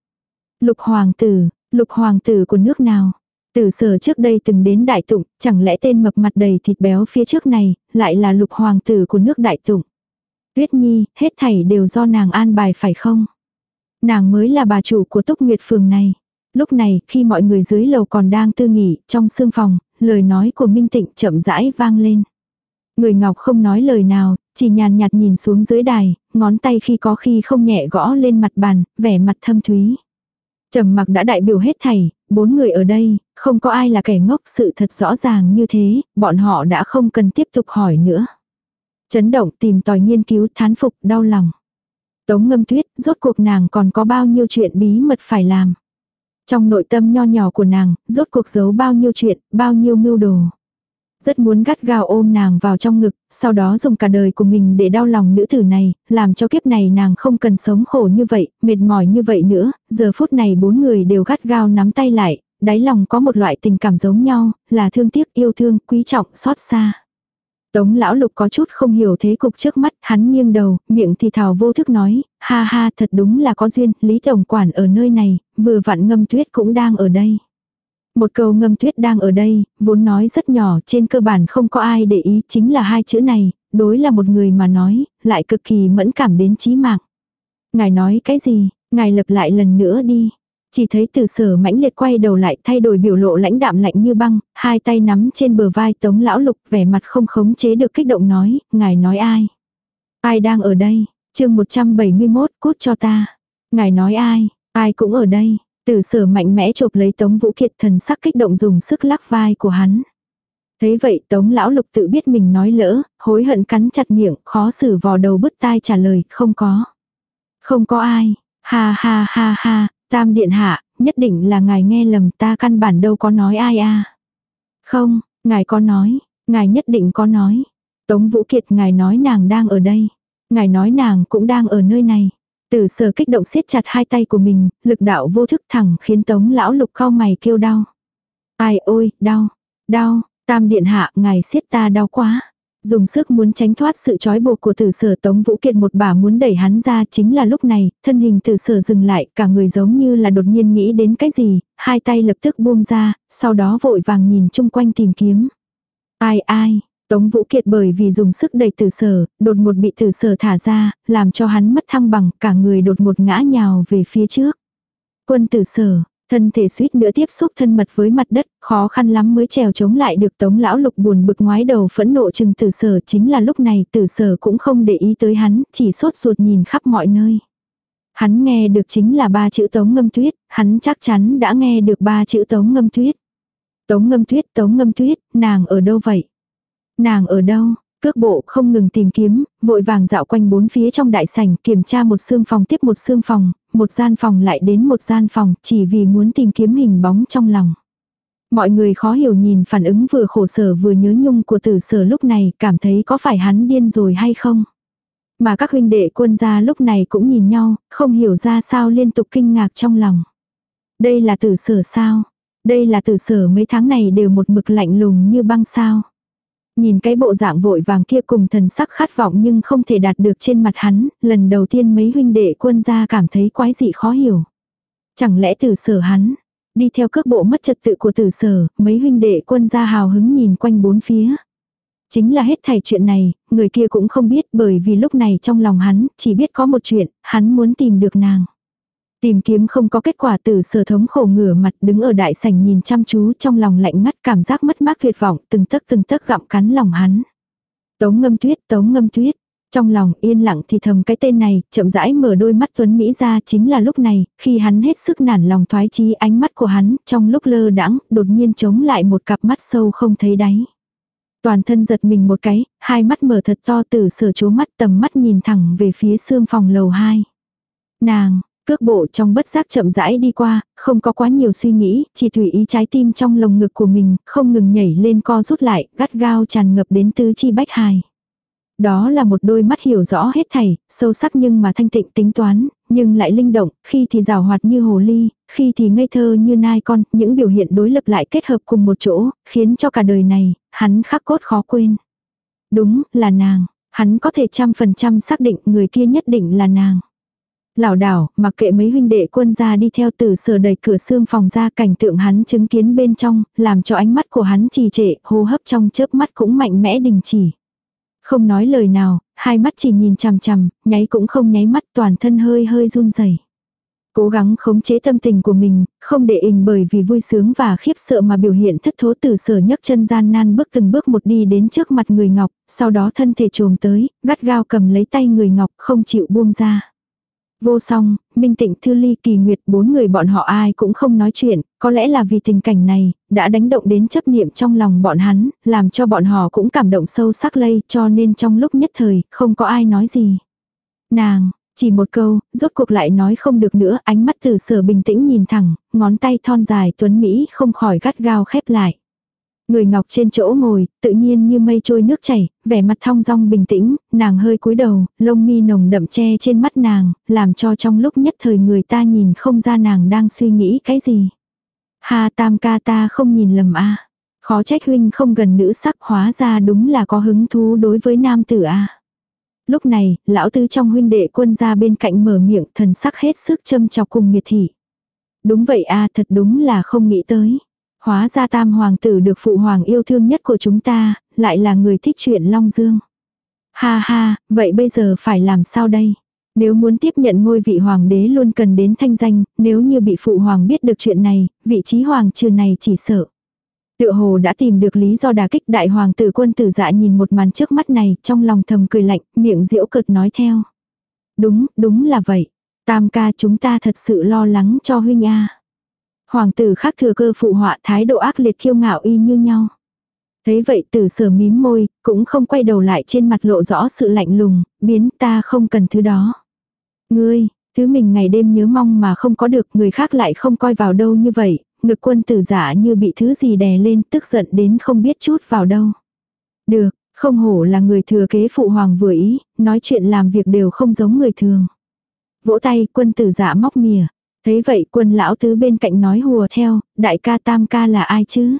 Lục hoàng tử, lục hoàng tử của nước nào? Tử sở trước đây từng đến đại tụng, chẳng lẽ tên mập mặt đầy thịt béo phía trước này, lại là lục hoàng tử của nước đại tụng. Tuyết nhi, hết thảy đều do nàng an bài phải không? Nàng mới là bà chủ của Túc Nguyệt Phường này. Lúc này, khi mọi người dưới lầu còn đang tư nghỉ, trong sương phòng, lời nói của Minh Tịnh chậm rãi vang lên. Người Ngọc không nói lời nào, chỉ nhàn nhạt nhìn xuống dưới đài, ngón tay khi có khi không nhẹ gõ lên mặt bàn, vẻ mặt thâm thúy. Trầm mặc đã đại biểu hết thảy, bốn người ở đây, không có ai là kẻ ngốc sự thật rõ ràng như thế, bọn họ đã không cần tiếp tục hỏi nữa. Chấn động tìm tòi nghiên cứu thán phục đau lòng. Tống ngâm tuyết, rốt cuộc nàng còn có bao nhiêu chuyện bí mật phải làm. Trong nội tâm nho nhỏ của nàng, rốt cuộc giấu bao nhiêu chuyện, bao nhiêu mưu đồ. Rất muốn gắt gao ôm nàng vào trong ngực, sau đó dùng cả đời của mình để đau lòng nữ tử này, làm cho kiếp này nàng không cần sống khổ như vậy, mệt mỏi như vậy nữa, giờ phút này bốn người đều gắt gao nắm tay lại, đáy lòng có một loại tình cảm giống nhau, là thương tiếc, yêu thương, quý trọng, xót xa. Tống lão lục có chút không hiểu thế cục trước mắt, hắn nghiêng đầu, miệng thì thào vô thức nói, ha ha thật đúng là có duyên, Lý Tổng Quản ở nơi này, vừa vặn ngâm tuyết cũng đang ở đây. Một câu ngâm tuyết đang ở đây, vốn nói rất nhỏ, trên cơ bản không có ai để ý, chính là hai chữ này, đối là một người mà nói, lại cực kỳ mẫn cảm đến chí mạng. Ngài nói cái gì, ngài lập lại lần nữa đi. Chỉ thấy từ sở mãnh liệt quay đầu lại thay đổi biểu lộ lãnh đạm lạnh như băng, hai tay nắm trên bờ vai tống lão lục vẻ mặt không khống chế được kích động nói, ngài nói ai? Ai đang ở đây? chương 171 cút cho ta. Ngài nói ai? Ai cũng ở đây. Từ sở mạnh mẽ chộp lấy tống vũ kiệt thần sắc kích động dùng sức lắc vai của hắn. Thấy vậy tống lão lục tự biết mình nói lỡ, hối hận cắn chặt miệng, khó xử vò đầu bứt tai trả lời, không có. Không có ai, ha ha ha ha, tam điện hạ, nhất định là ngài nghe lầm ta căn bản đâu có nói ai a Không, ngài có nói, ngài nhất định có nói. Tống Vũ Kiệt ngài nói nàng đang ở đây. Ngài nói nàng cũng đang ở nơi này. Từ sở kích động siết chặt hai tay của mình, lực đạo vô thức thẳng khiến tống lão lục cao mày kêu đau. Ai ôi, đau, đau, tam điện hạ, ngài siết ta đau quá. Dùng sức muốn tránh thoát sự trói buộc của tử sở tống vũ kiệt một bà muốn đẩy hắn ra chính là lúc này, thân hình tử sở dừng lại, cả người giống như là đột nhiên nghĩ đến cái gì, hai tay lập tức buông ra, sau đó vội vàng nhìn chung quanh tìm kiếm. Ai ai, Tống Vũ Kiệt bởi vì dùng sức đẩy tử sở, đột ngột bị tử sở thả ra, làm cho hắn mất thăng bằng, cả người đột ngột ngã nhào về phía trước. Quân tử sở, thân thể suýt nữa tiếp xúc thân mật với mặt đất, khó khăn lắm mới trèo chống lại được tống lão lục buồn bực ngoái đầu phẫn nộ chừng tử sở chính là lúc này tử sở cũng không để ý tới hắn, chỉ sốt ruột nhìn khắp mọi nơi. Hắn nghe được chính là ba chữ tống ngâm tuyết, hắn chắc chắn đã nghe được ba chữ tống ngâm tuyết. Tống ngâm tuyết, tống ngâm tuyết, nàng ở đâu vậy? Nàng ở đâu? Cước bộ không ngừng tìm kiếm, vội vàng dạo quanh bốn phía trong đại sảnh kiểm tra một xương phòng tiếp một xương phòng, một gian phòng lại đến một gian phòng chỉ vì muốn tìm kiếm hình bóng trong lòng. Mọi người khó hiểu nhìn phản ứng vừa khổ sở vừa nhớ nhung của tử sở lúc này cảm thấy có phải hắn điên rồi hay không. Mà các huynh đệ quân gia lúc này cũng nhìn nhau, không hiểu ra sao liên tục kinh ngạc trong lòng. Đây là tử sở sao? Đây là tử sở mấy tháng này đều một mực lạnh lùng như băng sao? Nhìn cái bộ dạng vội vàng kia cùng thần sắc khát vọng nhưng không thể đạt được trên mặt hắn, lần đầu tiên mấy huynh đệ quân gia cảm thấy quái dị khó hiểu. Chẳng lẽ từ sở hắn, đi theo cước bộ mất trật tự của tử sở, mấy huynh đệ quân gia hào hứng nhìn quanh bốn phía. Chính là hết thảy chuyện này, người kia cũng không biết bởi vì lúc này trong lòng hắn chỉ biết có một chuyện, hắn muốn tìm được nàng. Tìm kiếm không có kết quả từ sở thống khổ ngửa mặt đứng ở đại sảnh nhìn chăm chú trong lòng lạnh ngắt cảm giác mất mát tuyệt vọng từng tấc từng tấc gặm cắn lòng hắn. Tống ngâm tuyết, tống ngâm tuyết. Trong lòng yên lặng thì thầm cái tên này, chậm rãi mở đôi mắt tuấn Mỹ ra chính là lúc này, khi hắn hết sức nản lòng thoái chí ánh mắt của hắn, trong lúc lơ đãng đột nhiên chống lại một cặp mắt sâu không thấy đáy. Toàn thân giật mình một cái, hai mắt mở thật to từ sở chố mắt tầm mắt nhìn thẳng về phía xương phòng lầu hai Nàng, Cước bộ trong bất giác chậm rãi đi qua, không có quá nhiều suy nghĩ, chỉ tùy ý trái tim trong lồng ngực của mình, không ngừng nhảy lên co rút lại, gắt gao tràn ngập đến tứ chi bách hài. Đó là một đôi mắt hiểu rõ hết thảy, sâu sắc nhưng mà thanh tịnh tính toán, nhưng lại linh động, khi thì rào hoạt như hồ ly, khi thì ngây thơ như nai con, những biểu hiện đối lập lại kết hợp cùng một chỗ, khiến cho cả đời này, hắn khắc cốt khó quên. Đúng, là nàng, hắn có thể trăm phần trăm xác định người kia nhất định là nàng lảo đảo, mặc kệ mấy huynh đệ quân gia đi theo từ sở đẩy cửa xương phòng ra cảnh tượng hắn chứng kiến bên trong, làm cho ánh mắt của hắn trì trệ, hô hấp trong chớp mắt cũng mạnh mẽ đình chỉ. Không nói lời nào, hai mắt chỉ nhìn chằm chằm, nháy cũng không nháy mắt toàn thân hơi hơi run rẩy. Cố gắng khống chế tâm tình của mình, không để ình bởi vì vui sướng và khiếp sợ mà biểu hiện thất thố từ sở nhấc chân gian nan bước từng bước một đi đến trước mặt người Ngọc, sau đó thân thể trồm tới, gắt gao cầm lấy tay người Ngọc không chịu buông ra. Vô song, Minh Tịnh Thư Ly Kỳ Nguyệt bốn người bọn họ ai cũng không nói chuyện, có lẽ là vì tình cảnh này, đã đánh động đến chấp niệm trong lòng bọn hắn, làm cho bọn họ cũng cảm động sâu sắc lây cho nên trong lúc nhất thời, không có ai nói gì. Nàng, chỉ một câu, rốt cuộc lại nói không được nữa, ánh mắt từ sở bình tĩnh nhìn thẳng, ngón tay thon dài tuấn Mỹ không khỏi gắt gao khép lại. Người ngọc trên chỗ ngồi, tự nhiên như mây trôi nước chảy, vẻ mặt thong dong bình tĩnh, nàng hơi cúi đầu, lông mi nồng đậm che trên mắt nàng, làm cho trong lúc nhất thời người ta nhìn không ra nàng đang suy nghĩ cái gì. Ha tam ca ta không nhìn lầm a Khó trách huynh không gần nữ sắc hóa ra đúng là có hứng thú đối với nam tử a Lúc này, lão tư trong huynh đệ quân ra bên cạnh mở miệng thần sắc hết sức châm chọc cùng miệt thị. Đúng vậy a thật đúng là không nghĩ tới. Hóa ra tam hoàng tử được phụ hoàng yêu thương nhất của chúng ta, lại là người thích chuyện Long Dương. Ha ha, vậy bây giờ phải làm sao đây? Nếu muốn tiếp nhận ngôi vị hoàng đế luôn cần đến thanh danh, nếu như bị phụ hoàng biết được chuyện này, vị trí hoàng trừ này chỉ sợ. Tựa hồ đã tìm được lý do đả kích đại hoàng tử quân tử dạ nhìn một màn trước mắt này, trong lòng thầm cười lạnh, miệng diễu cợt nói theo. Đúng, đúng là vậy. Tam ca chúng ta thật sự lo lắng cho huynh a. Hoàng tử khác thừa cơ phụ họa thái độ ác liệt kiêu ngạo y như nhau. Thấy vậy tử sở mím môi, cũng không quay đầu lại trên mặt lộ rõ sự lạnh lùng, biến ta không cần thứ đó. Ngươi, thứ mình ngày đêm nhớ mong mà không có được người khác lại không coi vào đâu như vậy, ngực quân tử giả như bị thứ gì đè lên tức giận đến không biết chút vào đâu. Được, không hổ là người thừa kế phụ hoàng vừa ý, nói chuyện làm việc đều không giống người thường. Vỗ tay quân tử giả móc mìa. Thế vậy quân lão tứ bên cạnh nói hùa theo, đại ca tam ca là ai chứ?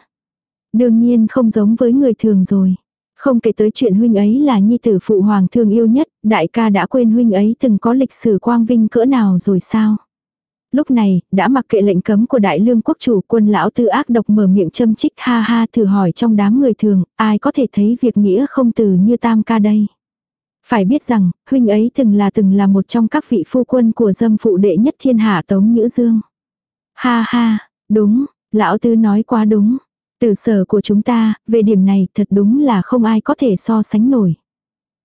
Đương nhiên không giống với người thường rồi. Không kể tới chuyện huynh ấy là nhi tử phụ hoàng thương yêu nhất, đại ca đã quên huynh ấy từng có lịch sử quang vinh cỡ nào rồi sao? Lúc này, đã mặc kệ lệnh cấm của đại lương quốc chủ quân lão tư ác độc mở miệng châm chích ha ha thử hỏi trong đám người thường, ai có thể thấy việc nghĩa không từ như tam ca đây. Phải biết rằng, huynh ấy từng là từng là một trong các vị phu quân của dâm phụ đệ nhất thiên hạ Tống Nhữ Dương. Ha ha, đúng, lão tư nói quá đúng. Từ sở của chúng ta, về điểm này thật đúng là không ai có thể so sánh nổi.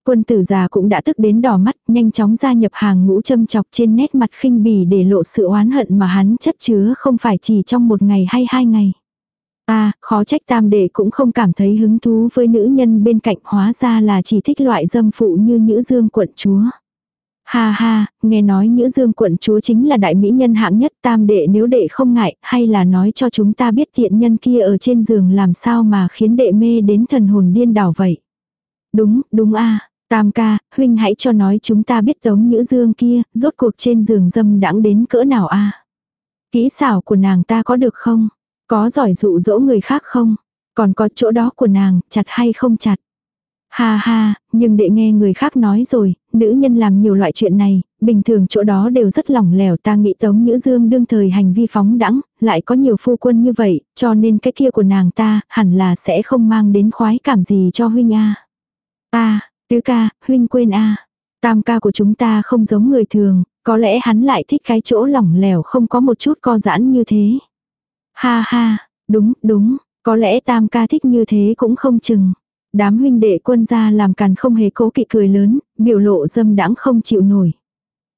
Quân tử già cũng đã tức đến đỏ mắt, nhanh chóng gia nhập hàng ngũ châm chọc trên nét mặt khinh bỉ để lộ sự oán hận mà hắn chất chứa không phải chỉ trong một ngày hay hai ngày. À, khó trách tam đệ cũng không cảm thấy hứng thú với nữ nhân bên cạnh hóa ra là chỉ thích loại dâm phụ như nữ dương quận chúa. Ha ha, nghe nói nữ Dương quận chúa chính là đại mỹ nhân hạng nhất tam đệ nếu đệ không ngại, hay là nói cho chúng ta biết tiện nhân kia ở trên giường làm sao mà khiến đệ mê đến thần hồn điên đảo vậy. Đúng, đúng a tam ca, huynh hãy cho nói chúng ta biết tống nữ Dương kia, rốt cuộc trên giường dâm đãng đến cỡ nào a Kỹ xảo của nàng ta có được không? Có giỏi dụ dỗ người khác không? Còn có chỗ đó của nàng, chặt hay không chặt? Ha ha, nhưng để nghe người khác nói rồi, nữ nhân làm nhiều loại chuyện này, bình thường chỗ đó đều rất lỏng lẻo ta nghĩ tống nhữ dương đương thời hành vi phóng đẳng, lại có nhiều phu quân như vậy, cho nên cái kia của nàng ta hẳn là sẽ không mang đến khoái cảm gì cho huynh a. Ta, tứ ca, huynh quên a. Tam ca của chúng ta không giống người thường, có lẽ hắn lại thích cái chỗ lỏng lẻo không có một chút co giãn như thế. Ha ha, đúng, đúng, có lẽ tam ca thích như thế cũng không chừng. Đám huynh đệ quân gia làm càn không hề cố kỵ cười lớn, biểu lộ dâm đãng không chịu nổi.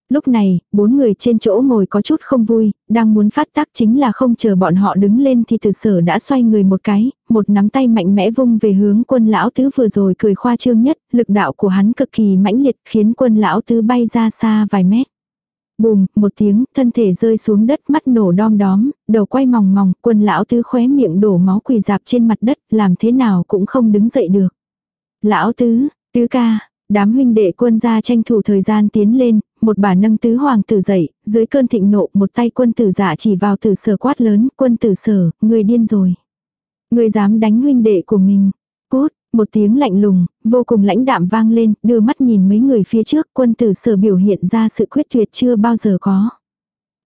Lúc này, bốn người trên chỗ ngồi có chút không vui, đang muốn phát tác chính là không chờ bọn họ đứng lên thì từ sở đã xoay người một cái, một nắm tay mạnh mẽ vung về hướng quân lão tứ vừa rồi cười khoa trương nhất, lực đạo của hắn cực kỳ mãnh liệt khiến quân lão tứ bay ra xa vài mét. Bùm, một tiếng, thân thể rơi xuống đất mắt nổ đom đóm, đầu quay mòng mòng, quân lão tứ khóe miệng đổ máu quỳ dạp trên mặt đất, làm thế nào cũng không đứng dậy được. Lão tứ, tứ ca, đám huynh đệ quân gia tranh thủ thời gian tiến lên, một bà nâng tứ hoàng tử dậy, dưới cơn thịnh nộ một tay quân tử giả chỉ vào tử sở quát lớn, quân tử sở, người điên rồi. Người dám đánh huynh đệ của mình. Cút, một tiếng lạnh lùng, vô cùng lãnh đạm vang lên, đưa mắt nhìn mấy người phía trước quân tử sở biểu hiện ra sự quyết tuyệt chưa bao giờ có.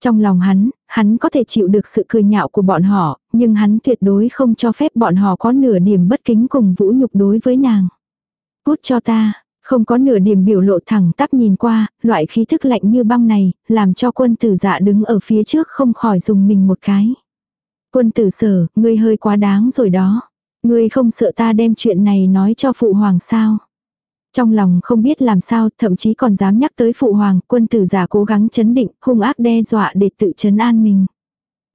Trong lòng hắn, hắn có thể chịu được sự cười nhạo của bọn họ, nhưng hắn tuyệt đối không cho phép bọn họ có nửa điểm bất kính cùng vũ nhục đối với nàng. Cút cho ta, Không có nửa điểm biểu lộ thẳng tắp nhìn qua, loại khí thức lạnh như băng này, làm cho quân tử dạ đứng ở phía trước không khỏi dùng mình một cái. Quân tử sở, ngươi hơi quá đáng rồi đó. Ngươi không sợ ta đem chuyện này nói cho phụ hoàng sao. Trong lòng không biết làm sao, thậm chí còn dám nhắc tới phụ hoàng, quân tử giả cố gắng chấn định, hung ác đe dọa để tự chấn an mình.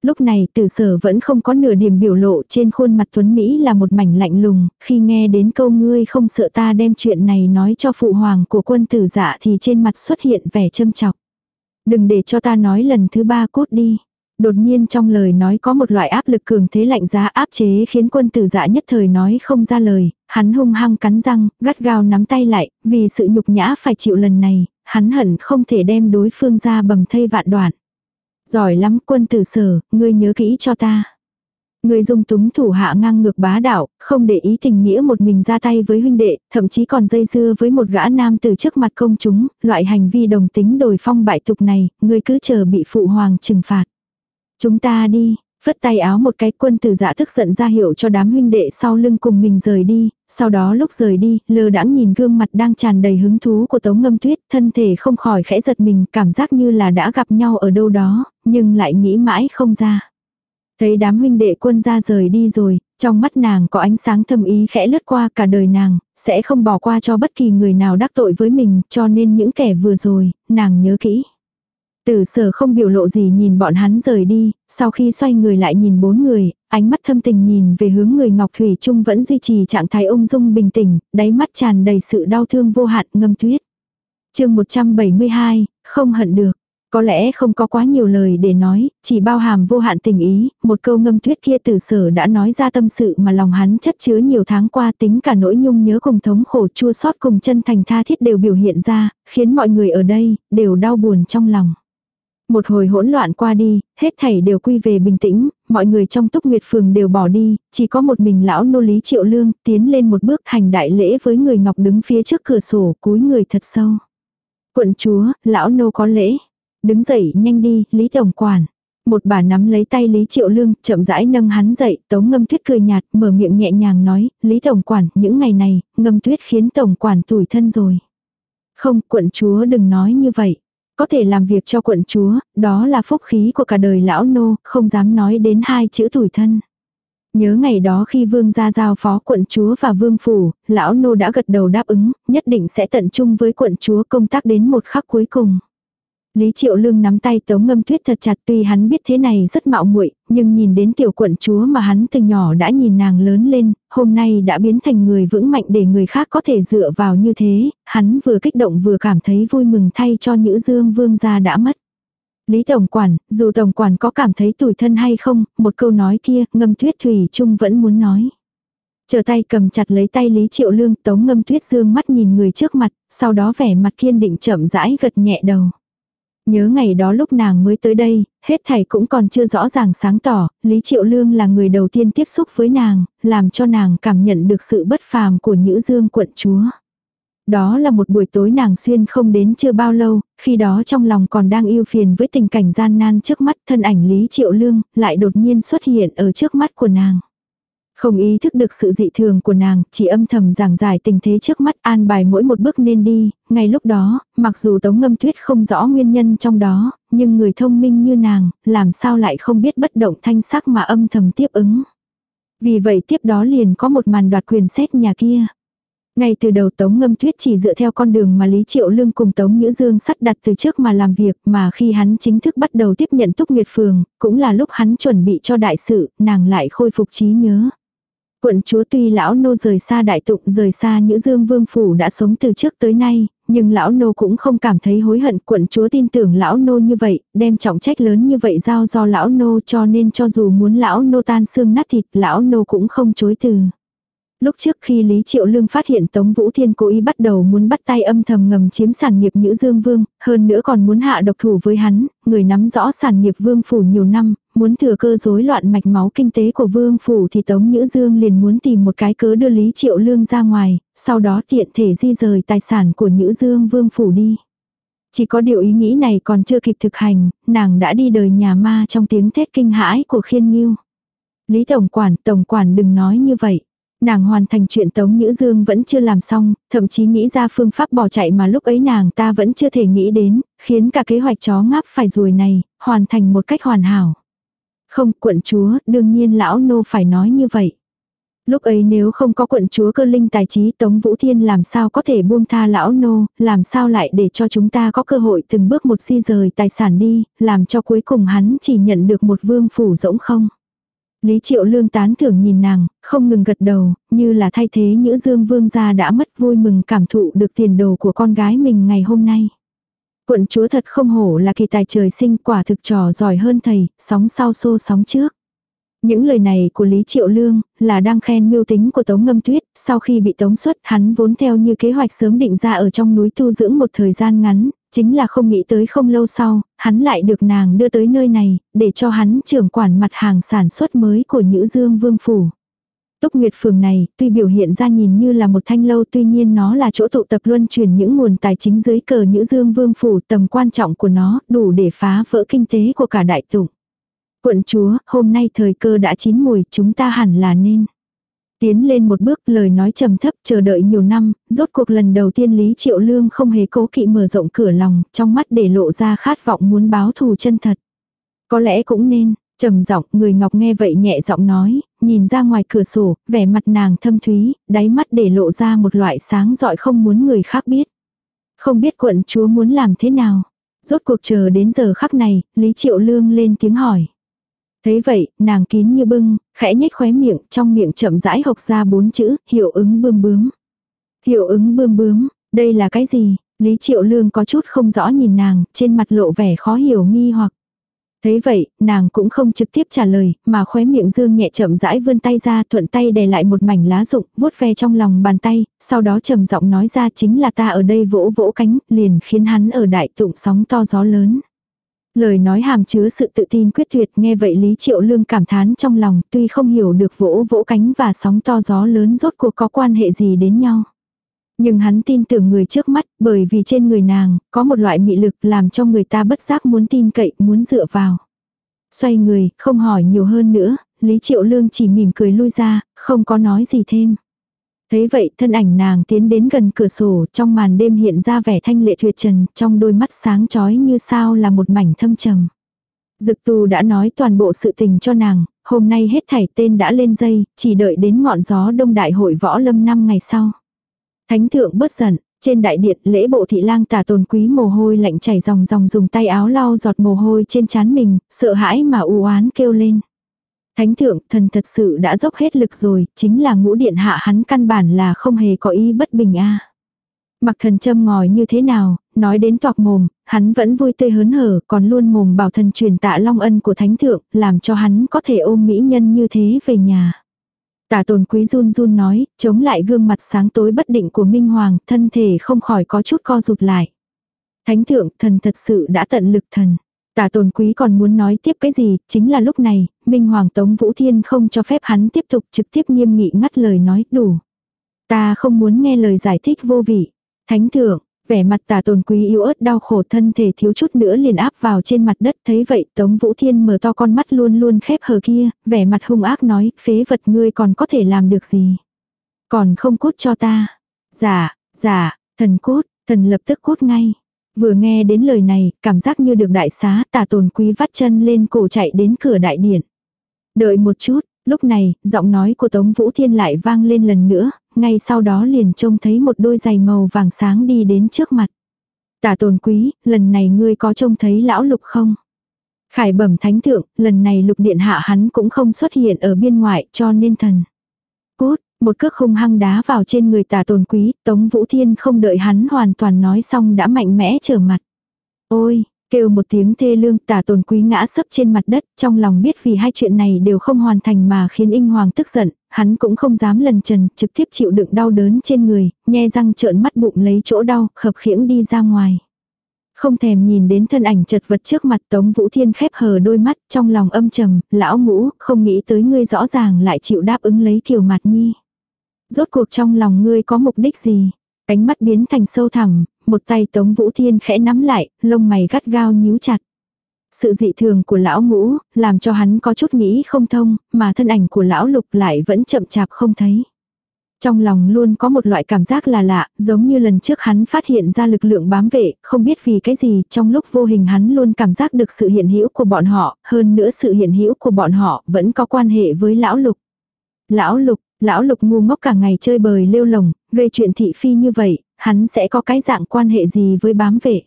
Lúc này tử sở vẫn không có nửa điểm biểu lộ trên khuôn mặt Tuấn Mỹ là một mảnh lạnh lùng, khi nghe đến câu ngươi không sợ ta đem chuyện này nói cho phụ hoàng của quân tử dạ thì trên mặt xuất hiện vẻ châm chọc. Đừng để cho ta nói lần thứ ba cút đi. Đột nhiên trong lời nói có một loại áp lực cường thế lạnh giá áp chế khiến quân tử dạ nhất thời nói không ra lời, hắn hung hăng cắn răng, gắt gao nắm tay lại, vì sự nhục nhã phải chịu lần này, hắn hận không thể đem đối phương ra bầm thây vạn đoạn. Giỏi lắm quân tử sở, ngươi nhớ kỹ cho ta. Người dung túng thủ hạ ngang ngược bá đạo, không để ý tình nghĩa một mình ra tay với huynh đệ, thậm chí còn dây dưa với một gã nam từ trước mặt công chúng, loại hành vi đồng tính đổi phong bại tục này, người cứ chờ bị phụ hoàng trừng phạt. Chúng ta đi, phất tay áo một cái quân tử dạ thức giận ra hiệu cho đám huynh đệ sau lưng cùng mình rời đi, sau đó lúc rời đi, lơ đãng nhìn gương mặt đang tràn đầy hứng thú của tống ngâm tuyết, thân thể không khỏi khẽ giật mình, cảm giác như là đã gặp nhau ở đâu đó, nhưng lại nghĩ mãi không ra. Thấy đám huynh đệ quân ra rời đi rồi, trong mắt nàng có ánh sáng thâm ý khẽ lướt qua cả đời nàng, sẽ không bỏ qua cho bất kỳ người nào đắc tội với mình, cho nên những kẻ vừa rồi, nàng nhớ kỹ. Tử sở không biểu lộ gì nhìn bọn hắn rời đi, sau khi xoay người lại nhìn bốn người, ánh mắt thâm tình nhìn về hướng người Ngọc Thủy Trung vẫn duy trì trạng thái ung dung bình tĩnh, đáy mắt tràn đầy sự đau thương vô hạn ngâm tuyết. chương 172, không hận được. Có lẽ không có quá nhiều lời để nói, chỉ bao hàm vô hạn tình ý, một câu ngâm tuyết kia tử sở đã nói ra tâm sự mà lòng hắn chất chứa nhiều tháng qua tính cả nỗi nhung nhớ cùng thống khổ chua xót cùng chân thành tha thiết đều biểu hiện ra, khiến mọi người ở đây đều đau buồn trong lòng. Một hồi hỗn loạn qua đi, hết thảy đều quy về bình tĩnh, mọi người trong túc nguyệt phường đều bỏ đi, chỉ có một mình lão nô lý triệu lương tiến lên một bước hành đại lễ với người ngọc đứng phía trước cửa sổ cúi người thật sâu. Quận chúa, lão nô có lễ. Đứng dậy nhanh đi, Lý Tổng Quản. Một bà nắm lấy tay Lý Triệu Lương, chậm rãi nâng hắn dậy, Tống Ngâm Tuyết cười nhạt, mở miệng nhẹ nhàng nói, Lý Tổng Quản, những ngày này, Ngâm Tuyết khiến Tổng Quản tủi thân rồi. Không, quận chúa đừng nói như vậy. Có thể làm việc cho quận chúa, đó là phúc khí của cả đời lão nô, không dám nói đến hai chữ tuổi thân. Nhớ ngày đó khi vương gia giao phó quận chúa và vương phủ, lão nô đã gật đầu đáp ứng, nhất định sẽ tận trung với quận chúa công tác đến một khắc cuối cùng. Lý Triệu Lương nắm tay Tống Ngâm Tuyết thật chặt tuy hắn biết thế này rất mạo muội, nhưng nhìn đến tiểu quận chúa mà hắn từ nhỏ đã nhìn nàng lớn lên, hôm nay đã biến thành người vững mạnh để người khác có thể dựa vào như thế, hắn vừa kích động vừa cảm thấy vui mừng thay cho Nhữ Dương Vương gia đã mất. Lý Tổng Quản, dù Tổng Quản có cảm thấy tủi thân hay không, một câu nói kia, Ngâm Tuyết Thủy Trung vẫn muốn nói. Chờ tay cầm chặt lấy tay Lý Triệu Lương, Tống Ngâm Tuyết dương mắt nhìn người trước mặt, sau đó vẻ mặt kiên định chậm rãi gật nhẹ đầu. Nhớ ngày đó lúc nàng mới tới đây, hết thảy cũng còn chưa rõ ràng sáng tỏ, Lý Triệu Lương là người đầu tiên tiếp xúc với nàng, làm cho nàng cảm nhận được sự bất phàm của Nhữ Dương quận chúa. Đó là một buổi tối nàng xuyên không đến chưa bao lâu, khi đó trong lòng còn đang yêu phiền với tình cảnh gian nan trước mắt thân ảnh Lý Triệu Lương, lại đột nhiên xuất hiện ở trước mắt của nàng. Không ý thức được sự dị thường của nàng, chỉ âm thầm giảng giải tình thế trước mắt an bài mỗi một bước nên đi, ngay lúc đó, mặc dù Tống Ngâm Tuyết không rõ nguyên nhân trong đó, nhưng người thông minh như nàng, làm sao lại không biết bất động thanh sắc mà âm thầm tiếp ứng. Vì vậy tiếp đó liền có một màn đoạt quyền xét nhà kia. Ngay từ đầu Tống Ngâm Tuyết chỉ dựa theo con đường mà Lý Triệu Lương cùng Tống Nhữ Dương sắt đặt từ trước mà làm việc mà khi hắn chính thức bắt đầu tiếp nhận Túc Nguyệt Phường, cũng là lúc hắn chuẩn bị cho đại sự, nàng lại khôi phục trí nhớ. Quận chúa tuy lão nô rời xa đại tụng rời xa những dương vương phủ đã sống từ trước tới nay, nhưng lão nô cũng không cảm thấy hối hận quận chúa tin tưởng lão nô như vậy, đem trọng trách lớn như vậy giao do lão nô cho nên cho dù muốn lão nô tan xương nát thịt lão nô cũng không chối từ. Lúc trước khi Lý Triệu Lương phát hiện Tống Vũ Thiên cố ý bắt đầu muốn bắt tay âm thầm ngầm chiếm sản nghiệp Nhữ Dương Vương, hơn nữa còn muốn hạ độc thủ với hắn, người nắm rõ sản nghiệp Vương Phủ nhiều năm, muốn thừa cơ rối loạn mạch máu kinh tế của Vương Phủ thì Tống Nhữ Dương liền muốn tìm một cái cớ đưa Lý Triệu Lương ra ngoài, sau đó tiện thể di rời tài sản của Nhữ Dương Vương Phủ đi. Chỉ có điều ý nghĩ này còn chưa kịp thực hành, nàng đã đi đời nhà ma trong tiếng thét kinh hãi của khiên nghiêu. Lý Tổng Quản, Tổng Quản đừng nói như vậy. Nàng hoàn thành chuyện Tống Nhữ Dương vẫn chưa làm xong, thậm chí nghĩ ra phương pháp bỏ chạy mà lúc ấy nàng ta vẫn chưa thể nghĩ đến, khiến cả kế hoạch chó ngáp phải ruồi này, hoàn thành một cách hoàn hảo. Không, quận chúa, đương nhiên lão nô phải nói như vậy. Lúc ấy nếu không có quận chúa cơ linh tài trí Tống Vũ Thiên làm sao có thể buông tha lão nô, làm sao lại để cho chúng ta có cơ hội từng bước một di rời tài sản đi, làm cho cuối cùng hắn chỉ nhận được một vương phủ rỗng không. Lý Triệu Lương tán thưởng nhìn nàng, không ngừng gật đầu, như là thay thế Nhữ Dương Vương gia đã mất vui mừng cảm thụ được tiền đồ của con gái mình ngày hôm nay. Quận chúa thật không hổ là kỳ tài trời sinh quả thực trò giỏi hơn thầy, sóng sau xô sóng trước. Những lời này của Lý Triệu Lương là đang khen mưu tính của Tống Ngâm Tuyết, sau khi bị tống xuất hắn vốn theo như kế hoạch sớm định ra ở trong núi tu dưỡng một thời gian ngắn, chính là không nghĩ tới không lâu sau, hắn lại được nàng đưa tới nơi này, để cho hắn trưởng quản mặt hàng sản xuất mới của Nhữ Dương Vương Phủ. Túc Nguyệt Phường này, tuy biểu hiện ra nhìn như là một thanh lâu tuy nhiên nó là chỗ tụ tập luân chuyển những nguồn tài chính dưới cờ Nhữ Dương Vương Phủ tầm quan trọng của nó đủ để phá vỡ kinh tế của cả đại tụng. Quận chúa, hôm nay thời cơ đã chín mùi, chúng ta hẳn là nên. Tiến lên một bước lời nói trầm thấp chờ đợi nhiều năm, rốt cuộc lần đầu tiên Lý Triệu Lương không hề cố kỵ mở rộng cửa lòng, trong mắt để lộ ra khát vọng muốn báo thù chân thật. Có lẽ cũng nên, trầm giọng người ngọc nghe vậy nhẹ giọng nói, nhìn ra ngoài cửa sổ, vẻ mặt nàng thâm thúy, đáy mắt để lộ ra một loại sáng dọi không muốn người khác biết. Không biết quận chúa muốn làm thế nào. Rốt cuộc chờ đến giờ khắc này, Lý Triệu Lương lên tiếng hỏi. thấy vậy, nàng kín như bưng, khẽ nhếch khóe miệng, trong miệng chậm rãi hộc ra bốn chữ, hiệu ứng bươm bướm. Hiệu ứng bươm bướm, đây là cái gì? Lý Triệu Lương có chút không rõ nhìn nàng, trên mặt lộ vẻ khó hiểu nghi hoặc. Thế vậy, nàng cũng không trực tiếp trả lời, mà khóe miệng dương nhẹ chậm rãi vươn tay ra thuận tay đè lại một mảnh lá rụng, vuốt ve trong lòng bàn tay, sau đó trầm giọng nói ra chính là ta ở đây vỗ vỗ cánh, liền khiến hắn ở đại tụng sóng to gió lớn. Lời nói hàm chứa sự tự tin quyết tuyệt nghe vậy Lý Triệu Lương cảm thán trong lòng tuy không hiểu được vỗ vỗ cánh và sóng to gió lớn rốt cuộc có quan hệ gì đến nhau. Nhưng hắn tin tưởng người trước mắt bởi vì trên người nàng có một loại mị lực làm cho người ta bất giác muốn tin cậy, muốn dựa vào. Xoay người, không hỏi nhiều hơn nữa, Lý Triệu Lương chỉ mỉm cười lui ra, không có nói gì thêm. Thế vậy thân ảnh nàng tiến đến gần cửa sổ trong màn đêm hiện ra vẻ thanh lệ tuyệt trần, trong đôi mắt sáng chói như sao là một mảnh thâm trầm. Dực tù đã nói toàn bộ sự tình cho nàng, hôm nay hết thảy tên đã lên dây, chỉ đợi đến ngọn gió đông đại hội võ lâm năm ngày sau. Thánh thượng bớt giận, trên đại điện lễ bộ thị lang tả tồn quý mồ hôi lạnh chảy ròng ròng dùng tay áo lau giọt mồ hôi trên trán mình, sợ hãi mà u oán kêu lên. Thánh thượng, thần thật sự đã dốc hết lực rồi, chính là ngũ điện hạ hắn căn bản là không hề có ý bất bình a. Mặc thần châm ngòi như thế nào, nói đến toạc mồm, hắn vẫn vui tươi hớn hở, còn luôn mồm bảo thần truyền tạ long ân của thánh thượng, làm cho hắn có thể ôm mỹ nhân như thế về nhà. Tả tồn quý run run nói, chống lại gương mặt sáng tối bất định của Minh Hoàng, thân thể không khỏi có chút co rụt lại. Thánh thượng, thần thật sự đã tận lực thần. Tả tồn quý còn muốn nói tiếp cái gì, chính là lúc này, Minh Hoàng Tống Vũ Thiên không cho phép hắn tiếp tục trực tiếp nghiêm nghị ngắt lời nói đủ. Ta không muốn nghe lời giải thích vô vị. Thánh thượng, vẻ mặt tả tồn quý yếu ớt đau khổ thân thể thiếu chút nữa liền áp vào trên mặt đất thấy vậy Tống Vũ Thiên mở to con mắt luôn luôn khép hờ kia, vẻ mặt hung ác nói, phế vật ngươi còn có thể làm được gì. Còn không cút cho ta. Dạ, dạ, thần cút, thần lập tức cút ngay. Vừa nghe đến lời này, cảm giác như được đại xá, tả tồn quý vắt chân lên cổ chạy đến cửa đại điện. Đợi một chút, lúc này, giọng nói của Tống Vũ Thiên lại vang lên lần nữa, ngay sau đó liền trông thấy một đôi giày màu vàng sáng đi đến trước mặt. Tả tồn quý, lần này ngươi có trông thấy lão lục không? Khải bẩm thánh thượng, lần này lục điện hạ hắn cũng không xuất hiện ở biên ngoại cho nên thần. Cút, một cước hung hăng đá vào trên người tả tồn quý, Tống Vũ Thiên không đợi hắn hoàn toàn nói xong đã mạnh mẽ trở mặt. Ôi, kêu một tiếng thê lương tả tồn quý ngã sấp trên mặt đất, trong lòng biết vì hai chuyện này đều không hoàn thành mà khiến Inh Hoàng tức giận, hắn cũng không dám lần trần, trực tiếp chịu đựng đau đớn trên người, nhe răng trợn mắt bụng lấy chỗ đau, khập khiễng đi ra ngoài. Không thèm nhìn đến thân ảnh chật vật trước mặt Tống Vũ Thiên khép hờ đôi mắt trong lòng âm trầm, lão ngũ, không nghĩ tới ngươi rõ ràng lại chịu đáp ứng lấy kiều mặt nhi. Rốt cuộc trong lòng ngươi có mục đích gì? Cánh mắt biến thành sâu thẳm, một tay Tống Vũ Thiên khẽ nắm lại, lông mày gắt gao nhíu chặt. Sự dị thường của lão ngũ, làm cho hắn có chút nghĩ không thông, mà thân ảnh của lão lục lại vẫn chậm chạp không thấy. Trong lòng luôn có một loại cảm giác là lạ, giống như lần trước hắn phát hiện ra lực lượng bám vệ, không biết vì cái gì, trong lúc vô hình hắn luôn cảm giác được sự hiện hữu của bọn họ, hơn nữa sự hiện hữu của bọn họ vẫn có quan hệ với lão lục. Lão lục, lão lục ngu ngốc cả ngày chơi bời lêu lồng, gây chuyện thị phi như vậy, hắn sẽ có cái dạng quan hệ gì với bám vệ.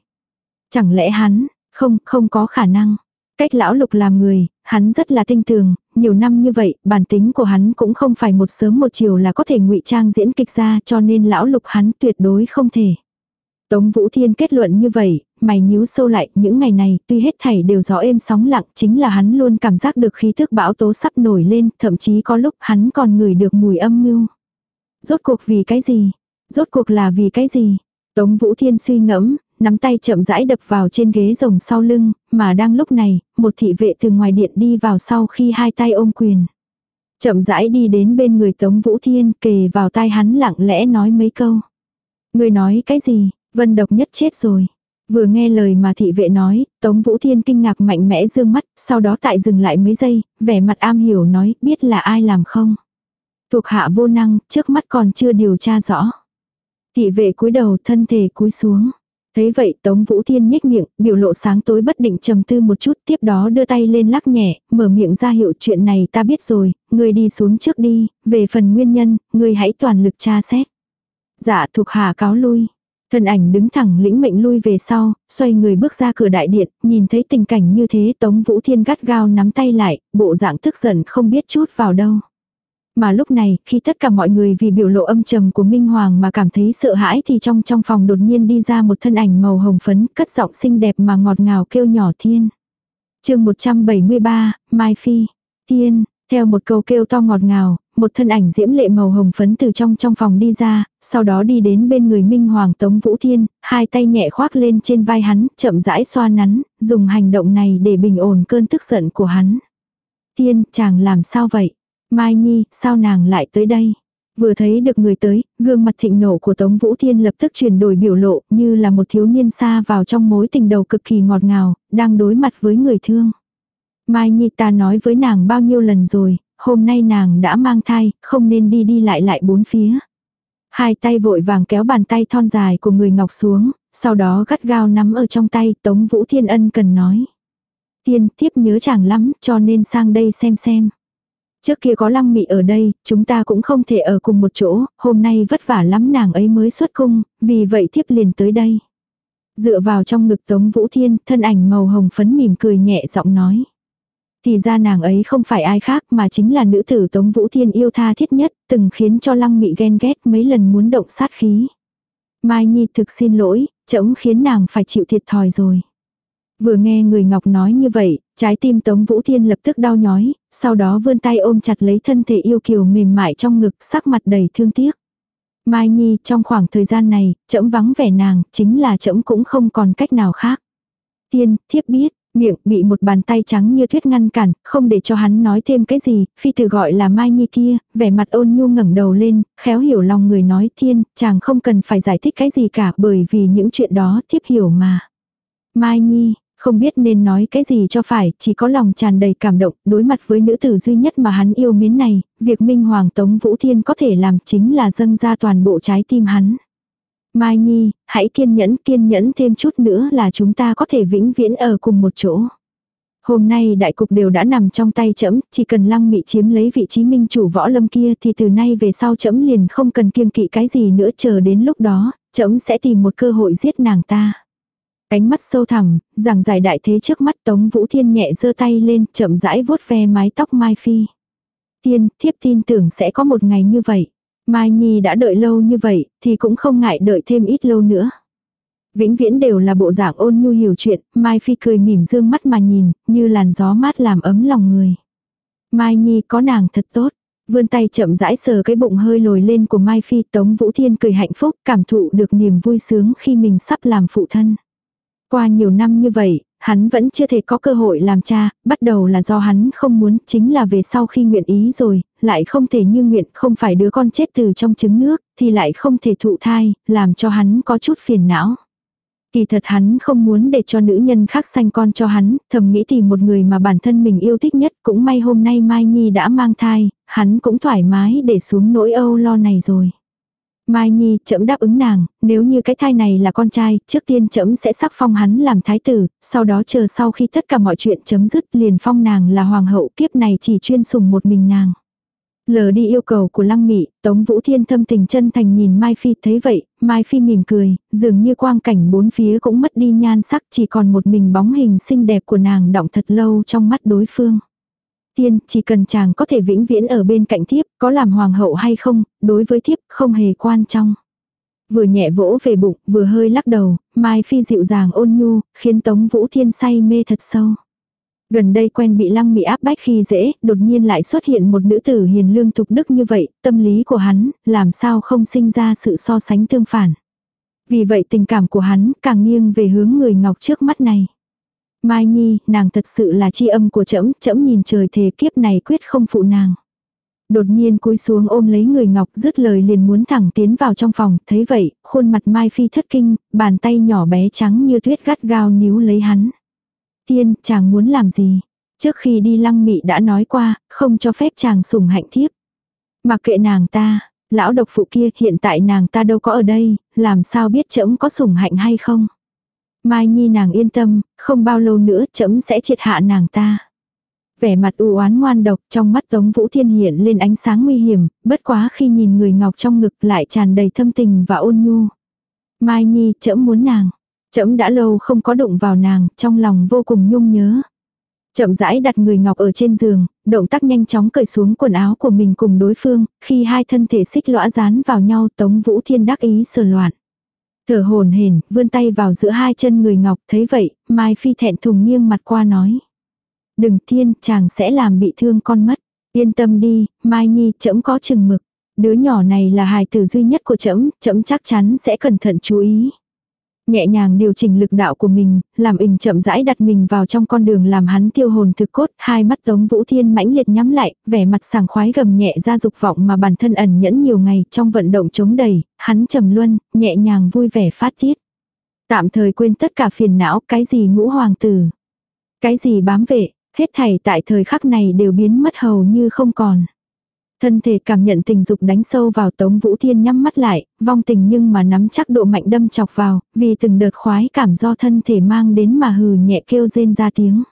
Chẳng lẽ hắn, không, không có khả năng. Cách lão lục làm người, hắn rất là tinh tường, nhiều năm như vậy, bản tính của hắn cũng không phải một sớm một chiều là có thể ngụy trang diễn kịch ra cho nên lão lục hắn tuyệt đối không thể. Tống Vũ Thiên kết luận như vậy, mày nhíu sâu lại, những ngày này, tuy hết thảy đều gió êm sóng lặng, chính là hắn luôn cảm giác được khí thức bão tố sắp nổi lên, thậm chí có lúc hắn còn ngửi được mùi âm mưu. Rốt cuộc vì cái gì? Rốt cuộc là vì cái gì? Tống Vũ Thiên suy ngẫm, nắm tay chậm rãi đập vào trên ghế rồng sau lưng, mà đang lúc này, một thị vệ từ ngoài điện đi vào sau khi hai tay ôm quyền. Chậm rãi đi đến bên người Tống Vũ Thiên kề vào tai hắn lặng lẽ nói mấy câu. Người nói cái gì, vân độc nhất chết rồi. Vừa nghe lời mà thị vệ nói, Tống Vũ Thiên kinh ngạc mạnh mẽ dương mắt, sau đó tại dừng lại mấy giây, vẻ mặt am hiểu nói, biết là ai làm không. Thuộc hạ vô năng, trước mắt còn chưa điều tra rõ. Thị vệ cúi đầu thân thể cúi xuống. thấy vậy Tống Vũ Thiên nhếch miệng, biểu lộ sáng tối bất định trầm tư một chút tiếp đó đưa tay lên lắc nhẹ, mở miệng ra hiệu chuyện này ta biết rồi, người đi xuống trước đi, về phần nguyên nhân, người hãy toàn lực tra xét. Dạ thuộc hạ cáo lui. Thân ảnh đứng thẳng lĩnh mệnh lui về sau, xoay người bước ra cửa đại điện, nhìn thấy tình cảnh như thế Tống Vũ Thiên gắt gao nắm tay lại, bộ dạng tức giận không biết chút vào đâu. Mà lúc này, khi tất cả mọi người vì biểu lộ âm trầm của Minh Hoàng mà cảm thấy sợ hãi thì trong trong phòng đột nhiên đi ra một thân ảnh màu hồng phấn, cất giọng xinh đẹp mà ngọt ngào kêu nhỏ thiên. chương 173, Mai Phi. Thiên, theo một câu kêu to ngọt ngào, một thân ảnh diễm lệ màu hồng phấn từ trong trong phòng đi ra, sau đó đi đến bên người Minh Hoàng Tống Vũ Thiên, hai tay nhẹ khoác lên trên vai hắn, chậm rãi xoa nắn, dùng hành động này để bình ổn cơn tức giận của hắn. Thiên, chàng làm sao vậy? Mai Nhi, sao nàng lại tới đây? Vừa thấy được người tới, gương mặt thịnh nổ của Tống Vũ Thiên lập tức chuyển đổi biểu lộ như là một thiếu niên xa vào trong mối tình đầu cực kỳ ngọt ngào, đang đối mặt với người thương. Mai Nhi ta nói với nàng bao nhiêu lần rồi, hôm nay nàng đã mang thai, không nên đi đi lại lại bốn phía. Hai tay vội vàng kéo bàn tay thon dài của người ngọc xuống, sau đó gắt gao nắm ở trong tay Tống Vũ Thiên Ân cần nói. Tiên tiếp nhớ chàng lắm cho nên sang đây xem xem. Trước kia có lăng mị ở đây, chúng ta cũng không thể ở cùng một chỗ, hôm nay vất vả lắm nàng ấy mới xuất cung, vì vậy thiếp liền tới đây. Dựa vào trong ngực Tống Vũ Thiên, thân ảnh màu hồng phấn mỉm cười nhẹ giọng nói. Thì ra nàng ấy không phải ai khác mà chính là nữ tử Tống Vũ Thiên yêu tha thiết nhất, từng khiến cho lăng mị ghen ghét mấy lần muốn động sát khí. Mai Nhi thực xin lỗi, chỗng khiến nàng phải chịu thiệt thòi rồi. Vừa nghe người Ngọc nói như vậy, trái tim Tống Vũ Thiên lập tức đau nhói, sau đó vươn tay ôm chặt lấy thân thể yêu kiều mềm mại trong ngực, sắc mặt đầy thương tiếc. Mai Nhi, trong khoảng thời gian này, trẫm vắng vẻ nàng, chính là trẫm cũng không còn cách nào khác. Tiên, thiếp biết, miệng bị một bàn tay trắng như thuyết ngăn cản, không để cho hắn nói thêm cái gì, phi tử gọi là Mai Nhi kia, vẻ mặt ôn nhu ngẩng đầu lên, khéo hiểu lòng người nói thiên, chàng không cần phải giải thích cái gì cả bởi vì những chuyện đó thiếp hiểu mà. Mai Nhi, không biết nên nói cái gì cho phải, chỉ có lòng tràn đầy cảm động, đối mặt với nữ tử duy nhất mà hắn yêu mến này, việc Minh Hoàng Tống Vũ Thiên có thể làm chính là dâng ra toàn bộ trái tim hắn. Mai Nhi, hãy kiên nhẫn kiên nhẫn thêm chút nữa là chúng ta có thể vĩnh viễn ở cùng một chỗ. Hôm nay đại cục đều đã nằm trong tay trẫm, chỉ cần lăng mị chiếm lấy vị trí minh chủ võ lâm kia thì từ nay về sau trẫm liền không cần kiêng kỵ cái gì nữa chờ đến lúc đó, trẫm sẽ tìm một cơ hội giết nàng ta. Cánh mắt sâu thẳm, giảng giải đại thế trước mắt Tống Vũ Thiên nhẹ giơ tay lên, chậm rãi vuốt ve mái tóc Mai Phi. Tiên, thiếp tin tưởng sẽ có một ngày như vậy. Mai Nhi đã đợi lâu như vậy, thì cũng không ngại đợi thêm ít lâu nữa. Vĩnh viễn đều là bộ dạng ôn nhu hiểu chuyện, Mai Phi cười mỉm dương mắt mà nhìn, như làn gió mát làm ấm lòng người. Mai Nhi có nàng thật tốt. Vươn tay chậm rãi sờ cái bụng hơi lồi lên của Mai Phi Tống Vũ Thiên cười hạnh phúc cảm thụ được niềm vui sướng khi mình sắp làm phụ thân. Qua nhiều năm như vậy, hắn vẫn chưa thể có cơ hội làm cha, bắt đầu là do hắn không muốn, chính là về sau khi nguyện ý rồi, lại không thể như nguyện, không phải đứa con chết từ trong trứng nước, thì lại không thể thụ thai, làm cho hắn có chút phiền não. Kỳ thật hắn không muốn để cho nữ nhân khác sanh con cho hắn, thầm nghĩ tìm một người mà bản thân mình yêu thích nhất cũng may hôm nay Mai Nhi đã mang thai, hắn cũng thoải mái để xuống nỗi âu lo này rồi. Mai Nhi chậm đáp ứng nàng, nếu như cái thai này là con trai, trước tiên chậm sẽ sắc phong hắn làm thái tử, sau đó chờ sau khi tất cả mọi chuyện chấm dứt liền phong nàng là hoàng hậu kiếp này chỉ chuyên sùng một mình nàng. Lờ đi yêu cầu của Lăng Mị, Tống Vũ Thiên thâm tình chân thành nhìn Mai Phi thấy vậy, Mai Phi mỉm cười, dường như quang cảnh bốn phía cũng mất đi nhan sắc chỉ còn một mình bóng hình xinh đẹp của nàng động thật lâu trong mắt đối phương. Tiên, chỉ cần chàng có thể vĩnh viễn ở bên cạnh thiếp, có làm hoàng hậu hay không, đối với thiếp không hề quan trọng. Vừa nhẹ vỗ về bụng, vừa hơi lắc đầu, Mai Phi dịu dàng ôn nhu, khiến Tống Vũ Thiên say mê thật sâu. Gần đây quen bị lăng mị áp bách khi dễ, đột nhiên lại xuất hiện một nữ tử hiền lương thục đức như vậy, tâm lý của hắn, làm sao không sinh ra sự so sánh tương phản. Vì vậy tình cảm của hắn càng nghiêng về hướng người ngọc trước mắt này. Mai Nhi, nàng thật sự là chi âm của trẫm, trẫm nhìn trời thề kiếp này quyết không phụ nàng. Đột nhiên cúi xuống ôm lấy người ngọc dứt lời liền muốn thẳng tiến vào trong phòng, thấy vậy, khuôn mặt Mai Phi thất kinh, bàn tay nhỏ bé trắng như tuyết gắt gao níu lấy hắn. Tiên, chàng muốn làm gì? Trước khi đi lăng mị đã nói qua, không cho phép chàng sủng hạnh thiếp. Mặc kệ nàng ta, lão độc phụ kia hiện tại nàng ta đâu có ở đây, làm sao biết trẫm có sủng hạnh hay không? Mai Nhi nàng yên tâm, không bao lâu nữa chấm sẽ triệt hạ nàng ta. Vẻ mặt u oán ngoan độc trong mắt Tống Vũ Thiên hiện lên ánh sáng nguy hiểm, bất quá khi nhìn người ngọc trong ngực lại tràn đầy thâm tình và ôn nhu. Mai Nhi chấm muốn nàng. chấm đã lâu không có đụng vào nàng, trong lòng vô cùng nhung nhớ. Chậm rãi đặt người ngọc ở trên giường, động tác nhanh chóng cởi xuống quần áo của mình cùng đối phương, khi hai thân thể xích lõa dán vào nhau Tống Vũ Thiên đắc ý sờ loạn. Thở hồn hển, vươn tay vào giữa hai chân người ngọc, thấy vậy, Mai Phi thẹn thùng nghiêng mặt qua nói. Đừng thiên, chàng sẽ làm bị thương con mất. Yên tâm đi, Mai Nhi trẫm có chừng mực. Đứa nhỏ này là hài tử duy nhất của trẫm trẫm chắc chắn sẽ cẩn thận chú ý. Nhẹ nhàng điều chỉnh lực đạo của mình, làm ình chậm rãi đặt mình vào trong con đường làm hắn tiêu hồn thực cốt, hai mắt Tống Vũ Thiên mãnh liệt nhắm lại, vẻ mặt sảng khoái gầm nhẹ ra dục vọng mà bản thân ẩn nhẫn nhiều ngày trong vận động chống đầy, hắn trầm luân, nhẹ nhàng vui vẻ phát tiết. Tạm thời quên tất cả phiền não, cái gì ngũ hoàng tử, cái gì bám vệ, hết thảy tại thời khắc này đều biến mất hầu như không còn. Thân thể cảm nhận tình dục đánh sâu vào Tống Vũ Thiên nhắm mắt lại, vong tình nhưng mà nắm chắc độ mạnh đâm chọc vào, vì từng đợt khoái cảm do thân thể mang đến mà hừ nhẹ kêu rên ra tiếng.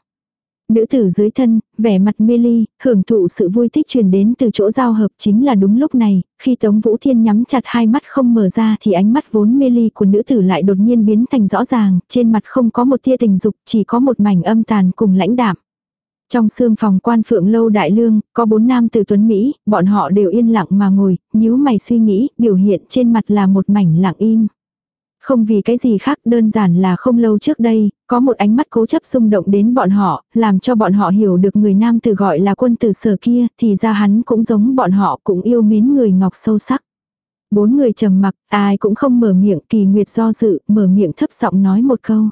Nữ tử dưới thân, vẻ mặt mê ly, hưởng thụ sự vui thích truyền đến từ chỗ giao hợp chính là đúng lúc này, khi Tống Vũ Thiên nhắm chặt hai mắt không mở ra thì ánh mắt vốn mê ly của nữ tử lại đột nhiên biến thành rõ ràng, trên mặt không có một tia tình dục, chỉ có một mảnh âm tàn cùng lãnh đạm. Trong xương phòng quan phượng lâu đại lương, có bốn nam từ tuấn Mỹ, bọn họ đều yên lặng mà ngồi, nhíu mày suy nghĩ, biểu hiện trên mặt là một mảnh lặng im. Không vì cái gì khác đơn giản là không lâu trước đây, có một ánh mắt cố chấp xung động đến bọn họ, làm cho bọn họ hiểu được người nam từ gọi là quân tử sở kia, thì ra hắn cũng giống bọn họ cũng yêu mến người ngọc sâu sắc. Bốn người trầm mặc, ai cũng không mở miệng, kỳ nguyệt do dự, mở miệng thấp giọng nói một câu.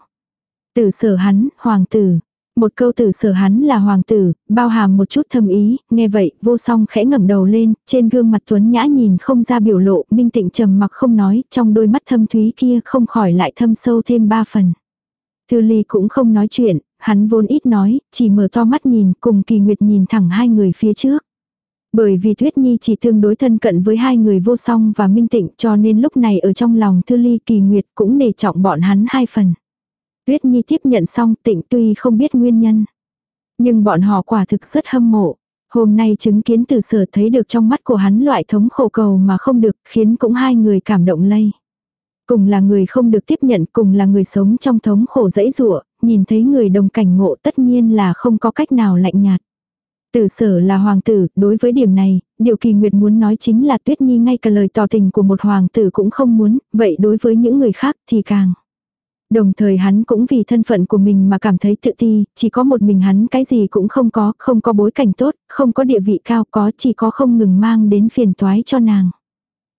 Tử sở hắn, hoàng tử, một câu từ sở hắn là hoàng tử, bao hàm một chút thâm ý, nghe vậy, vô song khẽ ngẩng đầu lên, trên gương mặt tuấn nhã nhìn không ra biểu lộ, minh tịnh trầm mặc không nói, trong đôi mắt thâm thúy kia không khỏi lại thâm sâu thêm ba phần. Thư ly cũng không nói chuyện, hắn vốn ít nói, chỉ mở to mắt nhìn, cùng kỳ nguyệt nhìn thẳng hai người phía trước. Bởi vì Tuyết Nhi chỉ tương đối thân cận với hai người vô song và minh tịnh cho nên lúc này ở trong lòng Thư Ly kỳ nguyệt cũng nề trọng bọn hắn hai phần. Tuyết Nhi tiếp nhận xong tịnh tuy không biết nguyên nhân. Nhưng bọn họ quả thực rất hâm mộ. Hôm nay chứng kiến từ sở thấy được trong mắt của hắn loại thống khổ cầu mà không được khiến cũng hai người cảm động lây. Cùng là người không được tiếp nhận cùng là người sống trong thống khổ dãy rụa, nhìn thấy người đồng cảnh ngộ tất nhiên là không có cách nào lạnh nhạt. Tử sở là hoàng tử, đối với điểm này, điều kỳ nguyệt muốn nói chính là tuyết nhi ngay cả lời tỏ tình của một hoàng tử cũng không muốn, vậy đối với những người khác thì càng. Đồng thời hắn cũng vì thân phận của mình mà cảm thấy tự ti, chỉ có một mình hắn cái gì cũng không có, không có bối cảnh tốt, không có địa vị cao có chỉ có không ngừng mang đến phiền toái cho nàng.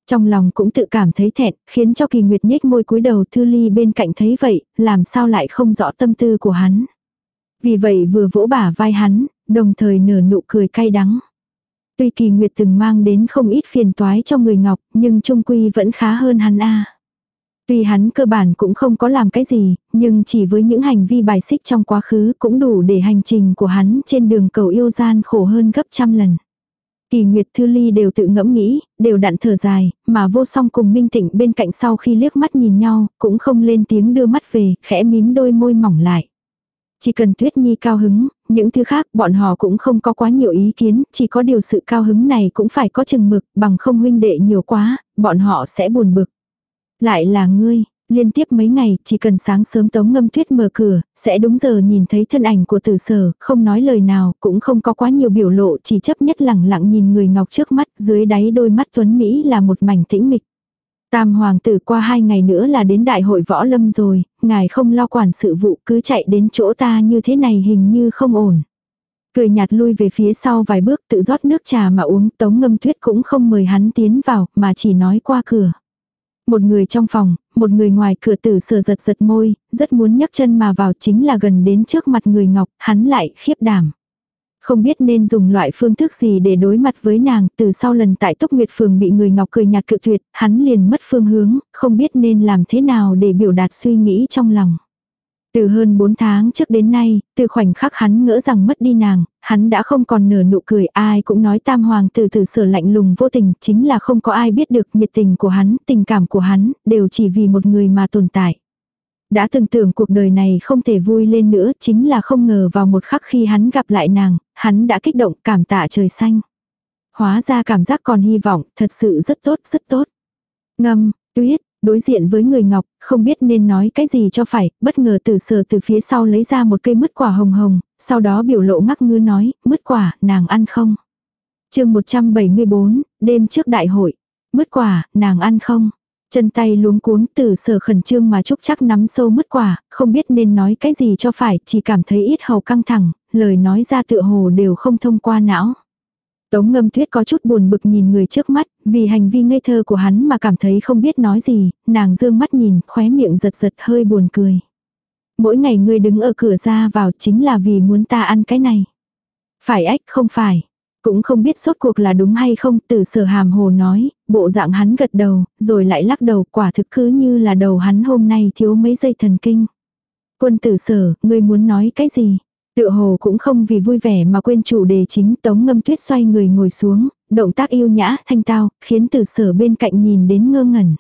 Trong lòng cũng tự cảm thấy thẹn, khiến cho kỳ nguyệt nhếch môi cúi đầu thư ly bên cạnh thấy vậy, làm sao lại không rõ tâm tư của hắn. Vì vậy vừa vỗ bả vai hắn, đồng thời nở nụ cười cay đắng. Tuy kỳ nguyệt từng mang đến không ít phiền toái cho người ngọc, nhưng trung quy vẫn khá hơn hắn a Tuy hắn cơ bản cũng không có làm cái gì, nhưng chỉ với những hành vi bài xích trong quá khứ cũng đủ để hành trình của hắn trên đường cầu yêu gian khổ hơn gấp trăm lần. Kỳ Nguyệt Thư Ly đều tự ngẫm nghĩ, đều đặn thở dài, mà vô song cùng Minh Tịnh bên cạnh sau khi liếc mắt nhìn nhau, cũng không lên tiếng đưa mắt về, khẽ mím đôi môi mỏng lại. Chỉ cần Tuyết Nhi cao hứng, những thứ khác bọn họ cũng không có quá nhiều ý kiến, chỉ có điều sự cao hứng này cũng phải có chừng mực, bằng không huynh đệ nhiều quá, bọn họ sẽ buồn bực. Lại là ngươi, liên tiếp mấy ngày, chỉ cần sáng sớm tống ngâm tuyết mở cửa, sẽ đúng giờ nhìn thấy thân ảnh của tử sở, không nói lời nào, cũng không có quá nhiều biểu lộ, chỉ chấp nhất lẳng lặng nhìn người ngọc trước mắt, dưới đáy đôi mắt tuấn Mỹ là một mảnh tĩnh mịch. Tam hoàng tử qua hai ngày nữa là đến đại hội võ lâm rồi, ngài không lo quản sự vụ cứ chạy đến chỗ ta như thế này hình như không ổn. Cười nhạt lui về phía sau vài bước tự rót nước trà mà uống tống ngâm tuyết cũng không mời hắn tiến vào mà chỉ nói qua cửa. Một người trong phòng, một người ngoài cửa tử sờ giật giật môi, rất muốn nhấc chân mà vào chính là gần đến trước mặt người ngọc, hắn lại khiếp đảm. Không biết nên dùng loại phương thức gì để đối mặt với nàng, từ sau lần tại Túc Nguyệt Phường bị người ngọc cười nhạt cự tuyệt, hắn liền mất phương hướng, không biết nên làm thế nào để biểu đạt suy nghĩ trong lòng. Từ hơn 4 tháng trước đến nay, từ khoảnh khắc hắn ngỡ rằng mất đi nàng, hắn đã không còn nở nụ cười ai cũng nói tam hoàng từ từ sở lạnh lùng vô tình, chính là không có ai biết được nhiệt tình của hắn, tình cảm của hắn, đều chỉ vì một người mà tồn tại. Đã từng tưởng cuộc đời này không thể vui lên nữa, chính là không ngờ vào một khắc khi hắn gặp lại nàng, hắn đã kích động cảm tạ trời xanh. Hóa ra cảm giác còn hy vọng, thật sự rất tốt, rất tốt. Ngâm, tuyết, Đối diện với người ngọc, không biết nên nói cái gì cho phải, bất ngờ từ sờ từ phía sau lấy ra một cây mứt quả hồng hồng, sau đó biểu lộ ngắc ngư nói, mứt quả, nàng ăn không? chương 174, đêm trước đại hội. Mứt quả, nàng ăn không? Chân tay luống cuống từ sở khẩn trương mà chúc chắc nắm sâu mứt quả, không biết nên nói cái gì cho phải, chỉ cảm thấy ít hầu căng thẳng, lời nói ra tựa hồ đều không thông qua não. Tống ngâm tuyết có chút buồn bực nhìn người trước mắt, vì hành vi ngây thơ của hắn mà cảm thấy không biết nói gì, nàng dương mắt nhìn, khóe miệng giật giật hơi buồn cười. Mỗi ngày ngươi đứng ở cửa ra vào chính là vì muốn ta ăn cái này. Phải ách không phải. Cũng không biết sốt cuộc là đúng hay không, từ sở hàm hồ nói, bộ dạng hắn gật đầu, rồi lại lắc đầu quả thực cứ như là đầu hắn hôm nay thiếu mấy giây thần kinh. Quân tử sở, ngươi muốn nói cái gì? Tựa hồ cũng không vì vui vẻ mà quên chủ đề chính tống ngâm tuyết xoay người ngồi xuống, động tác yêu nhã thanh tao, khiến từ sở bên cạnh nhìn đến ngơ ngẩn.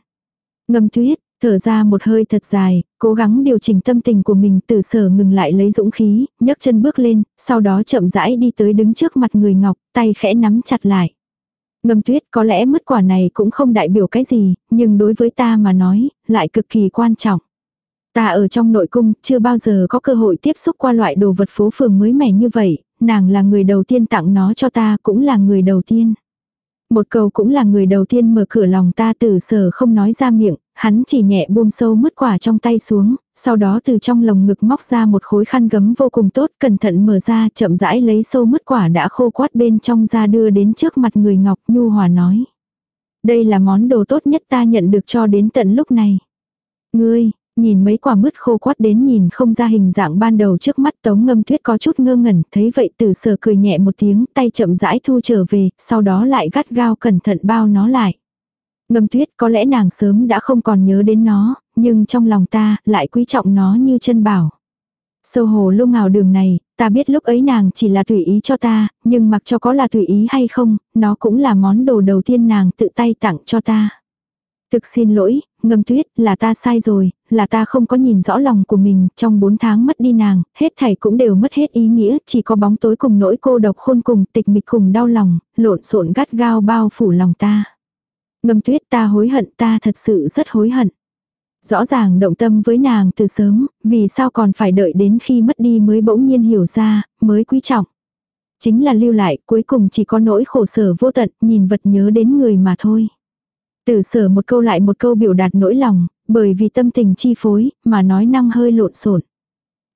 Ngâm tuyết, thở ra một hơi thật dài, cố gắng điều chỉnh tâm tình của mình từ sở ngừng lại lấy dũng khí, nhấc chân bước lên, sau đó chậm rãi đi tới đứng trước mặt người ngọc, tay khẽ nắm chặt lại. Ngâm tuyết có lẽ mất quả này cũng không đại biểu cái gì, nhưng đối với ta mà nói, lại cực kỳ quan trọng. Ta ở trong nội cung, chưa bao giờ có cơ hội tiếp xúc qua loại đồ vật phố phường mới mẻ như vậy, nàng là người đầu tiên tặng nó cho ta, cũng là người đầu tiên. Một cầu cũng là người đầu tiên mở cửa lòng ta từ sở không nói ra miệng, hắn chỉ nhẹ buông sâu mứt quả trong tay xuống, sau đó từ trong lồng ngực móc ra một khối khăn gấm vô cùng tốt, cẩn thận mở ra, chậm rãi lấy sâu mứt quả đã khô quát bên trong ra đưa đến trước mặt người Ngọc Nhu Hòa nói. Đây là món đồ tốt nhất ta nhận được cho đến tận lúc này. Ngươi, Nhìn mấy quả mứt khô quát đến nhìn không ra hình dạng ban đầu trước mắt tống ngâm tuyết có chút ngơ ngẩn, thấy vậy tử sở cười nhẹ một tiếng, tay chậm rãi thu trở về, sau đó lại gắt gao cẩn thận bao nó lại. Ngâm tuyết có lẽ nàng sớm đã không còn nhớ đến nó, nhưng trong lòng ta lại quý trọng nó như chân bảo. Sâu hồ lung ngào đường này, ta biết lúc ấy nàng chỉ là tùy ý cho ta, nhưng mặc cho có là tùy ý hay không, nó cũng là món đồ đầu tiên nàng tự tay tặng cho ta. Thực xin lỗi, ngâm tuyết, là ta sai rồi, là ta không có nhìn rõ lòng của mình, trong 4 tháng mất đi nàng, hết thảy cũng đều mất hết ý nghĩa, chỉ có bóng tối cùng nỗi cô độc khôn cùng, tịch mịch cùng đau lòng, lộn xộn gắt gao bao phủ lòng ta. Ngâm tuyết ta hối hận, ta thật sự rất hối hận. Rõ ràng động tâm với nàng từ sớm, vì sao còn phải đợi đến khi mất đi mới bỗng nhiên hiểu ra, mới quý trọng. Chính là lưu lại, cuối cùng chỉ có nỗi khổ sở vô tận, nhìn vật nhớ đến người mà thôi. Tử sở một câu lại một câu biểu đạt nỗi lòng, bởi vì tâm tình chi phối, mà nói năng hơi lộn xộn.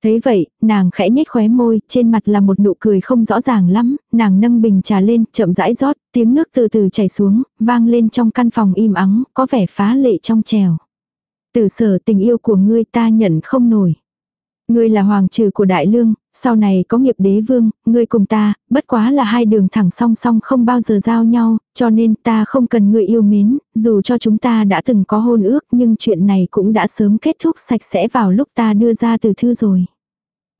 Thế vậy, nàng khẽ nhếch khóe môi, trên mặt là một nụ cười không rõ ràng lắm, nàng nâng bình trà lên, chậm rãi rót, tiếng nước từ từ chảy xuống, vang lên trong căn phòng im ắng, có vẻ phá lệ trong trèo. Tử sở tình yêu của ngươi ta nhận không nổi. Ngươi là hoàng trừ của đại lương, sau này có nghiệp đế vương, ngươi cùng ta, bất quá là hai đường thẳng song song không bao giờ giao nhau, cho nên ta không cần ngươi yêu mến, dù cho chúng ta đã từng có hôn ước nhưng chuyện này cũng đã sớm kết thúc sạch sẽ vào lúc ta đưa ra từ thư rồi.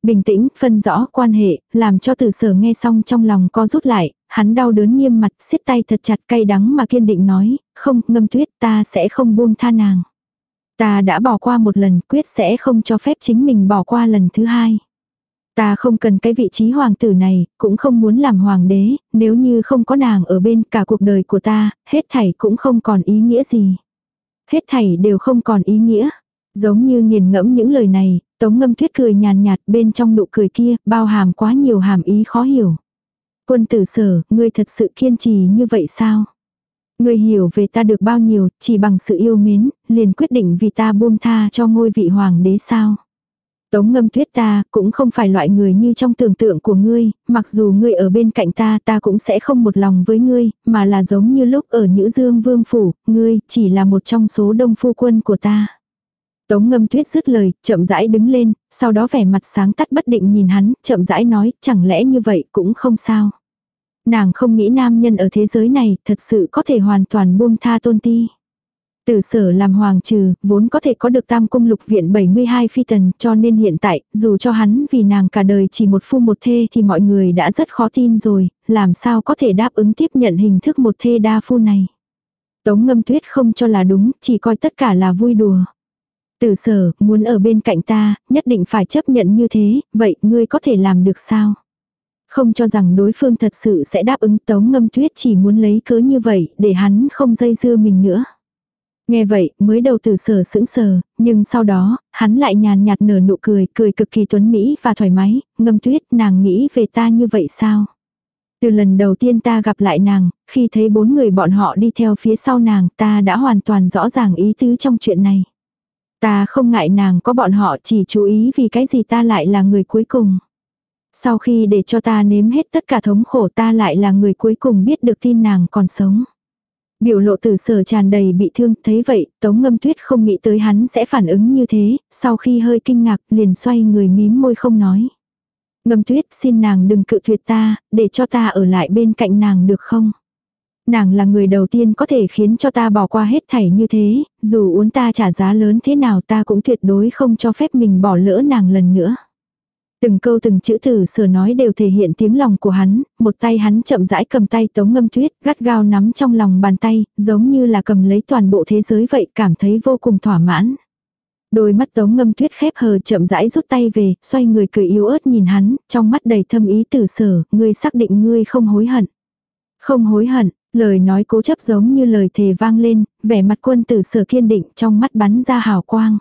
Bình tĩnh, phân rõ quan hệ, làm cho tử sở nghe xong trong lòng co rút lại, hắn đau đớn nghiêm mặt, siết tay thật chặt cay đắng mà kiên định nói, không, ngâm tuyết ta sẽ không buông tha nàng. Ta đã bỏ qua một lần, quyết sẽ không cho phép chính mình bỏ qua lần thứ hai. Ta không cần cái vị trí hoàng tử này, cũng không muốn làm hoàng đế, nếu như không có nàng ở bên cả cuộc đời của ta, hết thảy cũng không còn ý nghĩa gì. Hết thảy đều không còn ý nghĩa. Giống như nghiền ngẫm những lời này, Tống ngâm thuyết cười nhàn nhạt bên trong nụ cười kia, bao hàm quá nhiều hàm ý khó hiểu. Quân tử sở, ngươi thật sự kiên trì như vậy sao? Ngươi hiểu về ta được bao nhiêu, chỉ bằng sự yêu mến, liền quyết định vì ta buông tha cho ngôi vị hoàng đế sao? Tống ngâm tuyết ta cũng không phải loại người như trong tưởng tượng của ngươi, mặc dù ngươi ở bên cạnh ta ta cũng sẽ không một lòng với ngươi, mà là giống như lúc ở Nhữ Dương Vương Phủ, ngươi chỉ là một trong số đông phu quân của ta. Tống ngâm tuyết dứt lời, chậm rãi đứng lên, sau đó vẻ mặt sáng tắt bất định nhìn hắn, chậm rãi nói, chẳng lẽ như vậy cũng không sao. Nàng không nghĩ nam nhân ở thế giới này thật sự có thể hoàn toàn buông tha tôn ti. Tử sở làm hoàng trừ, vốn có thể có được tam cung lục viện 72 phi tần, cho nên hiện tại, dù cho hắn vì nàng cả đời chỉ một phu một thê thì mọi người đã rất khó tin rồi, làm sao có thể đáp ứng tiếp nhận hình thức một thê đa phu này. Tống ngâm tuyết không cho là đúng, chỉ coi tất cả là vui đùa. Tử sở, muốn ở bên cạnh ta, nhất định phải chấp nhận như thế, vậy ngươi có thể làm được sao? Không cho rằng đối phương thật sự sẽ đáp ứng tống ngâm tuyết chỉ muốn lấy cớ như vậy để hắn không dây dưa mình nữa. Nghe vậy, mới đầu từ sở sững sờ, nhưng sau đó, hắn lại nhàn nhạt nở nụ cười, cười cực kỳ tuấn mỹ và thoải mái, ngâm tuyết nàng nghĩ về ta như vậy sao? Từ lần đầu tiên ta gặp lại nàng, khi thấy bốn người bọn họ đi theo phía sau nàng ta đã hoàn toàn rõ ràng ý tứ trong chuyện này. Ta không ngại nàng có bọn họ chỉ chú ý vì cái gì ta lại là người cuối cùng. Sau khi để cho ta nếm hết tất cả thống khổ ta lại là người cuối cùng biết được tin nàng còn sống. Biểu lộ tử sở tràn đầy bị thương, thấy vậy, tống ngâm tuyết không nghĩ tới hắn sẽ phản ứng như thế, sau khi hơi kinh ngạc liền xoay người mím môi không nói. Ngâm tuyết xin nàng đừng cự tuyệt ta, để cho ta ở lại bên cạnh nàng được không? Nàng là người đầu tiên có thể khiến cho ta bỏ qua hết thảy như thế, dù uốn ta trả giá lớn thế nào ta cũng tuyệt đối không cho phép mình bỏ lỡ nàng lần nữa. Từng câu từng chữ từ sở nói đều thể hiện tiếng lòng của hắn, một tay hắn chậm rãi cầm tay tống ngâm tuyết, gắt gao nắm trong lòng bàn tay, giống như là cầm lấy toàn bộ thế giới vậy, cảm thấy vô cùng thỏa mãn. Đôi mắt tống ngâm tuyết khép hờ chậm rãi rút tay về, xoay người cười yếu ớt nhìn hắn, trong mắt đầy thâm ý từ sở, ngươi xác định ngươi không hối hận. Không hối hận, lời nói cố chấp giống như lời thề vang lên, vẻ mặt quân tử sở kiên định trong mắt bắn ra hào quang.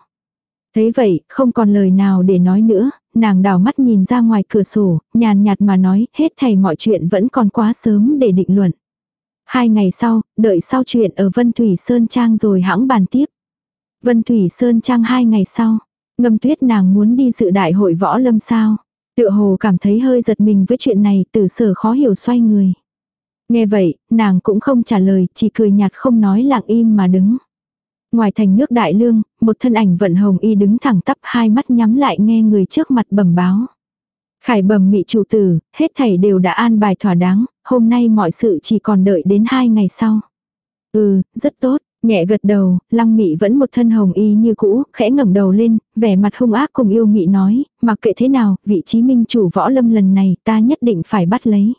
Thế vậy, không còn lời nào để nói nữa, nàng đảo mắt nhìn ra ngoài cửa sổ, nhàn nhạt mà nói, hết thầy mọi chuyện vẫn còn quá sớm để định luận. Hai ngày sau, đợi sau chuyện ở Vân Thủy Sơn Trang rồi hãng bàn tiếp. Vân Thủy Sơn Trang hai ngày sau, ngâm tuyết nàng muốn đi dự đại hội võ lâm sao. Tựa hồ cảm thấy hơi giật mình với chuyện này, từ sở khó hiểu xoay người. Nghe vậy, nàng cũng không trả lời, chỉ cười nhạt không nói lặng im mà đứng. Ngoài thành nước đại lương, một thân ảnh vận hồng y đứng thẳng tắp hai mắt nhắm lại nghe người trước mặt bẩm báo. Khải bẩm mị chủ tử, hết thảy đều đã an bài thỏa đáng, hôm nay mọi sự chỉ còn đợi đến hai ngày sau. Ừ, rất tốt, nhẹ gật đầu, lăng mị vẫn một thân hồng y như cũ, khẽ ngẩng đầu lên, vẻ mặt hung ác cùng yêu mị nói, mặc kệ thế nào, vị trí minh chủ võ lâm lần này ta nhất định phải bắt lấy.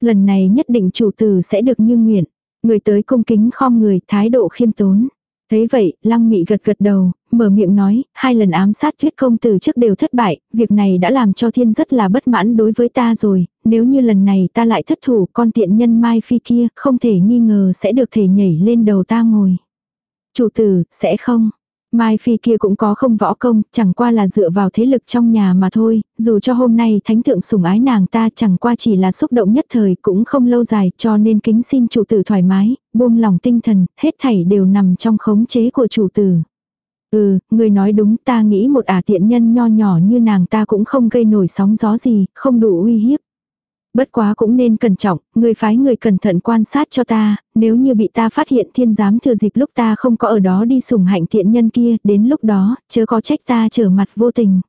Lần này nhất định chủ tử sẽ được như nguyện. Người tới cung kính khom người, thái độ khiêm tốn. Thấy vậy, lăng mị gật gật đầu, mở miệng nói, hai lần ám sát tuyết công tử trước đều thất bại, việc này đã làm cho thiên rất là bất mãn đối với ta rồi, nếu như lần này ta lại thất thủ con tiện nhân mai phi kia không thể nghi ngờ sẽ được thể nhảy lên đầu ta ngồi. Chủ tử, sẽ không. Mai Phi kia cũng có không võ công, chẳng qua là dựa vào thế lực trong nhà mà thôi, dù cho hôm nay thánh thượng sủng ái nàng ta chẳng qua chỉ là xúc động nhất thời cũng không lâu dài cho nên kính xin chủ tử thoải mái, buông lòng tinh thần, hết thảy đều nằm trong khống chế của chủ tử. Ừ, người nói đúng ta nghĩ một ả tiện nhân nho nhỏ như nàng ta cũng không gây nổi sóng gió gì, không đủ uy hiếp. Bất quá cũng nên cẩn trọng, người phái người cẩn thận quan sát cho ta, nếu như bị ta phát hiện thiên giám thừa dịp lúc ta không có ở đó đi sủng hạnh thiện nhân kia, đến lúc đó, chớ có trách ta trở mặt vô tình.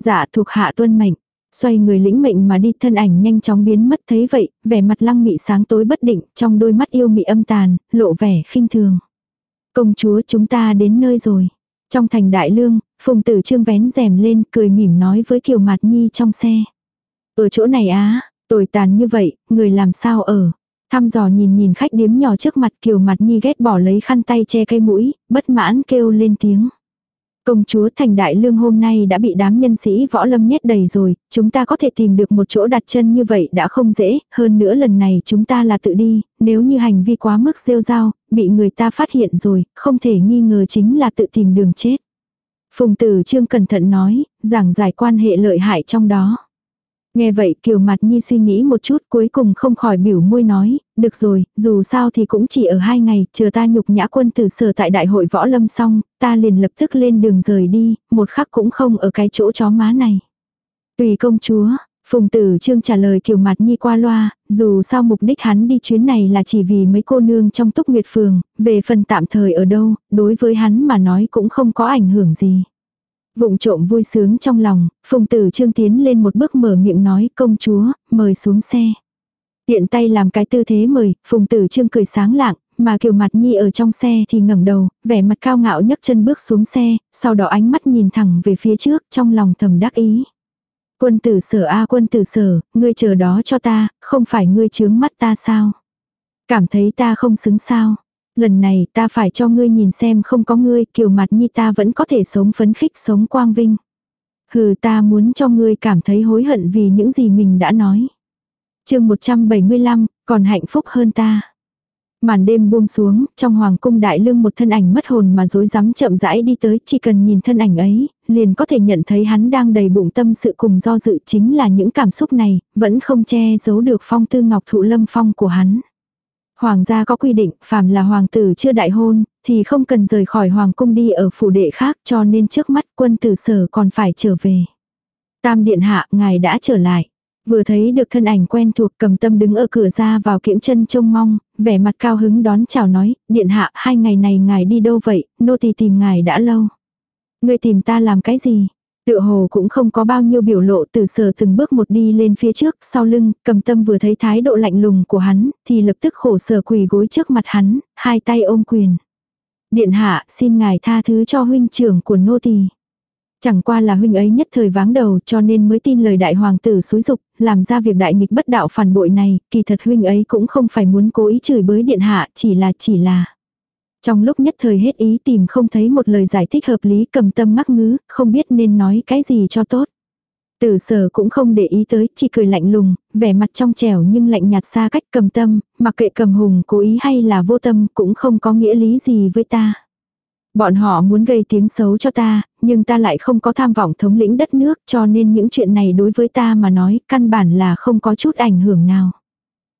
Dạ thuộc hạ tuân mệnh. Xoay người lĩnh mệnh mà đi thân ảnh nhanh chóng biến mất thấy vậy, vẻ mặt lăng mị sáng tối bất định, trong đôi mắt yêu mị âm tàn, lộ vẻ khinh thường. Công chúa chúng ta đến nơi rồi. Trong thành đại lương, phùng tử trương vén rèm lên cười mỉm nói với kiều mạt nhi trong xe. Ở chỗ này á, tồi tàn như vậy, người làm sao ở. Thăm dò nhìn nhìn khách điếm nhỏ trước mặt kiều mặt nhi ghét bỏ lấy khăn tay che cây mũi, bất mãn kêu lên tiếng. Công chúa thành đại lương hôm nay đã bị đám nhân sĩ võ lâm nhét đầy rồi, chúng ta có thể tìm được một chỗ đặt chân như vậy đã không dễ, hơn nữa lần này chúng ta là tự đi, nếu như hành vi quá mức rêu rao, bị người ta phát hiện rồi, không thể nghi ngờ chính là tự tìm đường chết. Phùng tử trương cẩn thận nói, giảng giải quan hệ lợi hại trong đó. Nghe vậy Kiều Mặt Nhi suy nghĩ một chút cuối cùng không khỏi biểu môi nói, được rồi, dù sao thì cũng chỉ ở hai ngày, chờ ta nhục nhã quân tử sở tại đại hội võ lâm xong, ta liền lập tức lên đường rời đi, một khắc cũng không ở cái chỗ chó má này. Tùy công chúa, Phùng tử trương trả lời Kiều Mặt Nhi qua loa, dù sao mục đích hắn đi chuyến này là chỉ vì mấy cô nương trong túc nguyệt phường, về phần tạm thời ở đâu, đối với hắn mà nói cũng không có ảnh hưởng gì. Vụng trộm vui sướng trong lòng, phùng tử trương tiến lên một bước mở miệng nói công chúa, mời xuống xe. Tiện tay làm cái tư thế mời, phùng tử trương cười sáng lạng, mà kiều mặt nhi ở trong xe thì ngẩng đầu, vẻ mặt cao ngạo nhấc chân bước xuống xe, sau đó ánh mắt nhìn thẳng về phía trước, trong lòng thầm đắc ý. Quân tử sở a quân tử sở, ngươi chờ đó cho ta, không phải ngươi chướng mắt ta sao? Cảm thấy ta không xứng sao? Lần này ta phải cho ngươi nhìn xem không có ngươi kiều mặt nhi ta vẫn có thể sống phấn khích sống quang vinh. Hừ ta muốn cho ngươi cảm thấy hối hận vì những gì mình đã nói. chương 175, còn hạnh phúc hơn ta. Màn đêm buông xuống, trong hoàng cung đại lương một thân ảnh mất hồn mà dối rắm chậm rãi đi tới, chỉ cần nhìn thân ảnh ấy, liền có thể nhận thấy hắn đang đầy bụng tâm sự cùng do dự chính là những cảm xúc này, vẫn không che giấu được phong tư ngọc thụ lâm phong của hắn. Hoàng gia có quy định, phàm là hoàng tử chưa đại hôn, thì không cần rời khỏi hoàng cung đi ở phủ đệ khác cho nên trước mắt quân tử sở còn phải trở về. Tam điện hạ, ngài đã trở lại. Vừa thấy được thân ảnh quen thuộc cầm tâm đứng ở cửa ra vào kiễng chân trông mong, vẻ mặt cao hứng đón chào nói, điện hạ, hai ngày này ngài đi đâu vậy, nô tỳ tìm ngài đã lâu. Người tìm ta làm cái gì? Tựa hồ cũng không có bao nhiêu biểu lộ từ sở từng bước một đi lên phía trước, sau lưng, cầm tâm vừa thấy thái độ lạnh lùng của hắn, thì lập tức khổ sở quỳ gối trước mặt hắn, hai tay ôm quyền. Điện hạ, xin ngài tha thứ cho huynh trưởng của nô tỳ. Chẳng qua là huynh ấy nhất thời váng đầu cho nên mới tin lời đại hoàng tử xúi dục, làm ra việc đại nghịch bất đạo phản bội này, kỳ thật huynh ấy cũng không phải muốn cố ý chửi bới điện hạ, chỉ là chỉ là. Trong lúc nhất thời hết ý tìm không thấy một lời giải thích hợp lý cầm tâm ngắc ngứ, không biết nên nói cái gì cho tốt. Tử sở cũng không để ý tới, chỉ cười lạnh lùng, vẻ mặt trong trẻo nhưng lạnh nhạt xa cách cầm tâm, mặc kệ cầm hùng cố ý hay là vô tâm cũng không có nghĩa lý gì với ta. Bọn họ muốn gây tiếng xấu cho ta, nhưng ta lại không có tham vọng thống lĩnh đất nước cho nên những chuyện này đối với ta mà nói căn bản là không có chút ảnh hưởng nào.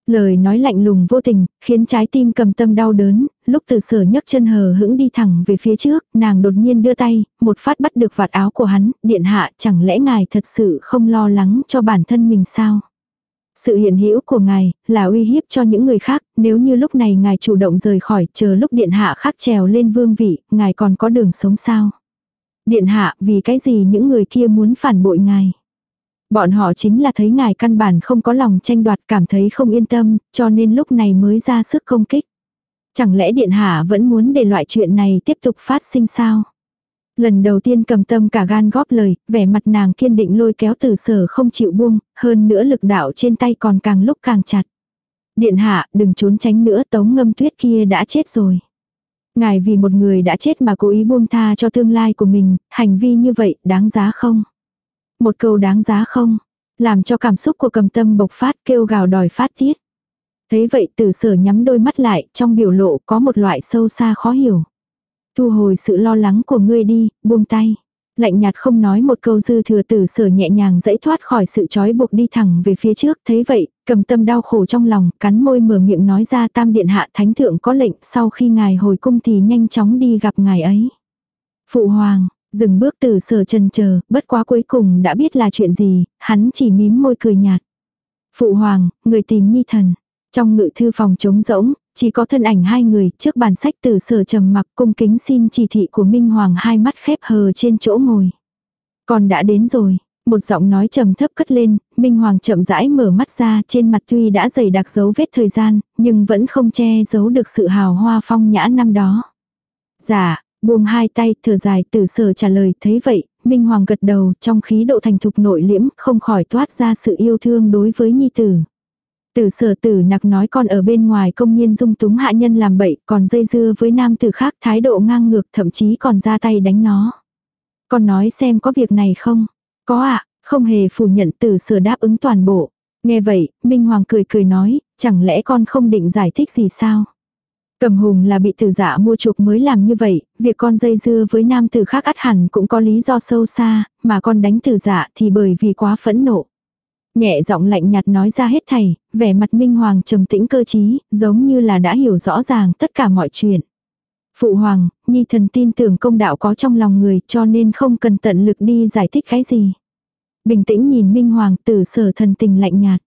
Lời nói lạnh lùng vô tình, khiến trái tim cầm tâm đau đớn, lúc từ sở nhấc chân hờ hững đi thẳng về phía trước, nàng đột nhiên đưa tay, một phát bắt được vạt áo của hắn, điện hạ chẳng lẽ ngài thật sự không lo lắng cho bản thân mình sao? Sự hiện hữu của ngài là uy hiếp cho những người khác, nếu như lúc này ngài chủ động rời khỏi, chờ lúc điện hạ khác trèo lên vương vị, ngài còn có đường sống sao? Điện hạ, vì cái gì những người kia muốn phản bội ngài? Bọn họ chính là thấy ngài căn bản không có lòng tranh đoạt cảm thấy không yên tâm, cho nên lúc này mới ra sức công kích. Chẳng lẽ Điện Hạ vẫn muốn để loại chuyện này tiếp tục phát sinh sao? Lần đầu tiên cầm tâm cả gan góp lời, vẻ mặt nàng kiên định lôi kéo từ sở không chịu buông, hơn nữa lực đạo trên tay còn càng lúc càng chặt. Điện hạ, đừng trốn tránh nữa tống ngâm tuyết kia đã chết rồi. Ngài vì một người đã chết mà cố ý buông tha cho tương lai của mình, hành vi như vậy đáng giá không? Một câu đáng giá không? Làm cho cảm xúc của cầm tâm bộc phát kêu gào đòi phát tiết. Thế vậy tử sở nhắm đôi mắt lại, trong biểu lộ có một loại sâu xa khó hiểu. Thu hồi sự lo lắng của ngươi đi, buông tay. Lạnh nhạt không nói một câu dư thừa tử sở nhẹ nhàng dẫy thoát khỏi sự trói buộc đi thẳng về phía trước. Thế vậy, cầm tâm đau khổ trong lòng, cắn môi mở miệng nói ra tam điện hạ thánh thượng có lệnh sau khi ngài hồi cung thì nhanh chóng đi gặp ngài ấy. Phụ hoàng, Dừng bước từ sở chân chờ, bất quá cuối cùng đã biết là chuyện gì, hắn chỉ mím môi cười nhạt. Phụ hoàng, người tìm nhi thần. Trong ngự thư phòng trống rỗng, chỉ có thân ảnh hai người trước bàn sách từ sở trầm mặc cung kính xin chỉ thị của Minh Hoàng hai mắt khép hờ trên chỗ ngồi. Còn đã đến rồi, Một giọng nói trầm thấp cất lên, Minh Hoàng chậm rãi mở mắt ra trên mặt tuy đã dày đặc dấu vết thời gian, nhưng vẫn không che giấu được sự hào hoa phong nhã năm đó. Dạ, buông hai tay, thở dài tử sở trả lời, thấy vậy, Minh Hoàng gật đầu, trong khí độ thành thục nội liễm, không khỏi toát ra sự yêu thương đối với nhi tử. Tử sở tử nặc nói con ở bên ngoài công nhiên dung túng hạ nhân làm bậy, còn dây dưa với nam tử khác thái độ ngang ngược thậm chí còn ra tay đánh nó. Con nói xem có việc này không? Có ạ, à, không hề phủ nhận tử sở đáp ứng toàn bộ. Nghe vậy, Minh Hoàng cười cười nói, chẳng lẽ con không định giải thích gì sao? Cầm hùng là bị tử dạ mua chuộc mới làm như vậy, việc con dây dưa với nam tử khác ắt hẳn cũng có lý do sâu xa, mà con đánh tử dạ thì bởi vì quá phẫn nộ. Nhẹ giọng lạnh nhạt nói ra hết thầy, vẻ mặt minh hoàng trầm tĩnh cơ trí, giống như là đã hiểu rõ ràng tất cả mọi chuyện. Phụ hoàng, nhi thần tin tưởng công đạo có trong lòng người cho nên không cần tận lực đi giải thích cái gì. Bình tĩnh nhìn minh hoàng tử sở thần tình lạnh nhạt.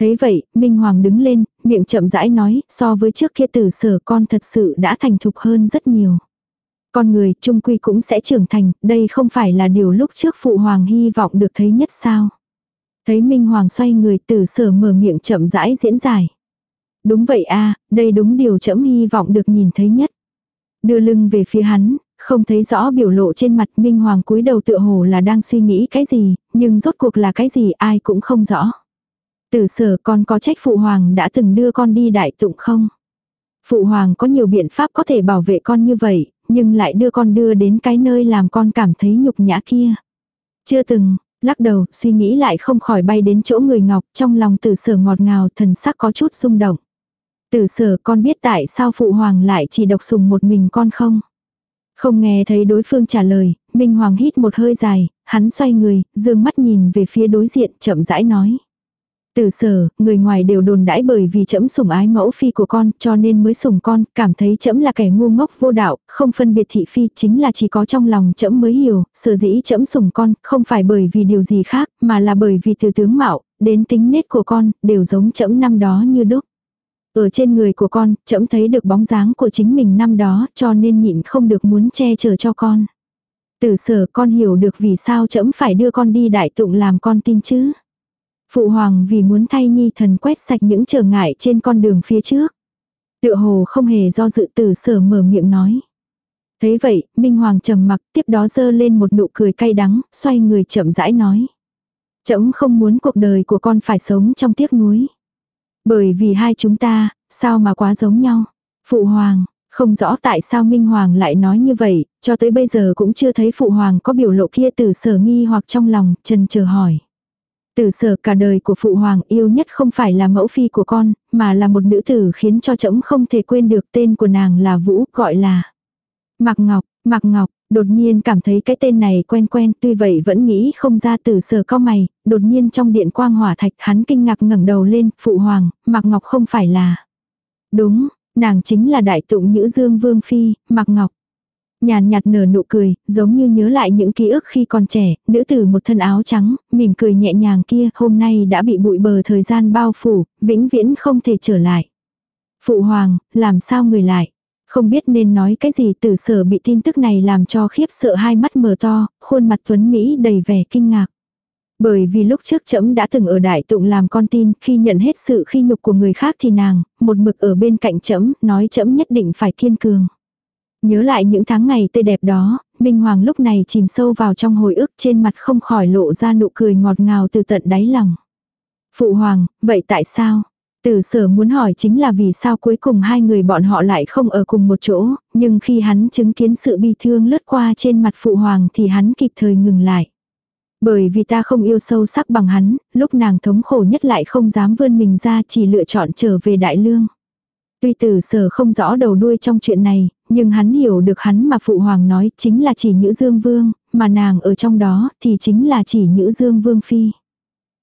Thấy vậy, Minh Hoàng đứng lên, miệng chậm rãi nói, so với trước kia tử sở con thật sự đã thành thục hơn rất nhiều. Con người trung quy cũng sẽ trưởng thành, đây không phải là điều lúc trước Phụ Hoàng hy vọng được thấy nhất sao. Thấy Minh Hoàng xoay người tử sở mở miệng chậm rãi diễn giải. Đúng vậy a đây đúng điều chậm hy vọng được nhìn thấy nhất. Đưa lưng về phía hắn, không thấy rõ biểu lộ trên mặt Minh Hoàng cúi đầu tựa hồ là đang suy nghĩ cái gì, nhưng rốt cuộc là cái gì ai cũng không rõ. Tử sở con có trách phụ hoàng đã từng đưa con đi đại tụng không? Phụ hoàng có nhiều biện pháp có thể bảo vệ con như vậy, nhưng lại đưa con đưa đến cái nơi làm con cảm thấy nhục nhã kia. Chưa từng, lắc đầu, suy nghĩ lại không khỏi bay đến chỗ người ngọc, trong lòng tử sở ngọt ngào, thần sắc có chút rung động. Tử sở con biết tại sao phụ hoàng lại chỉ độc sùng một mình con không? Không nghe thấy đối phương trả lời, Minh Hoàng hít một hơi dài, hắn xoay người, dương mắt nhìn về phía đối diện, chậm rãi nói. Từ sở, người ngoài đều đồn đãi bởi vì trẫm sủng ái mẫu phi của con, cho nên mới sủng con, cảm thấy trẫm là kẻ ngu ngốc vô đạo, không phân biệt thị phi, chính là chỉ có trong lòng trẫm mới hiểu, sở dĩ trẫm sủng con, không phải bởi vì điều gì khác, mà là bởi vì từ tướng mạo, đến tính nết của con, đều giống trẫm năm đó như đúc. Ở trên người của con, trẫm thấy được bóng dáng của chính mình năm đó, cho nên nhịn không được muốn che chở cho con. Từ sở con hiểu được vì sao trẫm phải đưa con đi đại tụng làm con tin chứ. Phụ hoàng vì muốn thay nhi thần quét sạch những trở ngại trên con đường phía trước. Tựa hồ không hề do dự tử sở mở miệng nói. Thấy vậy, Minh Hoàng trầm mặc, tiếp đó dơ lên một nụ cười cay đắng, xoay người chậm rãi nói. "Chậm không muốn cuộc đời của con phải sống trong tiếc nuối. Bởi vì hai chúng ta, sao mà quá giống nhau. Phụ Hoàng, không rõ tại sao Minh Hoàng lại nói như vậy, cho tới bây giờ cũng chưa thấy Phụ Hoàng có biểu lộ kia từ sở nghi hoặc trong lòng, trần chờ hỏi từ sở cả đời của phụ hoàng yêu nhất không phải là mẫu phi của con, mà là một nữ tử khiến cho trẫm không thể quên được tên của nàng là Vũ, gọi là Mạc Ngọc, Mạc Ngọc, đột nhiên cảm thấy cái tên này quen quen, tuy vậy vẫn nghĩ không ra từ sở cao mày, đột nhiên trong điện quang hỏa thạch hắn kinh ngạc ngẩng đầu lên, phụ hoàng, Mạc Ngọc không phải là. Đúng, nàng chính là đại tụng nữ dương vương phi, Mạc Ngọc. Nhàn nhạt nở nụ cười, giống như nhớ lại những ký ức khi còn trẻ, nữ tử một thân áo trắng, mỉm cười nhẹ nhàng kia, hôm nay đã bị bụi bờ thời gian bao phủ, vĩnh viễn không thể trở lại. Phụ hoàng, làm sao người lại? Không biết nên nói cái gì từ sở bị tin tức này làm cho khiếp sợ hai mắt mở to, khuôn mặt tuấn Mỹ đầy vẻ kinh ngạc. Bởi vì lúc trước trẫm đã từng ở đại tụng làm con tin, khi nhận hết sự khi nhục của người khác thì nàng, một mực ở bên cạnh trẫm, nói trẫm nhất định phải kiên cường. Nhớ lại những tháng ngày tươi đẹp đó, Minh Hoàng lúc này chìm sâu vào trong hồi ức trên mặt không khỏi lộ ra nụ cười ngọt ngào từ tận đáy lòng. Phụ Hoàng, vậy tại sao? Từ sở muốn hỏi chính là vì sao cuối cùng hai người bọn họ lại không ở cùng một chỗ, nhưng khi hắn chứng kiến sự bi thương lướt qua trên mặt Phụ Hoàng thì hắn kịp thời ngừng lại. Bởi vì ta không yêu sâu sắc bằng hắn, lúc nàng thống khổ nhất lại không dám vươn mình ra chỉ lựa chọn trở về đại lương. Tuy tử sở không rõ đầu đuôi trong chuyện này, nhưng hắn hiểu được hắn mà phụ hoàng nói chính là chỉ nữ dương vương, mà nàng ở trong đó thì chính là chỉ nữ dương vương phi.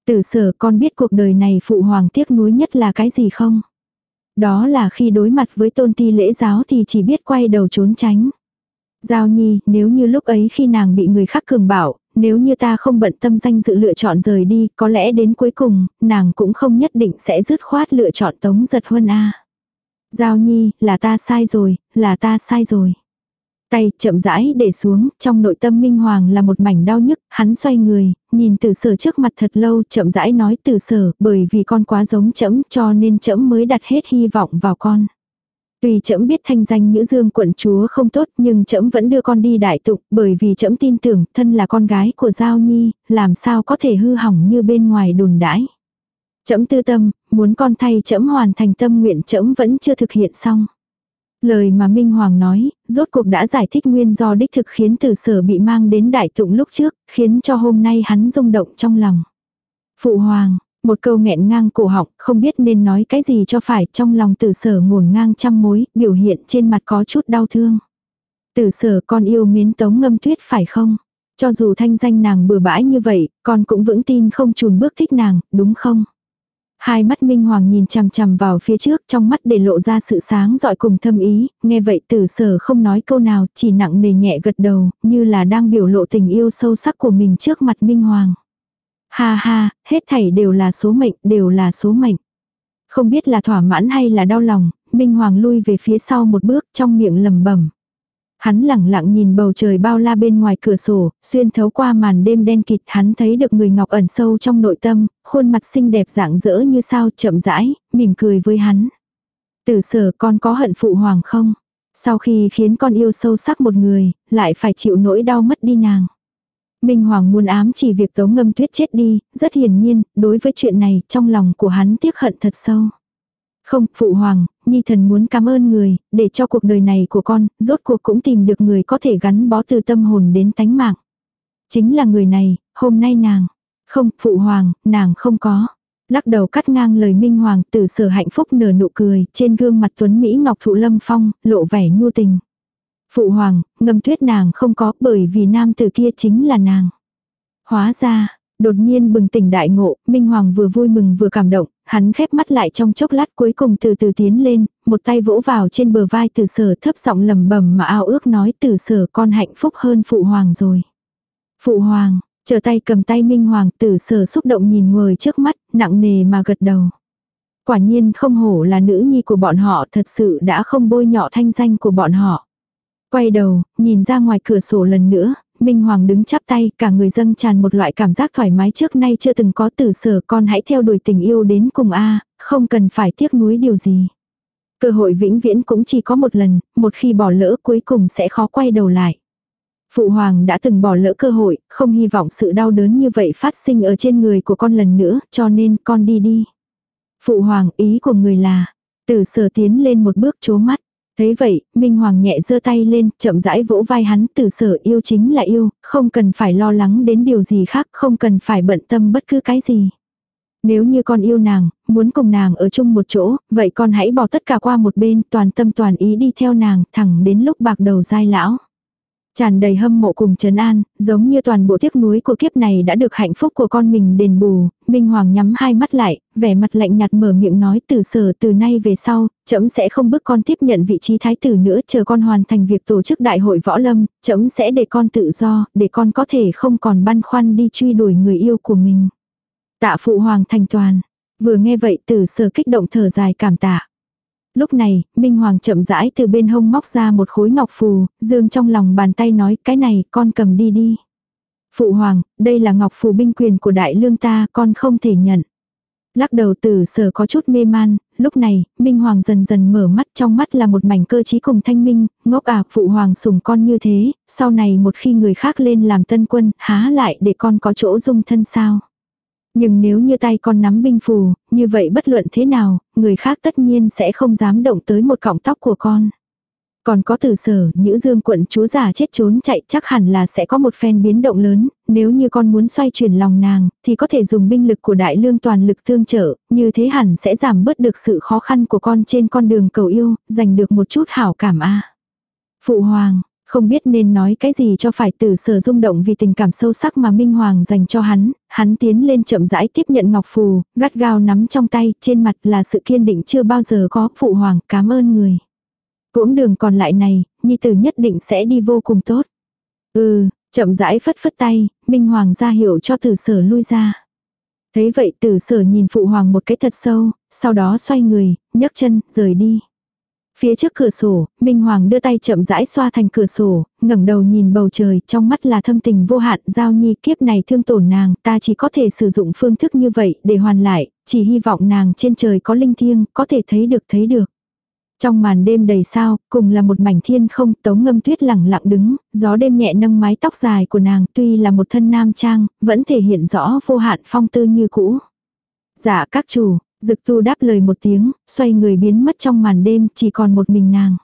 Tử sở con biết cuộc đời này phụ hoàng tiếc nuối nhất là cái gì không? Đó là khi đối mặt với tôn ti lễ giáo thì chỉ biết quay đầu trốn tránh. Giao nhi, nếu như lúc ấy khi nàng bị người khác cường bảo, nếu như ta không bận tâm danh dự lựa chọn rời đi, có lẽ đến cuối cùng, nàng cũng không nhất định sẽ dứt khoát lựa chọn tống giật huân A. Giao nhi, là ta sai rồi, là ta sai rồi. Tay chậm rãi để xuống, trong nội tâm Minh Hoàng là một mảnh đau nhức, hắn xoay người, nhìn từ sở trước mặt thật lâu, chậm rãi nói từ sở, bởi vì con quá giống chẫm cho nên chẫm mới đặt hết hy vọng vào con. Tuy trẫm biết thanh danh Nhữ Dương quận chúa không tốt, nhưng trẫm vẫn đưa con đi đại tục, bởi vì trẫm tin tưởng, thân là con gái của Giao Nhi, làm sao có thể hư hỏng như bên ngoài đồn đãi. Trẫm tư tâm, muốn con thay trẫm hoàn thành tâm nguyện trẫm vẫn chưa thực hiện xong. Lời mà Minh Hoàng nói, rốt cuộc đã giải thích nguyên do đích thực khiến tử sở bị mang đến đại tụng lúc trước, khiến cho hôm nay hắn rung động trong lòng. Phụ Hoàng, một câu nghẹn ngang cổ họng, không biết nên nói cái gì cho phải, trong lòng tử sở ngổn ngang trăm mối, biểu hiện trên mặt có chút đau thương. Tử sở con yêu miến tống ngâm tuyết phải không? Cho dù thanh danh nàng bừa bãi như vậy, con cũng vững tin không chùn bước thích nàng, đúng không? Hai mắt Minh Hoàng nhìn chằm chằm vào phía trước trong mắt để lộ ra sự sáng dọi cùng thâm ý, nghe vậy tử sở không nói câu nào, chỉ nặng nề nhẹ gật đầu, như là đang biểu lộ tình yêu sâu sắc của mình trước mặt Minh Hoàng. Ha ha, hết thảy đều là số mệnh, đều là số mệnh. Không biết là thỏa mãn hay là đau lòng, Minh Hoàng lui về phía sau một bước trong miệng lầm bẩm Hắn lẳng lặng nhìn bầu trời bao la bên ngoài cửa sổ, xuyên thấu qua màn đêm đen kịt hắn thấy được người ngọc ẩn sâu trong nội tâm, khuôn mặt xinh đẹp dạng dỡ như sao chậm rãi, mỉm cười với hắn. Tử sở con có hận phụ hoàng không? Sau khi khiến con yêu sâu sắc một người, lại phải chịu nỗi đau mất đi nàng. Minh Hoàng muốn ám chỉ việc tống ngâm tuyết chết đi, rất hiển nhiên, đối với chuyện này, trong lòng của hắn tiếc hận thật sâu. Không, Phụ Hoàng, Nhi thần muốn cảm ơn người, để cho cuộc đời này của con, rốt cuộc cũng tìm được người có thể gắn bó từ tâm hồn đến tánh mạng. Chính là người này, hôm nay nàng. Không, Phụ Hoàng, nàng không có. Lắc đầu cắt ngang lời Minh Hoàng từ sở hạnh phúc nở nụ cười, trên gương mặt tuấn Mỹ Ngọc Thụ Lâm Phong, lộ vẻ nhu tình. Phụ hoàng, ngâm tuyết nàng không có bởi vì nam tử kia chính là nàng. Hóa ra, đột nhiên bừng tỉnh đại ngộ, Minh Hoàng vừa vui mừng vừa cảm động, hắn khép mắt lại trong chốc lát cuối cùng từ từ tiến lên, một tay vỗ vào trên bờ vai từ sở thấp giọng lầm bầm mà ao ước nói từ sở con hạnh phúc hơn phụ hoàng rồi. Phụ hoàng, trở tay cầm tay Minh Hoàng từ sở xúc động nhìn người trước mắt, nặng nề mà gật đầu. Quả nhiên không hổ là nữ nhi của bọn họ thật sự đã không bôi nhọ thanh danh của bọn họ. Quay đầu, nhìn ra ngoài cửa sổ lần nữa, Minh Hoàng đứng chắp tay, cả người dâng tràn một loại cảm giác thoải mái trước nay chưa từng có từ sở con hãy theo đuổi tình yêu đến cùng a không cần phải tiếc nuối điều gì. Cơ hội vĩnh viễn cũng chỉ có một lần, một khi bỏ lỡ cuối cùng sẽ khó quay đầu lại. Phụ hoàng đã từng bỏ lỡ cơ hội, không hy vọng sự đau đớn như vậy phát sinh ở trên người của con lần nữa, cho nên con đi đi. Phụ hoàng ý của người là, từ sở tiến lên một bước chố mắt. Thấy vậy, Minh Hoàng nhẹ giơ tay lên, chậm rãi vỗ vai hắn từ sở yêu chính là yêu, không cần phải lo lắng đến điều gì khác, không cần phải bận tâm bất cứ cái gì. Nếu như con yêu nàng, muốn cùng nàng ở chung một chỗ, vậy con hãy bỏ tất cả qua một bên, toàn tâm toàn ý đi theo nàng, thẳng đến lúc bạc đầu dai lão. Tràn đầy hâm mộ cùng trấn an, giống như toàn bộ tiếc nuối của kiếp này đã được hạnh phúc của con mình đền bù, Minh Hoàng nhắm hai mắt lại, vẻ mặt lạnh nhạt mở miệng nói từ sở từ nay về sau, chấm sẽ không bức con tiếp nhận vị trí thái tử nữa chờ con hoàn thành việc tổ chức đại hội võ lâm, chấm sẽ để con tự do, để con có thể không còn băn khoăn đi truy đuổi người yêu của mình. Tạ phụ hoàng thành toàn, vừa nghe vậy từ sở kích động thở dài cảm tạ. Lúc này, Minh Hoàng chậm rãi từ bên hông móc ra một khối ngọc phù, dương trong lòng bàn tay nói cái này con cầm đi đi. Phụ Hoàng, đây là ngọc phù binh quyền của đại lương ta, con không thể nhận. Lắc đầu tử sở có chút mê man, lúc này, Minh Hoàng dần dần mở mắt trong mắt là một mảnh cơ trí cùng thanh minh, ngốc à, phụ hoàng sủng con như thế, sau này một khi người khác lên làm tân quân, há lại để con có chỗ dung thân sao. Nhưng nếu như tay con nắm binh phù, như vậy bất luận thế nào, người khác tất nhiên sẽ không dám động tới một cọng tóc của con. Còn có từ sở, nữ dương quận chúa giả chết trốn chạy chắc hẳn là sẽ có một phen biến động lớn, nếu như con muốn xoay chuyển lòng nàng, thì có thể dùng binh lực của đại lương toàn lực thương trợ, như thế hẳn sẽ giảm bớt được sự khó khăn của con trên con đường cầu yêu, giành được một chút hảo cảm a Phụ hoàng, không biết nên nói cái gì cho phải từ sở rung động vì tình cảm sâu sắc mà Minh Hoàng dành cho hắn, hắn tiến lên chậm rãi tiếp nhận ngọc phù, gắt gao nắm trong tay, trên mặt là sự kiên định chưa bao giờ có, phụ hoàng, cảm ơn người. Cũng đường còn lại này, nhi tử nhất định sẽ đi vô cùng tốt. Ừ, chậm rãi phất phất tay, Minh Hoàng ra hiệu cho tử sở lui ra. Thấy vậy tử sở nhìn phụ hoàng một cái thật sâu, sau đó xoay người, nhấc chân, rời đi. Phía trước cửa sổ, Minh Hoàng đưa tay chậm rãi xoa thành cửa sổ, ngẩng đầu nhìn bầu trời, trong mắt là thâm tình vô hạn, giao nhi kiếp này thương tổn nàng, ta chỉ có thể sử dụng phương thức như vậy để hoàn lại, chỉ hy vọng nàng trên trời có linh thiêng, có thể thấy được thấy được. Trong màn đêm đầy sao, cùng là một mảnh thiên không, tống ngâm tuyết lẳng lặng đứng, gió đêm nhẹ nâng mái tóc dài của nàng tuy là một thân nam trang, vẫn thể hiện rõ vô hạn phong tư như cũ. Dạ các chủ, Dực tu đáp lời một tiếng, xoay người biến mất trong màn đêm, chỉ còn một mình nàng.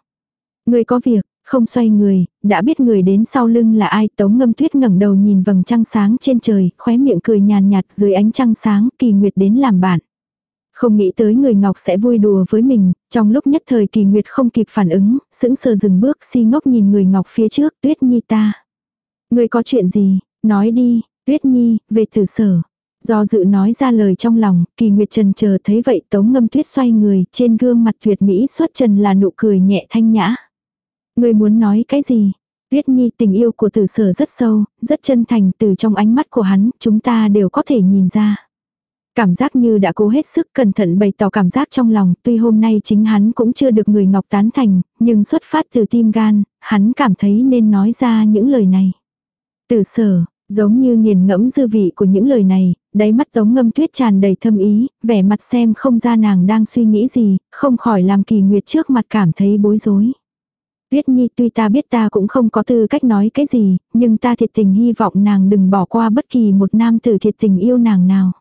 Người có việc, không xoay người, đã biết người đến sau lưng là ai, tống ngâm tuyết ngẩng đầu nhìn vầng trăng sáng trên trời, khóe miệng cười nhàn nhạt dưới ánh trăng sáng, kỳ nguyệt đến làm bạn. Không nghĩ tới người ngọc sẽ vui đùa với mình, trong lúc nhất thời kỳ nguyệt không kịp phản ứng, sững sờ dừng bước si ngốc nhìn người ngọc phía trước, tuyết nhi ta. Người có chuyện gì, nói đi, tuyết nhi, về tử sở. Do dự nói ra lời trong lòng, kỳ nguyệt trần chờ thấy vậy tống ngâm tuyết xoay người, trên gương mặt tuyệt mỹ xuất trần là nụ cười nhẹ thanh nhã. Người muốn nói cái gì? Tuyết nhi tình yêu của tử sở rất sâu, rất chân thành từ trong ánh mắt của hắn, chúng ta đều có thể nhìn ra. Cảm giác như đã cố hết sức cẩn thận bày tỏ cảm giác trong lòng, tuy hôm nay chính hắn cũng chưa được người ngọc tán thành, nhưng xuất phát từ tim gan, hắn cảm thấy nên nói ra những lời này. Tử sở, giống như nghiền ngẫm dư vị của những lời này, đáy mắt tống ngâm tuyết tràn đầy thâm ý, vẻ mặt xem không ra nàng đang suy nghĩ gì, không khỏi làm kỳ nguyệt trước mặt cảm thấy bối rối. Tuyết Nhi tuy ta biết ta cũng không có tư cách nói cái gì, nhưng ta thiệt tình hy vọng nàng đừng bỏ qua bất kỳ một nam tử thiệt tình yêu nàng nào.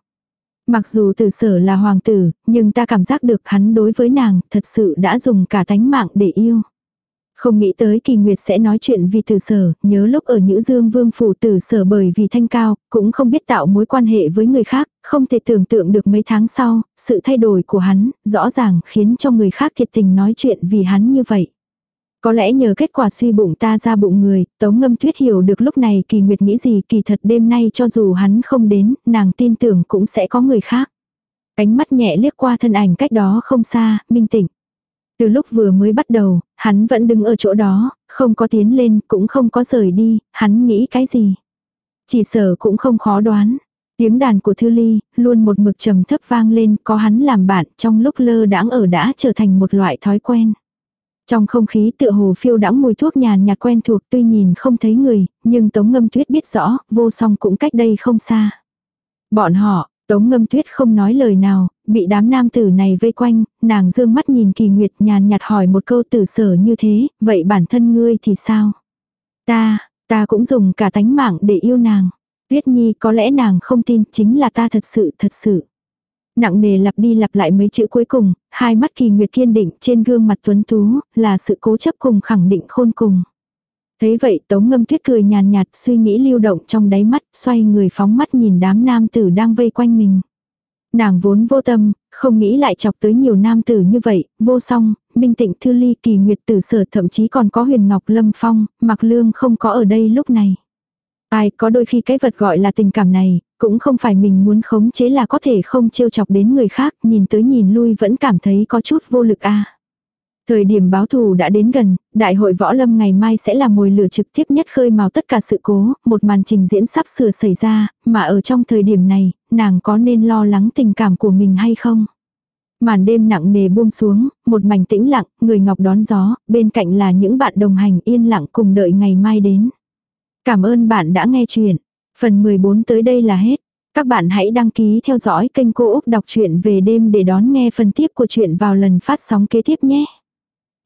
Mặc dù tử sở là hoàng tử, nhưng ta cảm giác được hắn đối với nàng thật sự đã dùng cả tánh mạng để yêu. Không nghĩ tới kỳ nguyệt sẽ nói chuyện vì tử sở, nhớ lúc ở Nhữ Dương Vương phủ tử sở bởi vì thanh cao, cũng không biết tạo mối quan hệ với người khác, không thể tưởng tượng được mấy tháng sau, sự thay đổi của hắn, rõ ràng khiến cho người khác thiệt tình nói chuyện vì hắn như vậy. Có lẽ nhờ kết quả suy bụng ta ra bụng người, Tống Ngâm Tuyết hiểu được lúc này kỳ nguyệt nghĩ gì kỳ thật đêm nay cho dù hắn không đến, nàng tin tưởng cũng sẽ có người khác. Ánh mắt nhẹ liếc qua thân ảnh cách đó không xa, minh tĩnh. Từ lúc vừa mới bắt đầu, hắn vẫn đứng ở chỗ đó, không có tiến lên, cũng không có rời đi, hắn nghĩ cái gì. Chỉ sở cũng không khó đoán. Tiếng đàn của Thư Ly, luôn một mực trầm thấp vang lên, có hắn làm bạn, trong lúc lơ đãng ở đã trở thành một loại thói quen. Trong không khí tựa hồ phiêu đãng mùi thuốc nhàn nhạt quen thuộc tuy nhìn không thấy người, nhưng Tống Ngâm Tuyết biết rõ, vô song cũng cách đây không xa. Bọn họ, Tống Ngâm Tuyết không nói lời nào, bị đám nam tử này vây quanh, nàng dương mắt nhìn kỳ nguyệt nhàn nhạt hỏi một câu tử sở như thế, vậy bản thân ngươi thì sao? Ta, ta cũng dùng cả tánh mạng để yêu nàng. Tuyết Nhi có lẽ nàng không tin chính là ta thật sự thật sự. Nặng nề lặp đi lặp lại mấy chữ cuối cùng, hai mắt kỳ nguyệt kiên định trên gương mặt tuấn tú, là sự cố chấp cùng khẳng định khôn cùng. Thế vậy tống ngâm tuyết cười nhàn nhạt suy nghĩ lưu động trong đáy mắt, xoay người phóng mắt nhìn đám nam tử đang vây quanh mình. Nàng vốn vô tâm, không nghĩ lại chọc tới nhiều nam tử như vậy, vô song, minh tịnh thư ly kỳ nguyệt tử sở thậm chí còn có huyền ngọc lâm phong, mặc lương không có ở đây lúc này. Ai có đôi khi cái vật gọi là tình cảm này, cũng không phải mình muốn khống chế là có thể không trêu chọc đến người khác, nhìn tới nhìn lui vẫn cảm thấy có chút vô lực a. Thời điểm báo thù đã đến gần, đại hội võ lâm ngày mai sẽ là mồi lửa trực tiếp nhất khơi mào tất cả sự cố, một màn trình diễn sắp sửa xảy ra, mà ở trong thời điểm này, nàng có nên lo lắng tình cảm của mình hay không? Màn đêm nặng nề buông xuống, một mảnh tĩnh lặng, người ngọc đón gió, bên cạnh là những bạn đồng hành yên lặng cùng đợi ngày mai đến. Cảm ơn bạn đã nghe chuyện. Phần 14 tới đây là hết. Các bạn hãy đăng ký theo dõi kênh Cô Úc Đọc truyện về đêm để đón nghe phần tiếp của chuyện vào lần phát sóng kế tiếp nhé.